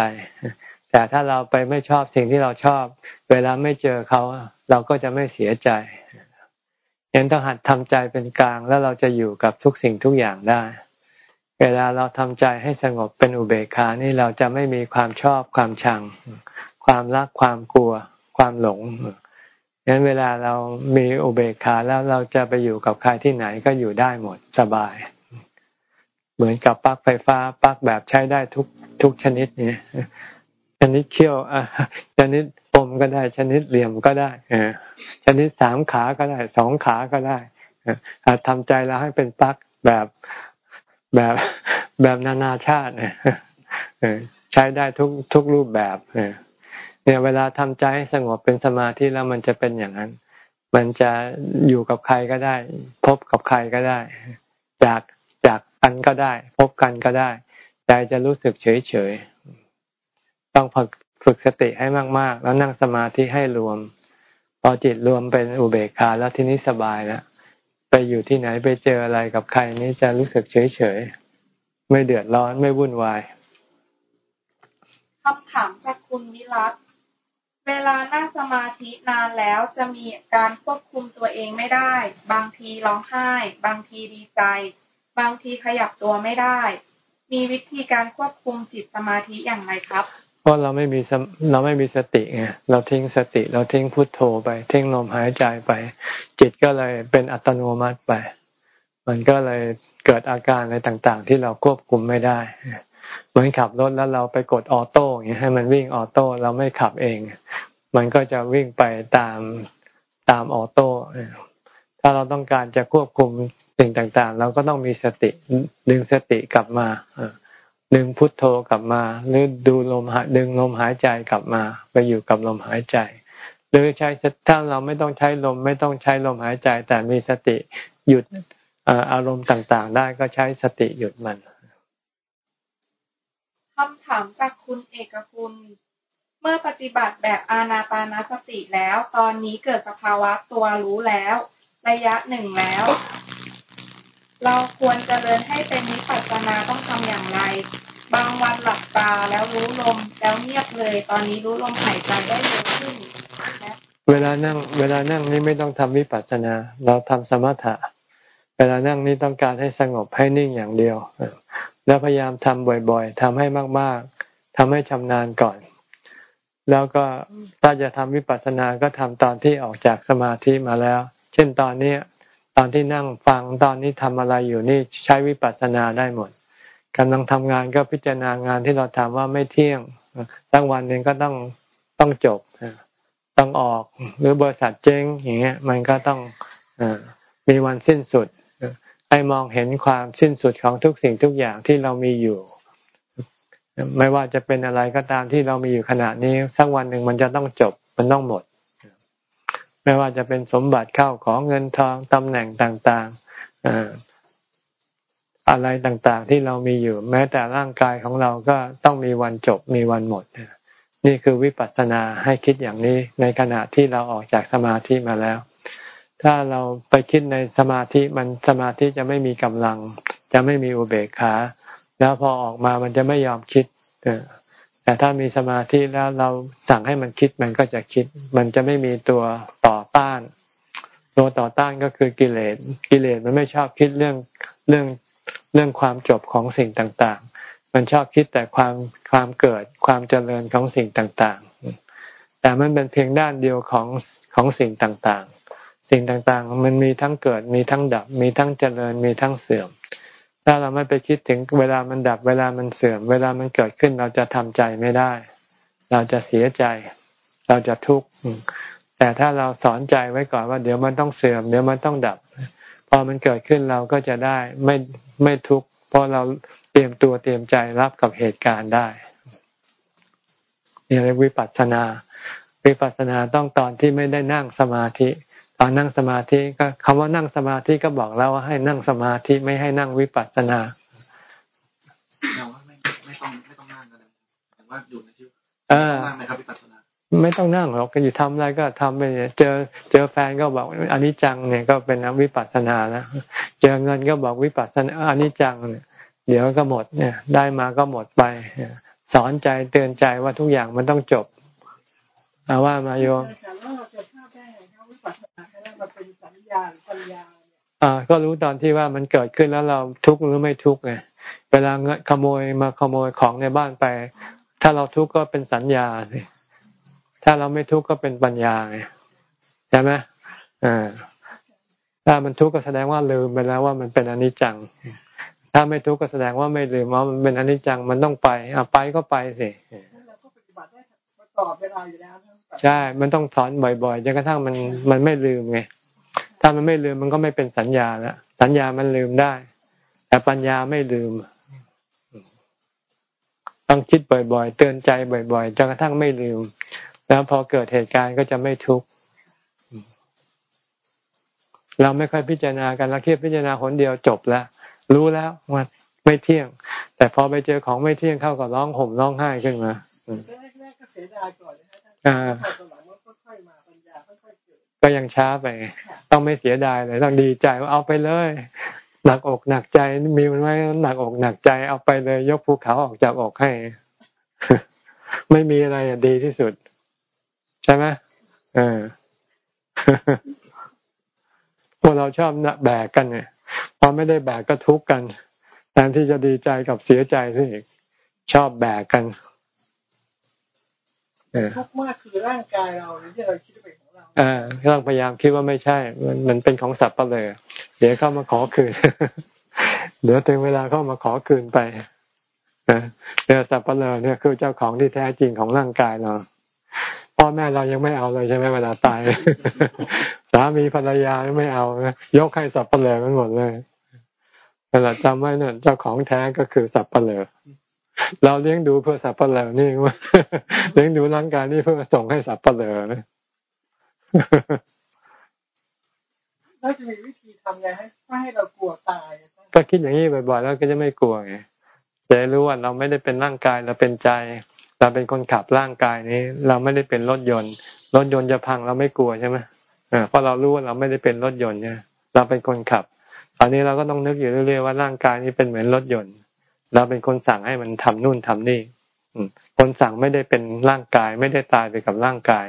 แต่ถ้าเราไปไม่ชอบสิ่งที่เราชอบ เวลาไม่เจอเขาเราก็จะไม่เสียใจยังต้องหัดทำใจเป็นกลางแล้วเราจะอยู่กับทุกสิ่งทุกอย่างได้ เวลาเราทำใจให้สงบเป็นอุเบกขานี่เราจะไม่มีความชอบความชัง ความรักความกลัว ความหลงงั้นเวลาเรามีอุเบกขาแล้วเราจะไปอยู่กับใครที่ไหนก็อยู่ได้หมดสบาย เหมือนกับปลั๊กไฟฟ้าปลั๊กแบบใช้ได้ทุกทุกชนิดเนี่ยชนิดเขี้ยวชนิดปมก็ได้ ชนิดเหลี่ยมก็ได้ชนิดสามขาก็ได้สองขาก็ได้ทำใจเราให้เป็นปลั๊กแบบแบบแบบนานาชาติใช้ได้ทุกทุกรูปแบบเนี่ยเวลาทำใจให้สงบเป็นสมาธิแล้วมันจะเป็นอย่างนั้น มันจะอยู่กับใครก็ได้ พบกับใครก็ได้ จาก กันก็ได้ พบกันก็ได้ใจจะรู้สึกเฉยเฉยต้องฝึกฝึกสติให้มาก ๆ แล้วนั่งสมาธิให้รวม พอจิตรวมเป็นอุเบกขาแล้วทีนี้สบายแล้วไปอยู่ที่ไหนไปเจออะไรกับใครนี้จะรู้สึกเฉยเฉยไม่เดือดร้อนไม่วุ่นวายคำถามจากคุณวิรัตเวลานั่งสมาธินานแล้วจะมีการควบคุมตัวเองไม่ได้ บางทีร้องไห้ บางทีดีใจ บางทีขยับตัวไม่ได้ มีวิธีการควบคุมจิตสมาธิอย่างไรครับเพราะเราไม่มีเราไม่มีสติไงเราทิ้งสติ เราทิ้งพุทโธไป ทิ้งลมหายใจไป จิตก็เลยเป็นอัตโนมัติไป มันก็เลยเกิดอาการอะไรต่างๆ ที่เราควบคุมไม่ได้เหมือนขับรถแล้วเราไปกด auto อย่างนี้ให้มันวิ่ง auto เราไม่ขับเอง มันก็จะวิ่งไปตามตาม auto ถ้าเราต้องการจะควบคุม สิ่งต่างๆ เราก็ต้องมีสติดึงสติกลับมาดึงพุทโธกลับมา หรือดูลมหายดึงลมหายใจกลับมา ไปอยู่กับลมหายใจ หรือใช้ถ้าเราไม่ต้องใช้ลมไม่ต้องใช้ลมหายใจ แต่มีสติหยุดอารมณ์ต่างๆ ได้ก็ใช้สติหยุดมันคำถามจากคุณเอกคุณเมื่อปฏิบัติแบบอานาปานสติแล้ว ตอนนี้เกิดสภาวะตัวรู้แล้ว ระยะหนึ่งแล้ว เราควรเจริญให้เป็นวิปัสสนาต้องทำอย่างไร บางวันหลับตาแล้วรู้ลมแล้วเงียบเลย ตอนนี้รู้ลมหายใจได้เร็วขึ้นและเวลานั่ง เวลานั่งนี่ไม่ต้องทำวิปัสสนา เราทำสมถะ เวลานั่งนี่ต้องการให้สงบให้นิ่งอย่างเดียว แล้วพยายามทำบ่อยๆทำให้มากๆทำให้ชำนาญก่อน แล้วก็ถ้าจะทำวิปัสสนาก็ทำตอนที่ออกจากสมาธิมาแล้ว เช่นตอนนี้ ตอนที่นั่งฟังตอนนี้ทำอะไรอยู่นี่ใช้วิปัสสนาได้หมดกำลังทำงานก็พิจารณางานที่เราทำว่าไม่เที่ยงสักวันหนึ่งก็ต้องต้องจบต้องออกหรือบริษัทเจ๊งอย่างเงี้ยมันก็ต้องอมีวันสิ้นสุดให้มองเห็นความสิ้นสุดของทุกสิ่งทุกอย่างที่เรามีอยู่ ไม่ว่าจะเป็นอะไรก็ตามที่เรามีอยู่ขณะนี้สักวันหนึ่งมันจะต้องจบมันต้องหมด ไม่ว่าจะเป็นสมบัติเข้าของเงินทองตำแหน่งต่างๆอะไรต่างๆ ที่เรามีอยู่ แม้แต่ร่างกายของเราก็ต้องมีวันจบมีวันหมด นี่คือวิปัสสนาให้คิดอย่างนี้ในขณะที่เราออกจากสมาธิมาแล้ว ถ้าเราไปคิดในสมาธิมันสมาธิจะไม่มีกำลัง จะไม่มีอุเบกขา แล้วพอออกมามันจะไม่ยอมคิดแต่ถ้ามีสมาธิแล้วเราสั่งให้มันคิดมันก็จะคิด มันจะไม่มีตัวต่อ ต้าน ตัวต่อต้านก็คือกิเลสกิเลสมันไม่ชอบคิดเรื่องเรื่องเรื่องความจบของสิ่งต่างๆ มันชอบคิดแต่ความความเกิดความเจริญของสิ่งต่างๆ แต่มันเป็นเพียงด้านเดียวของของสิ่งต่างๆ สิ่งต่างๆ มันมีทั้งเกิดมีทั้งดับ มีทั้งเจริญมีทั้งเสื่อม ถ้าเราไม่ไปคิดถึงเวลามันดับเวลามันเสื่อม เวลามันเกิดขึ้นเราจะทำใจไม่ได้ เราจะเสียใจ เราจะทุกข์ แต่ถ้าเราสอนใจไว้ก่อนว่าเดี๋ยวมันต้องเสื่อมเดี๋ยวมันต้องดับ พอมันเกิดขึ้นเราก็จะได้ไม่ไม่ทุกข์เพราะเราเตรียมตัวเตรียมใจรับกับเหตุการณ์ได้นี่เรียกวิปัสสนา วิปัสสนาต้องตอนที่ไม่ได้นั่งสมาธิ ตอนนั่งสมาธิก็คำว่านั่งสมาธิก็บอกแล้วว่าให้นั่งสมาธิไม่ให้นั่งวิปัสสนาแต่ว่าไม่ไม่ต้องไม่ต้องนั่งก็ได้แต่ว่าอยู่ในชีวิตนั่งไหมครับวิปัสสนา ไม่ต้องนั่งหรอกก็อยู่ทำอะไรก็ทำไปเจอเจอแฟนก็บอกอันนี้จังเนี่ยก็เป็นวิปัสสนาแล้วเจอเงินก็บอกวิปัสสนาอันนี้จังเนี่ยเดี๋ยวก็หมดเนี่ย ได้มาก็หมดไปสอนใจเตือนใจว่าทุกอย่างมันต้องจบเอาว่ามาโยมอ่าก็รู้ตอนที่ว่ามันเกิดขึ้นแล้วเราทุกข์หรือไม่ทุกข์ไงเวลาขโมยมาขโมยของในบ้านไป ถ้าเราทุกข์ก็เป็นสัญญา ถ้าเราไม่ทุกข์ก็เป็นปัญญาไงใช่ไหมอ่าถ้ามันทุกข์ก็แสดงว่าลืมไปแล้วว่ามันเป็นอนิจจัง ถ้าไม่ทุกข์ก็แสดงว่าไม่ลืมว่ามันเป็นอนิจจังมันต้องไปอะไปก็ไปสิใช่ มันต้องสอนบ่อยๆจนกระทั่งมันมันไม่ลืมไง ถ้ามันไม่ลืมมันก็ไม่เป็นสัญญาแล้วสัญญามันลืมได้ แต่ปัญญาไม่ลืม ต้องคิดบ่อยๆ เตือนใจบ่อยๆจนกระทั่งไม่ลืม แล้วพอเกิดเหตุการณ์ก็จะไม่ทุกข์เราไม่ค่อยพิจารณากันเราคิดพิจารณาคนเดียวจบแล้วรู้แล้วว่าไม่เที่ยง แต่พอไปเจอของไม่เที่ยงเข้ากับร้องห่มร้องไห้ขึ้นมาก็ยังช้าไป ต้องไม่เสียดายเลยต้องดีใจว่าเอาไปเลย หนักอกหนักใจมีมันไว้หนักอกหนักใจเอาไปเลย ยกภูเขาออกจากอกให้ ไม่มีอะไรดีที่สุด ใช่ไหมเออพวกเราชอบแบกกันเนี่ยพอไม่ได้แบกก็ทุกข์กันแทนที่จะดีใจกับเสียใจซะอีกชอบแบกกันทุกข์มากคือร่างกายเราที่เราคิดไปของเราอ่าต้องพยายามคิดว่าไม่ใช่ มันมันเป็นของสัตว์ประเลยเดี๋ยวเข้ามาขอคืน เดี๋ยวถึงเวลาเข้ามาขอคืนไปเดี๋ยวสัตว์ประเลยเนี่ยคือเจ้าของที่แท้จริงของร่างกายเรา พ่อแม่เรายังไม่เอาเลยใช่ไหมเวลาตาย สามีภรรยาไม่เอายกให้สัตว์ประเลยมันหมดเลยเวลาจำไว้เนี่ยเจ้าของแท้ก็คือสัตว์ประเลยเราเลี้ยงดูเพื่อสับปะเลอนี่ว่าเลี้ยงดูร่างกายนี่เพื่อส่งให้สับปะเลอนะแล้วจะมีวิธีทำไงให้ไม่ให้เรากลัวตายก็คิดอย่างนี้บ่อยๆแล้วก็จะไม่กลัวไงจะรู้ว่าเราไม่ได้เป็นร่างกายเราเป็นใจ เราเป็นคนขับร่างกายนี้ เราไม่ได้เป็นรถยนต์ รถยนต์จะพังเราไม่กลัวใช่ไหมเพราะเรารู้ว่าเราไม่ได้เป็นรถยนต์เนี่ยเราเป็นคนขับ ตอนนี้เราก็ต้องนึกอยู่เรื่อยๆว่าร่างกายนี้เป็นเหมือนรถยนต์ เราเป็นคนสั่งให้มันทำนู่นทำนี่คนสั่งไม่ได้เป็นร่างกาย ไม่ได้ตายไปกับร่างกาย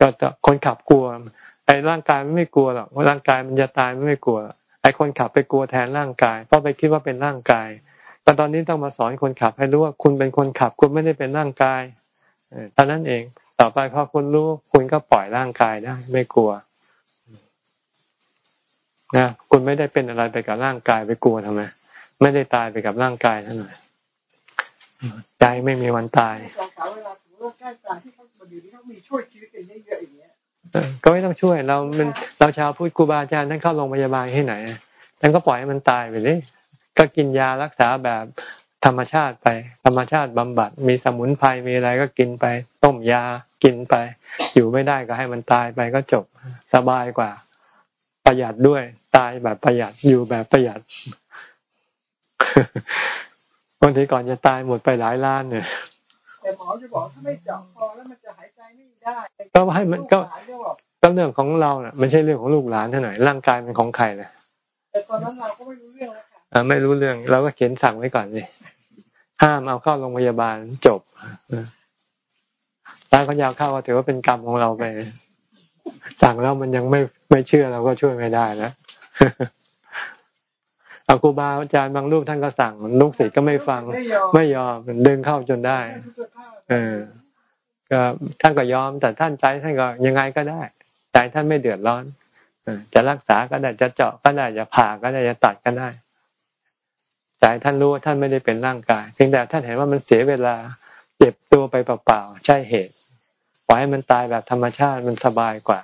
ก็คนขับกลัวไอ้ร่างกายไม่กลัวหรอกว่าร่างกายมันจะตายไม่กลัวไอ้คนขับไปกลัวแทนร่างกายเพราะไปคิดว่าเป็นร่างกาย แต่ตอนนี้ต้องมาสอนคนขับให้รู้ว่าคุณเป็นคนขับ คุณไม่ได้เป็นร่างกายเท่านั้นเองต่อไปพอคุณรู้คุณก็ปล่อยร่างกายได้ไม่กลัวนะคุณไม่ได้เป็นอะไรไปกับร่างกายไปกลัวทำไมไม่ได้ตายไปกับร่างกายเท่านั้นใจไม่มีวันตายก็ไม่ต้องช่วยเรามันเราชาวพุทธครูบาอาจารย์ท่านเข้าโรงพยาบาลที่ไหนท่านก็ปล่อยให้มันตายไปเลย ก็กินยารักษาแบบธรรมชาติไป ธรรมชาติบำบัด มีสมุนไพรมีอะไรก็กินไป ต้มยากินไป อยู่ไม่ได้ก็ให้มันตายไปก็จบสบายกว่า ประหยัดด้วยตายแบบประหยัดอยู่แบบประหยัดบางทีก่อนจะตายหมดไปหลายล้านเนี่ยแต่หมอจะบอกถ้าไม่เจาะคอแล้วมันจะหายใจไม่ได้ก็ให้มันก็ก็เรื่องของเราเน่ะไม่ใช่เรื่องของลูกหลานเท่าไหร่ร่างกายเป็นของใครนะแต่ตอนนั้นเราก็ไม่รู้เรื่องแล้วค่ะ ไม่รู้เรื่องเราก็เขียนสั่งไว้ก่อนเลยห้ามเอาเข้าโรงพยาบาลจบถ้าเขายาวเข้าก็ถือว่าเป็นกรรมของเราไป สั่งแล้วมันยังไม่ไม่เชื่อเราก็ช่วยไม่ได้แล้วอาครูบาอาจารย์บางรูปท่านก็สั่งลูกศิษย์ก็ไม่ฟัง ไม่ยอมดึงเข้าจนได้ เออ ก็ท่านก็ยอม แต่ท่านใจท่านก็ยังไงก็ได้ใจท่านไม่เดือดร้อนจะรักษาก็ได้จะเจาะก็ได้จะผ่าก็ได้จะตัดก็ได้ ใจท่านรู้ว่าท่านไม่ได้เป็นร่างกาย เพียงแต่ท่านเห็นว่ามันเสียเวลาเจ็บตัวไปเปล่าๆใช่เหตุปล่อยให้มันตายแบบธรรมชาติมันสบายกว่า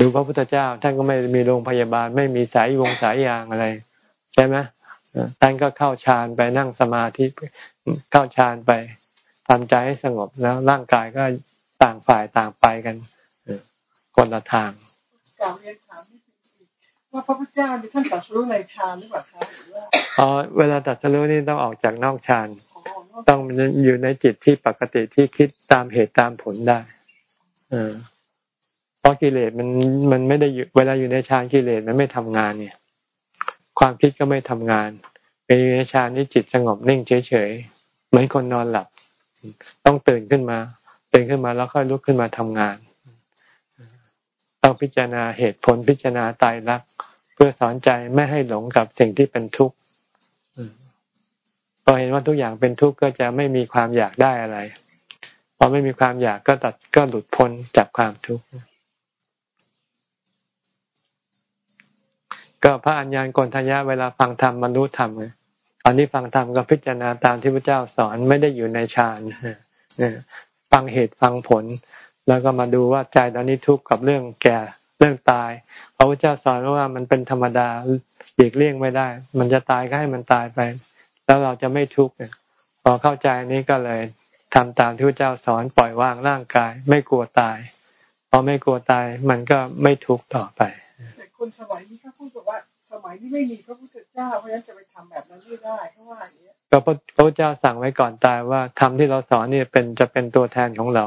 ดูพระพุทธเจ้า ท่านก็ไม่มีโรงพยาบาล ไม่มีสายวงสายยางอะไร ใช่ไหมท่านก็เข้าฌานไปนั่งสมาธิเข้าฌานไปทำใจให้สงบแล้วร่างกายก็ต่างฝ่ายต่างไปกันคนละทางกล่าวเรียนถาม ว่าพระพุทธเจ้าท่านตรัสรู้ในฌานหรือเปล่าคะหรือว่าอ๋อเวลาตรัสรู้นี่ต้องออกจากนอกฌานต้องอยู่ในจิตที่ปกติที่คิดตามเหตุตามผลได้เออเพราะกิเลสมันมันไม่ได้อยู่เวลาอยู่ในฌานกิเลสมันไม่ทำงานเนี่ย ความคิดก็ไม่ทำงานเป็นอยู่ในฌานที่จิตสงบนิ่งเฉยๆเหมือนคนนอนหลับ ต้องตื่นขึ้นมาตื่นขึ้นมาแล้วค่อยลุกขึ้นมาทำงานต้อง พิจารณาเหตุผลพิจารณาตายรัก เพื่อสอนใจไม่ให้หลงกับสิ่งที่เป็นทุกข์พอเห็นว่าทุกอย่างเป็นทุกข์ก็จะไม่มีความอยากได้อะไรพอไม่มีความอยากก็ตัดก็หลุดพ้นจากความทุกข์ก็พระอัญญาณกนทัญญาเวลาฟังธรรมบรรลุธรรมเลยตอนนี้ฟังธรรมก็พิจารณาตามที่พระเจ้าสอนไม่ได้อยู่ในฌานฟังเหตุฟังผล แล้วก็มาดูว่าใจตอนนี้ทุกข์กับเรื่องแก่เรื่องตายพระพุทธเจ้าสอนว่ามันเป็นธรรมดาหลีกเลี่ยงไม่ได้ มันจะตายก็ให้มันตายไป แล้วเราจะไม่ทุกข์พอเข้าใจนี้ก็เลยทำตามที่พระเจ้าสอนปล่อยวางร่างกาย ไม่กลัวตายพอไม่กลัวตายมันก็ไม่ทุกข์ต่อไปคนสมัยนี้เขาพูดบอกว่าสมัยนี้ไม่มีพระพุทธเจ้าเพราะฉะนั้นจะไปทำแบบนั้นไม่ได้เพราะว่าอย่างนี้ก็พระพุทธเจ้าสั่งไว้ก่อนตายว่าทำที่เราสอนนี่เป็นจะเป็นตัวแทนของเรา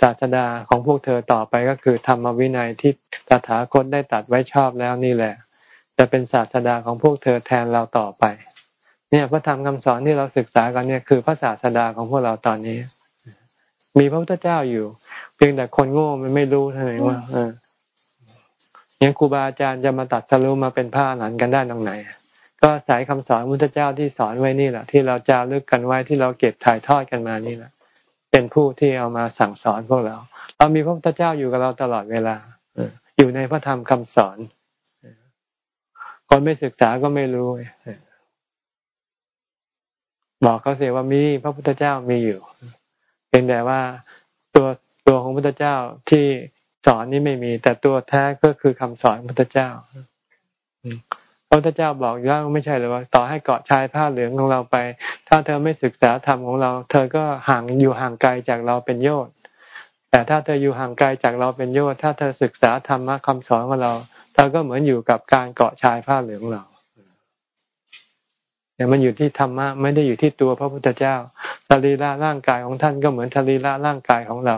ศาสดาของพวกเธอต่อไปก็คือธรรมวินัยที่ตถาคตได้ตัดไว้ชอบแล้วนี่แหละ จะเป็นศาสดาของพวกเธอแทนเราต่อไป เนี่ยพระธรรมคำสอนที่เราศึกษากันเนี่ยคือพระศาสดาของพวกเราตอนนี้ มีพระพุทธเจ้าอยู่ เพียงแต่คนโง่มันไม่รู้เท่านั้นว่าเนี่ยครูบาอาจารย์จะมาตัดสรุปมาเป็นผ้าหลันกันได้ตรงไหน ก็สายคำสอนพุทธเจ้าที่สอนไว้นี่แหละที่เราจารึกกันไว้ที่เราเก็บถ่ายทอดกันมานี่แหละ เป็นผู้ที่เอามาสั่งสอนพวกเรา เรามีพระพุทธเจ้าอยู่กับเราตลอดเวลาอยู่ในพระธรรมคำสอนคนไม่ศึกษาก็ไม่รู้บอกเขาเสียว่ามีพระพุทธเจ้ามีอยู่เป็นแต่ว่าตัวตัวของพระพุทธเจ้าที่สอนนี่ไม่มี แต่ตัวแท้ก็คือคำสอนพระพุทธเจ้า พระพุทธเจ้าบอกแล้วไม่ใช่เลยว่า ต่อให้เกาะชายผ้าเหลืองของเราไป ถ้าเธอไม่ศึกษาธรรมของเรา เธอก็ห่างอยู่ห่างไกลจากเราเป็นโยชน์แต่ถ้าเธออยู่ห่างไกลจากเราเป็นโยชน์ถ้าเธอศึกษาธรรมะคำสอนของเรา เธอก็เหมือนอยู่กับการเกาะชายผ้าเหลืองเราเนี่มันอยู่ที่ธรรมะไม่ได้อยู่ที่ตัวพระพุทธเจ้าสรีระร่างกายของท่านก็เหมือนสรีระร่างกายของเรา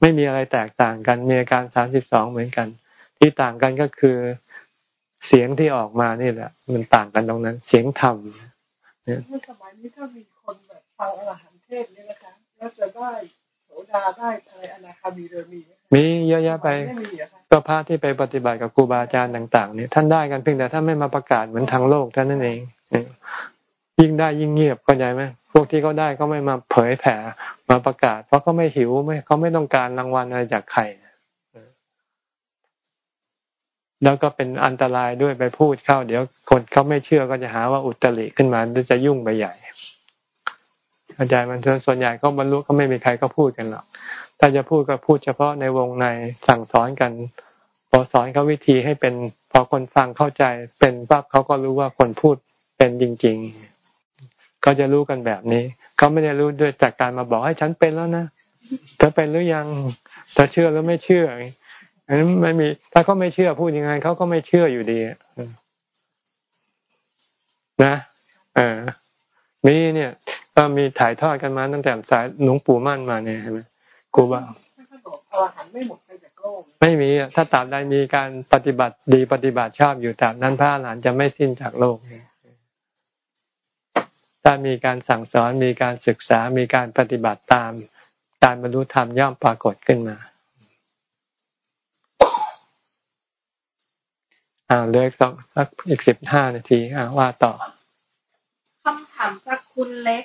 ไม่มีอะไรแตกต่างกันมีอาการสามสิบสองเหมือนกัน ที่ต่างกันก็คือ เสียงที่ออกมานี่แหละ มันต่างกันตรงนั้น เสียงธรรมเนี่ยสมัยนี้ถ้ามีคนแบบฟังอรหันเทศนี่นะคะแล้วจะได้โสดาได้อะไรอนาคามีเรมีมีเยอะแยะไปก็พระที่ไปปฏิบัติกับครูบาอาจารย์ต่าง ๆ เนี่ยท่านได้กันเพียงแต่ท่านไม่มาประกาศเหมือนทางโลกท่านนั่นเองยิ่งได้ยิ่งเงียบเข้าใจไหมพวกที่เขาได้ก็ไม่มาเผยแผ่มาประกาศ เพราะเขาไม่หิวไม่เขาไม่ต้องการรางวัลอะไรจากใคร แล้วก็เป็นอันตรายด้วยไปพูดเข้า เดี๋ยวคนเขาไม่เชื่อก็จะหาว่าอุตริขึ้นมาจะยุ่งไปใหญ่อาจารย์มันส่วนใหญ่ก็บรรลุก็ไม่มีใครก็พูดกันหรอกถ้าจะพูดก็พูดเฉพาะในวงในสั่งสอนกัน พอสอนเขาวิธีให้เป็น พอคนฟังเข้าใจเป็นปั๊บเขาก็รู้ว่าคนพูดเป็นจริง ๆ ก็จะรู้กันแบบนี้เขาไม่ได้รู้ด้วยจากการมาบอกให้ฉันเป็นแล้วนะเธอเป็นหรือยังเธอเชื่อหรือไม่เชื่อ นนี้ไม่มี ถ้าเขาไม่เชื่อพูดยังไงเขาก็ไม่เชื่ออยู่ดีนะเออมีเนี่ย ก็มีถ่ายทอดกันมาตั้งแต่สายหลวงปู่มั่นมาเนี่ยใช่ไหมครูบาไม่มีถ้าตราบใดมีการปฏิบัติดีปฏิบัติชอบอยู่ตราบนั้นพระอรหันจะไม่สิ้นจากโลกถ้ามีการสั่งสอนมีการศึกษามีการปฏิบัติตาม การบรรลุธรรมย่อมปรากฏขึ้นมา อ่าเลือกสักสักอีกสิบห้านาทีอ่าว่าต่อคำถามจากคุณเล็ก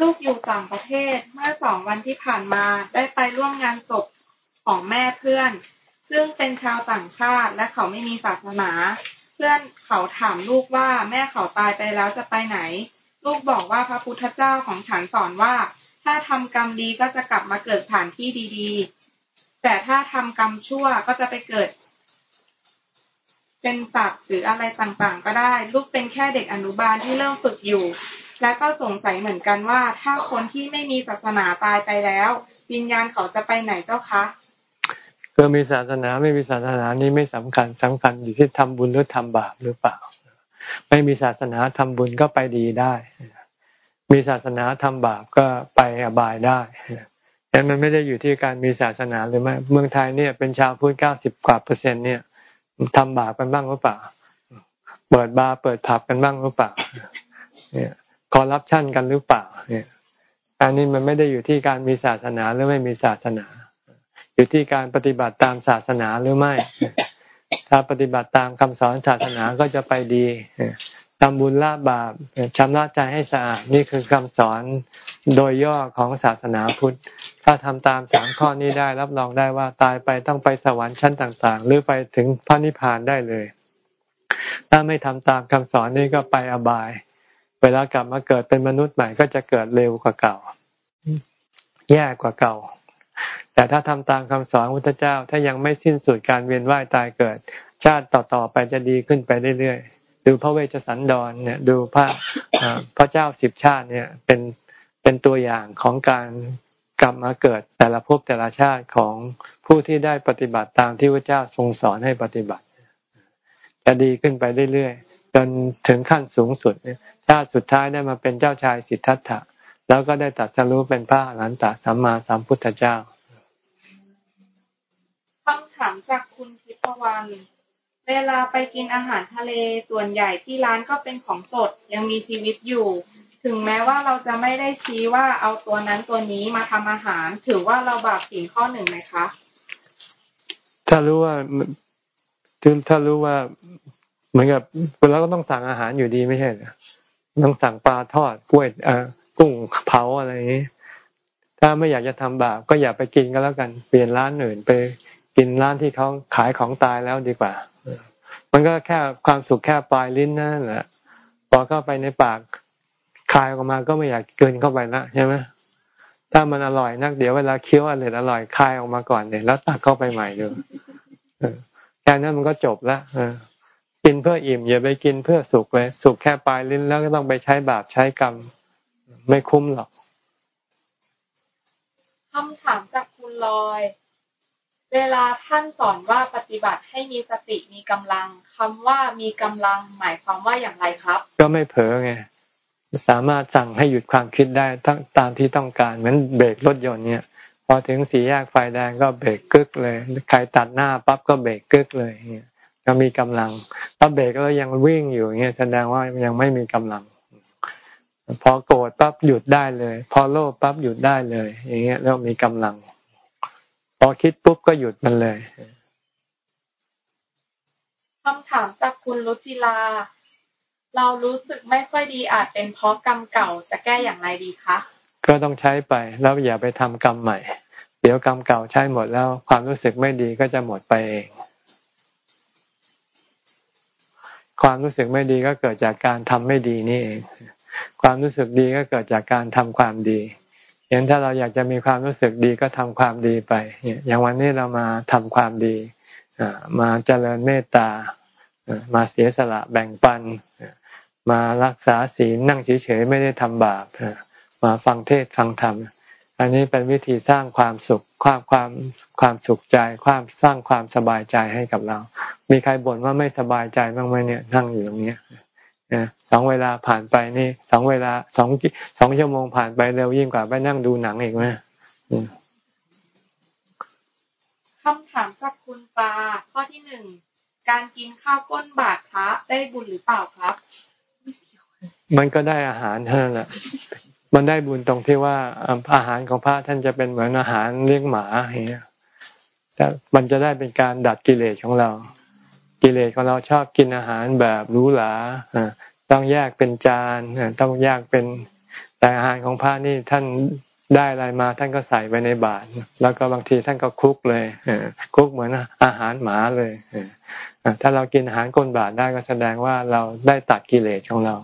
ลูกอยู่ต่างประเทศเมื่อสองวันที่ผ่านมาได้ไปร่วมงานศพของแม่เพื่อน ซึ่งเป็นชาวต่างชาติและเขาไม่มีศาสนา เพื่อนเขาถามลูกว่าแม่เขาตายไปแล้วจะไปไหน ลูกบอกว่าพระพุทธเจ้าของฉันสอนว่า ถ้าทำกรรมดีก็จะกลับมาเกิดสถานที่ดีๆ แต่ถ้าทำกรรมชั่วก็จะไปเกิด เป็นสัตว์หรืออะไรต่างๆ ก็ได้ ลูกเป็นแค่เด็กอนุบาลที่เริ่มฝึกอยู่ และก็สงสัยเหมือนกันว่า ถ้าคนที่ไม่มีศาสนาตายไปแล้ว วิญญาณเขาจะไปไหนเจ้าคะก็มีศาสนาไม่มีศาสนานี้ไม่สำคัญสำคัญอยู่ที่ทำบุญหรือทำบาปหรือเปล่า ไม่มีศาสนาทำบุญก็ไปดีได้ มีศาสนาทำบาปก็ไปอบายได้แต่มันไม่ได้อยู่ที่การมีศาสนาหรือไม่เมืองไทยเนี่ยเป็นชาวพุทธเก้าสิบกว่าเปอร์เซ็นต์เนี่ย ทำบาปกันบ้างหรือเปล่า เปิดบาร์เปิดผับกันบ้างหรือเปล่า เนี่ยคอร์รัปชันกันหรือเปล่า เนี่ย อันนี้มันไม่ได้อยู่ที่การมีศาสนาหรือไม่มีศาสนา อยู่ที่การปฏิบัติตามศาสนาหรือไม่ ถ้าปฏิบัติตามคำสอนศาสนาก็จะไปดี ทำบุญละบาปชำระใจให้สะอาดนี่คือคำสอนโดยย่อของศาสนาพุทธ ถ้าทำตามสามข้อนี้ได้รับรองได้ว่าตายไปต้องไปสวรรค์ชั้นต่าง ๆ หรือไปถึงพระนิพพานได้เลย ถ้าไม่ทำตามคำสอนนี้ก็ไปอบาย เวลากลับมาเกิดเป็นมนุษย์ใหม่ก็จะเกิดเร็วกว่าเก่า แย่กว่าเก่า แต่ถ้าทำตามคำสอนพุทธเจ้า ถ้ายังไม่สิ้นสุดการเวียนว่ายตายเกิด ชาติต่อๆไปจะดีขึ้นไปเรื่อยๆ ดูพระเวชสันดรเนี่ย ดูพระพระเจ้าสิบชาติเนี่ย เป็นเป็นตัวอย่างของการกลับมาเกิดแต่ละภพแต่ละชาติของผู้ที่ได้ปฏิบัติตามที่พระเจ้าทรงสอนให้ปฏิบัติ จะดีขึ้นไปเรื่อยๆจนถึงขั้นสูงสุดเนี่ยชาติสุดท้ายได้มาเป็นเจ้าชายสิทธัตถะแล้วก็ได้ตัดสรู้เป็นพระอรหันตสัมมาสัมพุทธเจ้าคำถามจากคุณทิพวรรณ เวลาไปกินอาหารทะเลส่วนใหญ่ที่ร้านก็เป็นของสดยังมีชีวิตอยู่ ถึงแม้ว่าเราจะไม่ได้ชี้ว่าเอาตัวนั้นตัวนี้มาทำอาหาร ถือว่าเราบาปสิ่งข้อหนึ่งไหมคะ ถ้ารู้ว่าถ้ารู้ว่าเหมือนกับเราก็ต้องสั่งอาหารอยู่ดีไม่ใช่เหรอต้องสั่งปลาทอดกล้วยเอ่อกุ้งเผาอะไรอย่างนี้ ถ้าไม่อยากจะทำบาปก็อย่าไปกินก็แล้วกัน เปลี่ยนร้านอื่นไป กินร้านที่เขาขายของตายแล้วดีกว่า มันก็แค่ความสุขแค่ปลายลิ้นนั่นแหละพอเข้าไปในปากคายออกมาก็ไม่อยากเกินเข้าไปละใช่ไหมถ้ามันอร่อยนักเดี๋ยวเวลาเคี้ยวอร่อยอร่อยคายออกมาก่อนเนี่ยแล้วตักเข้าไปใหม่ดูแค่นั้นมันก็จบล้วกินเพื่ออิ่มอย่าไปกินเพื่อสุขเลยสุขแค่ปลายลิ้นแล้วก็ต้องไปใช้บาปใช้กรรม ไม่คุ้มหรอกคำถามจากคุณลอย เวลาท่านสอนว่าปฏิบัติให้มีสติมีกำลังคำว่ามีกำลังหมายความว่าอย่างไรครับ ก็ไม่เผลอไงสามารถสั่งให้หยุดความคิดได้ทั้งตามที่ต้องการเหมือนเบรกรถยนต์เนี่ย พอถึงสี่แยกไฟแดงก็เบรกกึกเลยใครตัดหน้าปั๊บก็เบรกกึกเลยเนี่ยก็มีกำลังถ้าเบรกแล้วยังวิ่งอยู่เงี้ยแสดงว่ายังไม่มีกำลัง พอโกรธปั๊บหยุดได้เลย พอโลภปั๊บหยุดได้เลย อย่างเงี้ยแล้วมีกำลัง พอคิดปุ๊บก็หยุดมันเลยคำถามจากคุณรุจิลา เรารู้สึกไม่ค่อยดีอาจเป็นเพราะกรรมเก่าจะแก้อย่างไรดีคะ ก็ต้องใช้ไปแล้วอย่าไปทำกรรมใหม่ เดี๋ยวกรรมเก่าใช้หมดแล้ว ความรู้สึกไม่ดีก็จะหมดไปเอง ความรู้สึกไม่ดีก็เกิดจากการทำไม่ดีนี่เอง ความรู้สึกดีก็เกิดจากการทำความดีอ ย่างถ้าเราอยากจะมีความรู้สึกดีก็ทำความดีไป อย่างวันนี้เรามาทำความดีมาเจริญเมตตา มาเสียสละแบ่งปัน มารักษาศีลนั่งเฉยๆไม่ได้ทำบาปมาฟังเทศฟังธรรม อันนี้เป็นวิธีสร้างความสุขความความความสุขใจ ความสร้างความสบายใจให้กับเรา มีใครบ่นว่าไม่สบายใจบ้างไหมเนี่ยนั่งอยู่ตรงนี้ สองเวลาผ่านไปนี่สองเวลาสองสองชั่วโมงผ่านไปเร็วยิ่งกว่าไปนั่งดูหนังอีกไหมคำถามจากคุณปลาข้อที่หนึ่งการกินข้าวก้นบาตรพระได้บุญหรือเปล่าครับ มันก็ได้อาหารเท่านั้นแหละมันได้บุญตรงที่ว่าอาหารของพระท่านจะเป็นเหมือนอาหารเลี้ยงหมาอย่างเงี้ยแต่มันจะได้เป็นการดัดกิเลสของเรา กิเลสของเราชอบกินอาหารแบบหรูหราต้องแยกเป็นจานต้องแยกเป็นแต่อาหารของพระนี่ท่านได้อะไรมาท่านก็ใส่ไปในบาตรแล้วก็บางทีท่านก็คุกเลยคุกเหมือนอาหารหมาเลยถ้าเรากินอาหารก้นบาตรได้ก็แสดงว่าเราได้ตัดกิเลสของเรา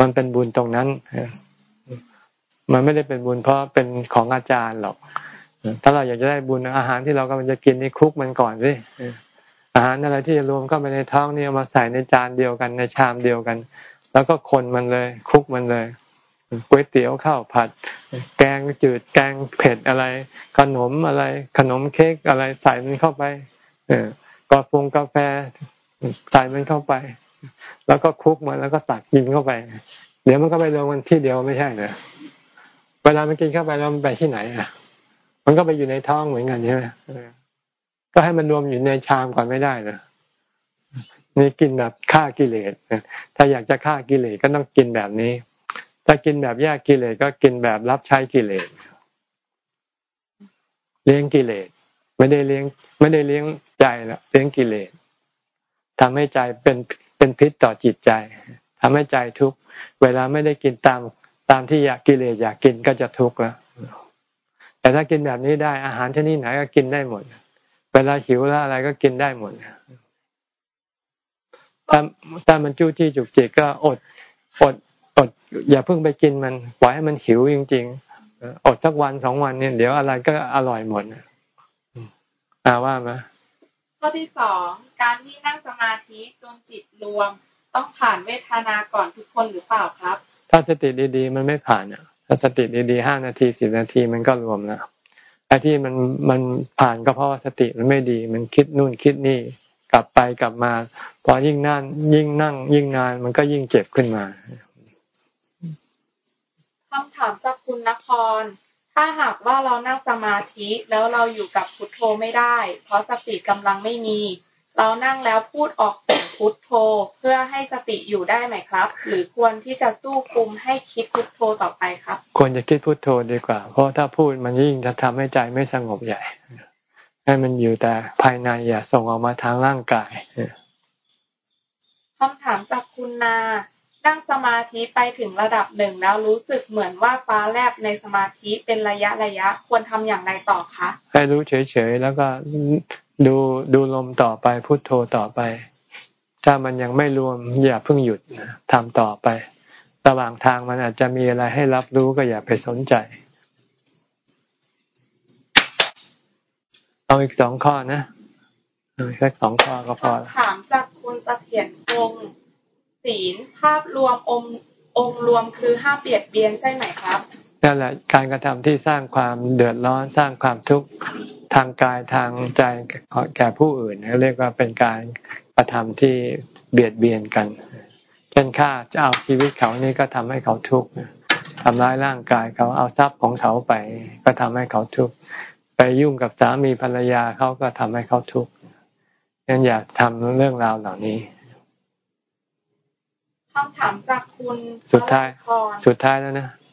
มันเป็นบุญตรงนั้นมันไม่ได้เป็นบุญเพราะเป็นของอาจารย์หรอก ถ้าเราอยากจะได้บุญอาหารที่เรากำลังจะกินนี่คุกมันก่อนสิ อาหารอะไรที่จะรวมเข้าไปในท้องนี่เอามาใส่ในจานเดียวกันในชามเดียวกัน แล้วก็คนมันเลยคุกมันเลยก๋วยเตี๋ยวข้าวผัด แกงจืดแกงเผ็ดอะไร ขนมอะไร ขนมเค้กอะไรใส่มันเข้าไป เออกาแฟกาแฟใส่มันเข้าไป แล้วก็คุกมันแล้วก็ตักกินเข้าไป เดี๋ยวมันก็ไปรวมกันที่เดียวไม่ใช่เหรอเวลามันกินเข้าไปแล้วมันไปที่ไหนอะ มันก็ไปอยู่ในท้องเหมือนกันใช่ไหม ก็ให้มันรวมอยู่ในชามก่อนไม่ได้เหรอนี่กินแบบฆ่ากิเลสถ้าอยากจะฆ่ากิเลสก็ต้องกินแบบนี้ ถ้ากินแบบแยกกิเลสก็กินแบบรับใช้กิเลสเลี้ยงกิเลสไม่ได้เลี้ยง ไม่ได้เลี้ยงใจละเลี้ยงกิเลสทำให้ใจเป็นเป็นพิษต่อจิตใจทำให้ใจทุกเวลาไม่ได้กินตามตามที่อยากกิเลสอยากกินก็จะทุกข์แล้วแต่ถ้ากินแบบนี้ได้อาหารชนิดไหนก็กินได้หมดเวลาหิวแล้วอะไรก็กินได้หมดถ้าถ้ามันจู้จี้จุกจิกก็อดอดอด อย่าเพิ่งไปกินมันปล่อยให้มันหิวจริง ๆ อดสักวันสองวันเนี่ย เดี๋ยวอะไรก็อร่อยหมดอ่าว่ามาข้อที่สองการที่นั่งสมาธิจนจิตรวม ต้องผ่านเวทนาก่อนทุกคนหรือเปล่าครับ ถ้าสติดีๆ มันไม่ผ่านอะถ้าสติดีๆห้านาทีสิบนาทีมันก็รวมแล้ว ไอ้ที่มันมันผ่านก็เพราะว่าสติมันไม่ดี มันคิดนู่นคิดนี่กลับไปกลับมา พอยิ่งนั่นยิ่งนั่ง ยิ่งนานมันก็ยิ่งเจ็บขึ้นมาคำถามจากคุณนครถ้าหากว่าเรานั่งสมาธิแล้วเราอยู่กับพุทโธไม่ได้ เพราะสติกำลังไม่มี เรานั่งแล้วพูดออกเสียง พุทโธเพื่อให้สติอยู่ได้ไหมครับ หรือควรที่จะสู้คุมให้คิดพุทโธต่อไปครับ ควรจะคิดพุทโธดีกว่า เพราะถ้าพูดมันยิ่งจะทำให้ใจไม่สงบใหญ่ ให้มันอยู่แต่ภายในอย่าส่งออกมาทางร่างกายคำถามจากคุณนานั่งสมาธิไปถึงระดับหนึ่งแล้วรู้สึกเหมือนว่าฟ้าแลบในสมาธิเป็นระยะระยะควรทำอย่างไรต่อคะให้รู้เฉยๆแล้วก็ดูดูลมต่อไปพุโทโธต่อไป ถ้ามันยังไม่รวมอย่าเพิ่งหยุดทำต่อไประหว่างทางมันอาจจะมีอะไรให้รับรู้ก็อย่าไปสนใจเอาอีกสองข้อนะแค่สองข้อก็พอถามจากคุณเสถียรพงศ์ศีลภาพรวมองค์องค์รวมคือห้าเปียดเบียนใช่ไหมครับนั่นแหละการกระทำที่สร้างความเดือดร้อนสร้างความทุกข์ทางกายทางใจแก่ผู้อื่นเรียกว่าเป็นการ กระทำที่เบียดเบียนกัน เช่นฆ่าจะเอาชีวิตเขานี่ก็ทำให้เขาทุกข์ทำร้ายร่างกายเขาเอาทรัพย์ของเขาไป ก็ทำให้เขาทุกข์ไปยุ่งกับสามีภรรยาเขาก็ทำให้เขาทุกข์ยังอยากทำเรื่องราวเหล่านี้คำถามจากคุณสุดท้ายสุดท้ายแล้วนะค่ะ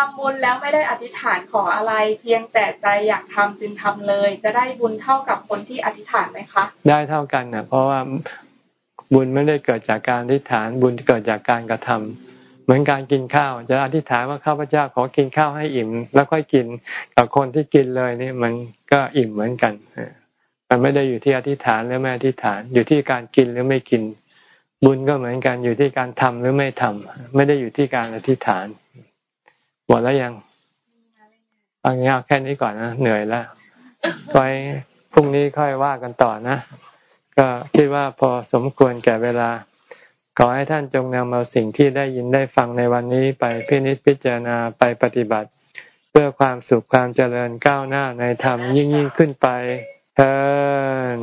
ทำบุญแล้วไม่ได้อธิษฐานขออะไร เพียงแต่ใจอยากทำจึงทำเลย จะได้บุญเท่ากับคนที่อธิษฐานไหมคะ ได้เท่ากันนะเพราะว่าบุญไม่ได้เกิดจากการอธิษฐานบุญเกิดจากการกระทำเหมือนการกินข้าว จะอธิษฐานว่าข้าพเจ้าขอกินข้าวให้อิ่ม แล้วค่อยกินกับคนที่กินเลยนี่มันก็อิ่มเหมือนกันมันไม่ได้อยู่ที่อธิษฐานหรือไม่อธิษฐาน อยู่ที่การกินหรือไม่กิน บุญก็เหมือนกันอยู่ที่การทำหรือไม่ทำไม่ได้อยู่ที่การอธิษฐาน หมดแล้วยังเอางี้เอาแค่นี้ก่อนนะเหนื่อยแล้วไว้พรุ่งนี้ค่อยว่ากันต่อนะ ก็คิดว่าพอสมควรแก่เวลา ขอให้ท่านจงนำเอาสิ่งที่ได้ยินได้ฟังในวันนี้ไปพินิจพิจารณาไปปฏิบัติ เพื่อความสุขความเจริญก้าวหน้าในธรรมยิ่งยิ่งขึ้นไปเธอ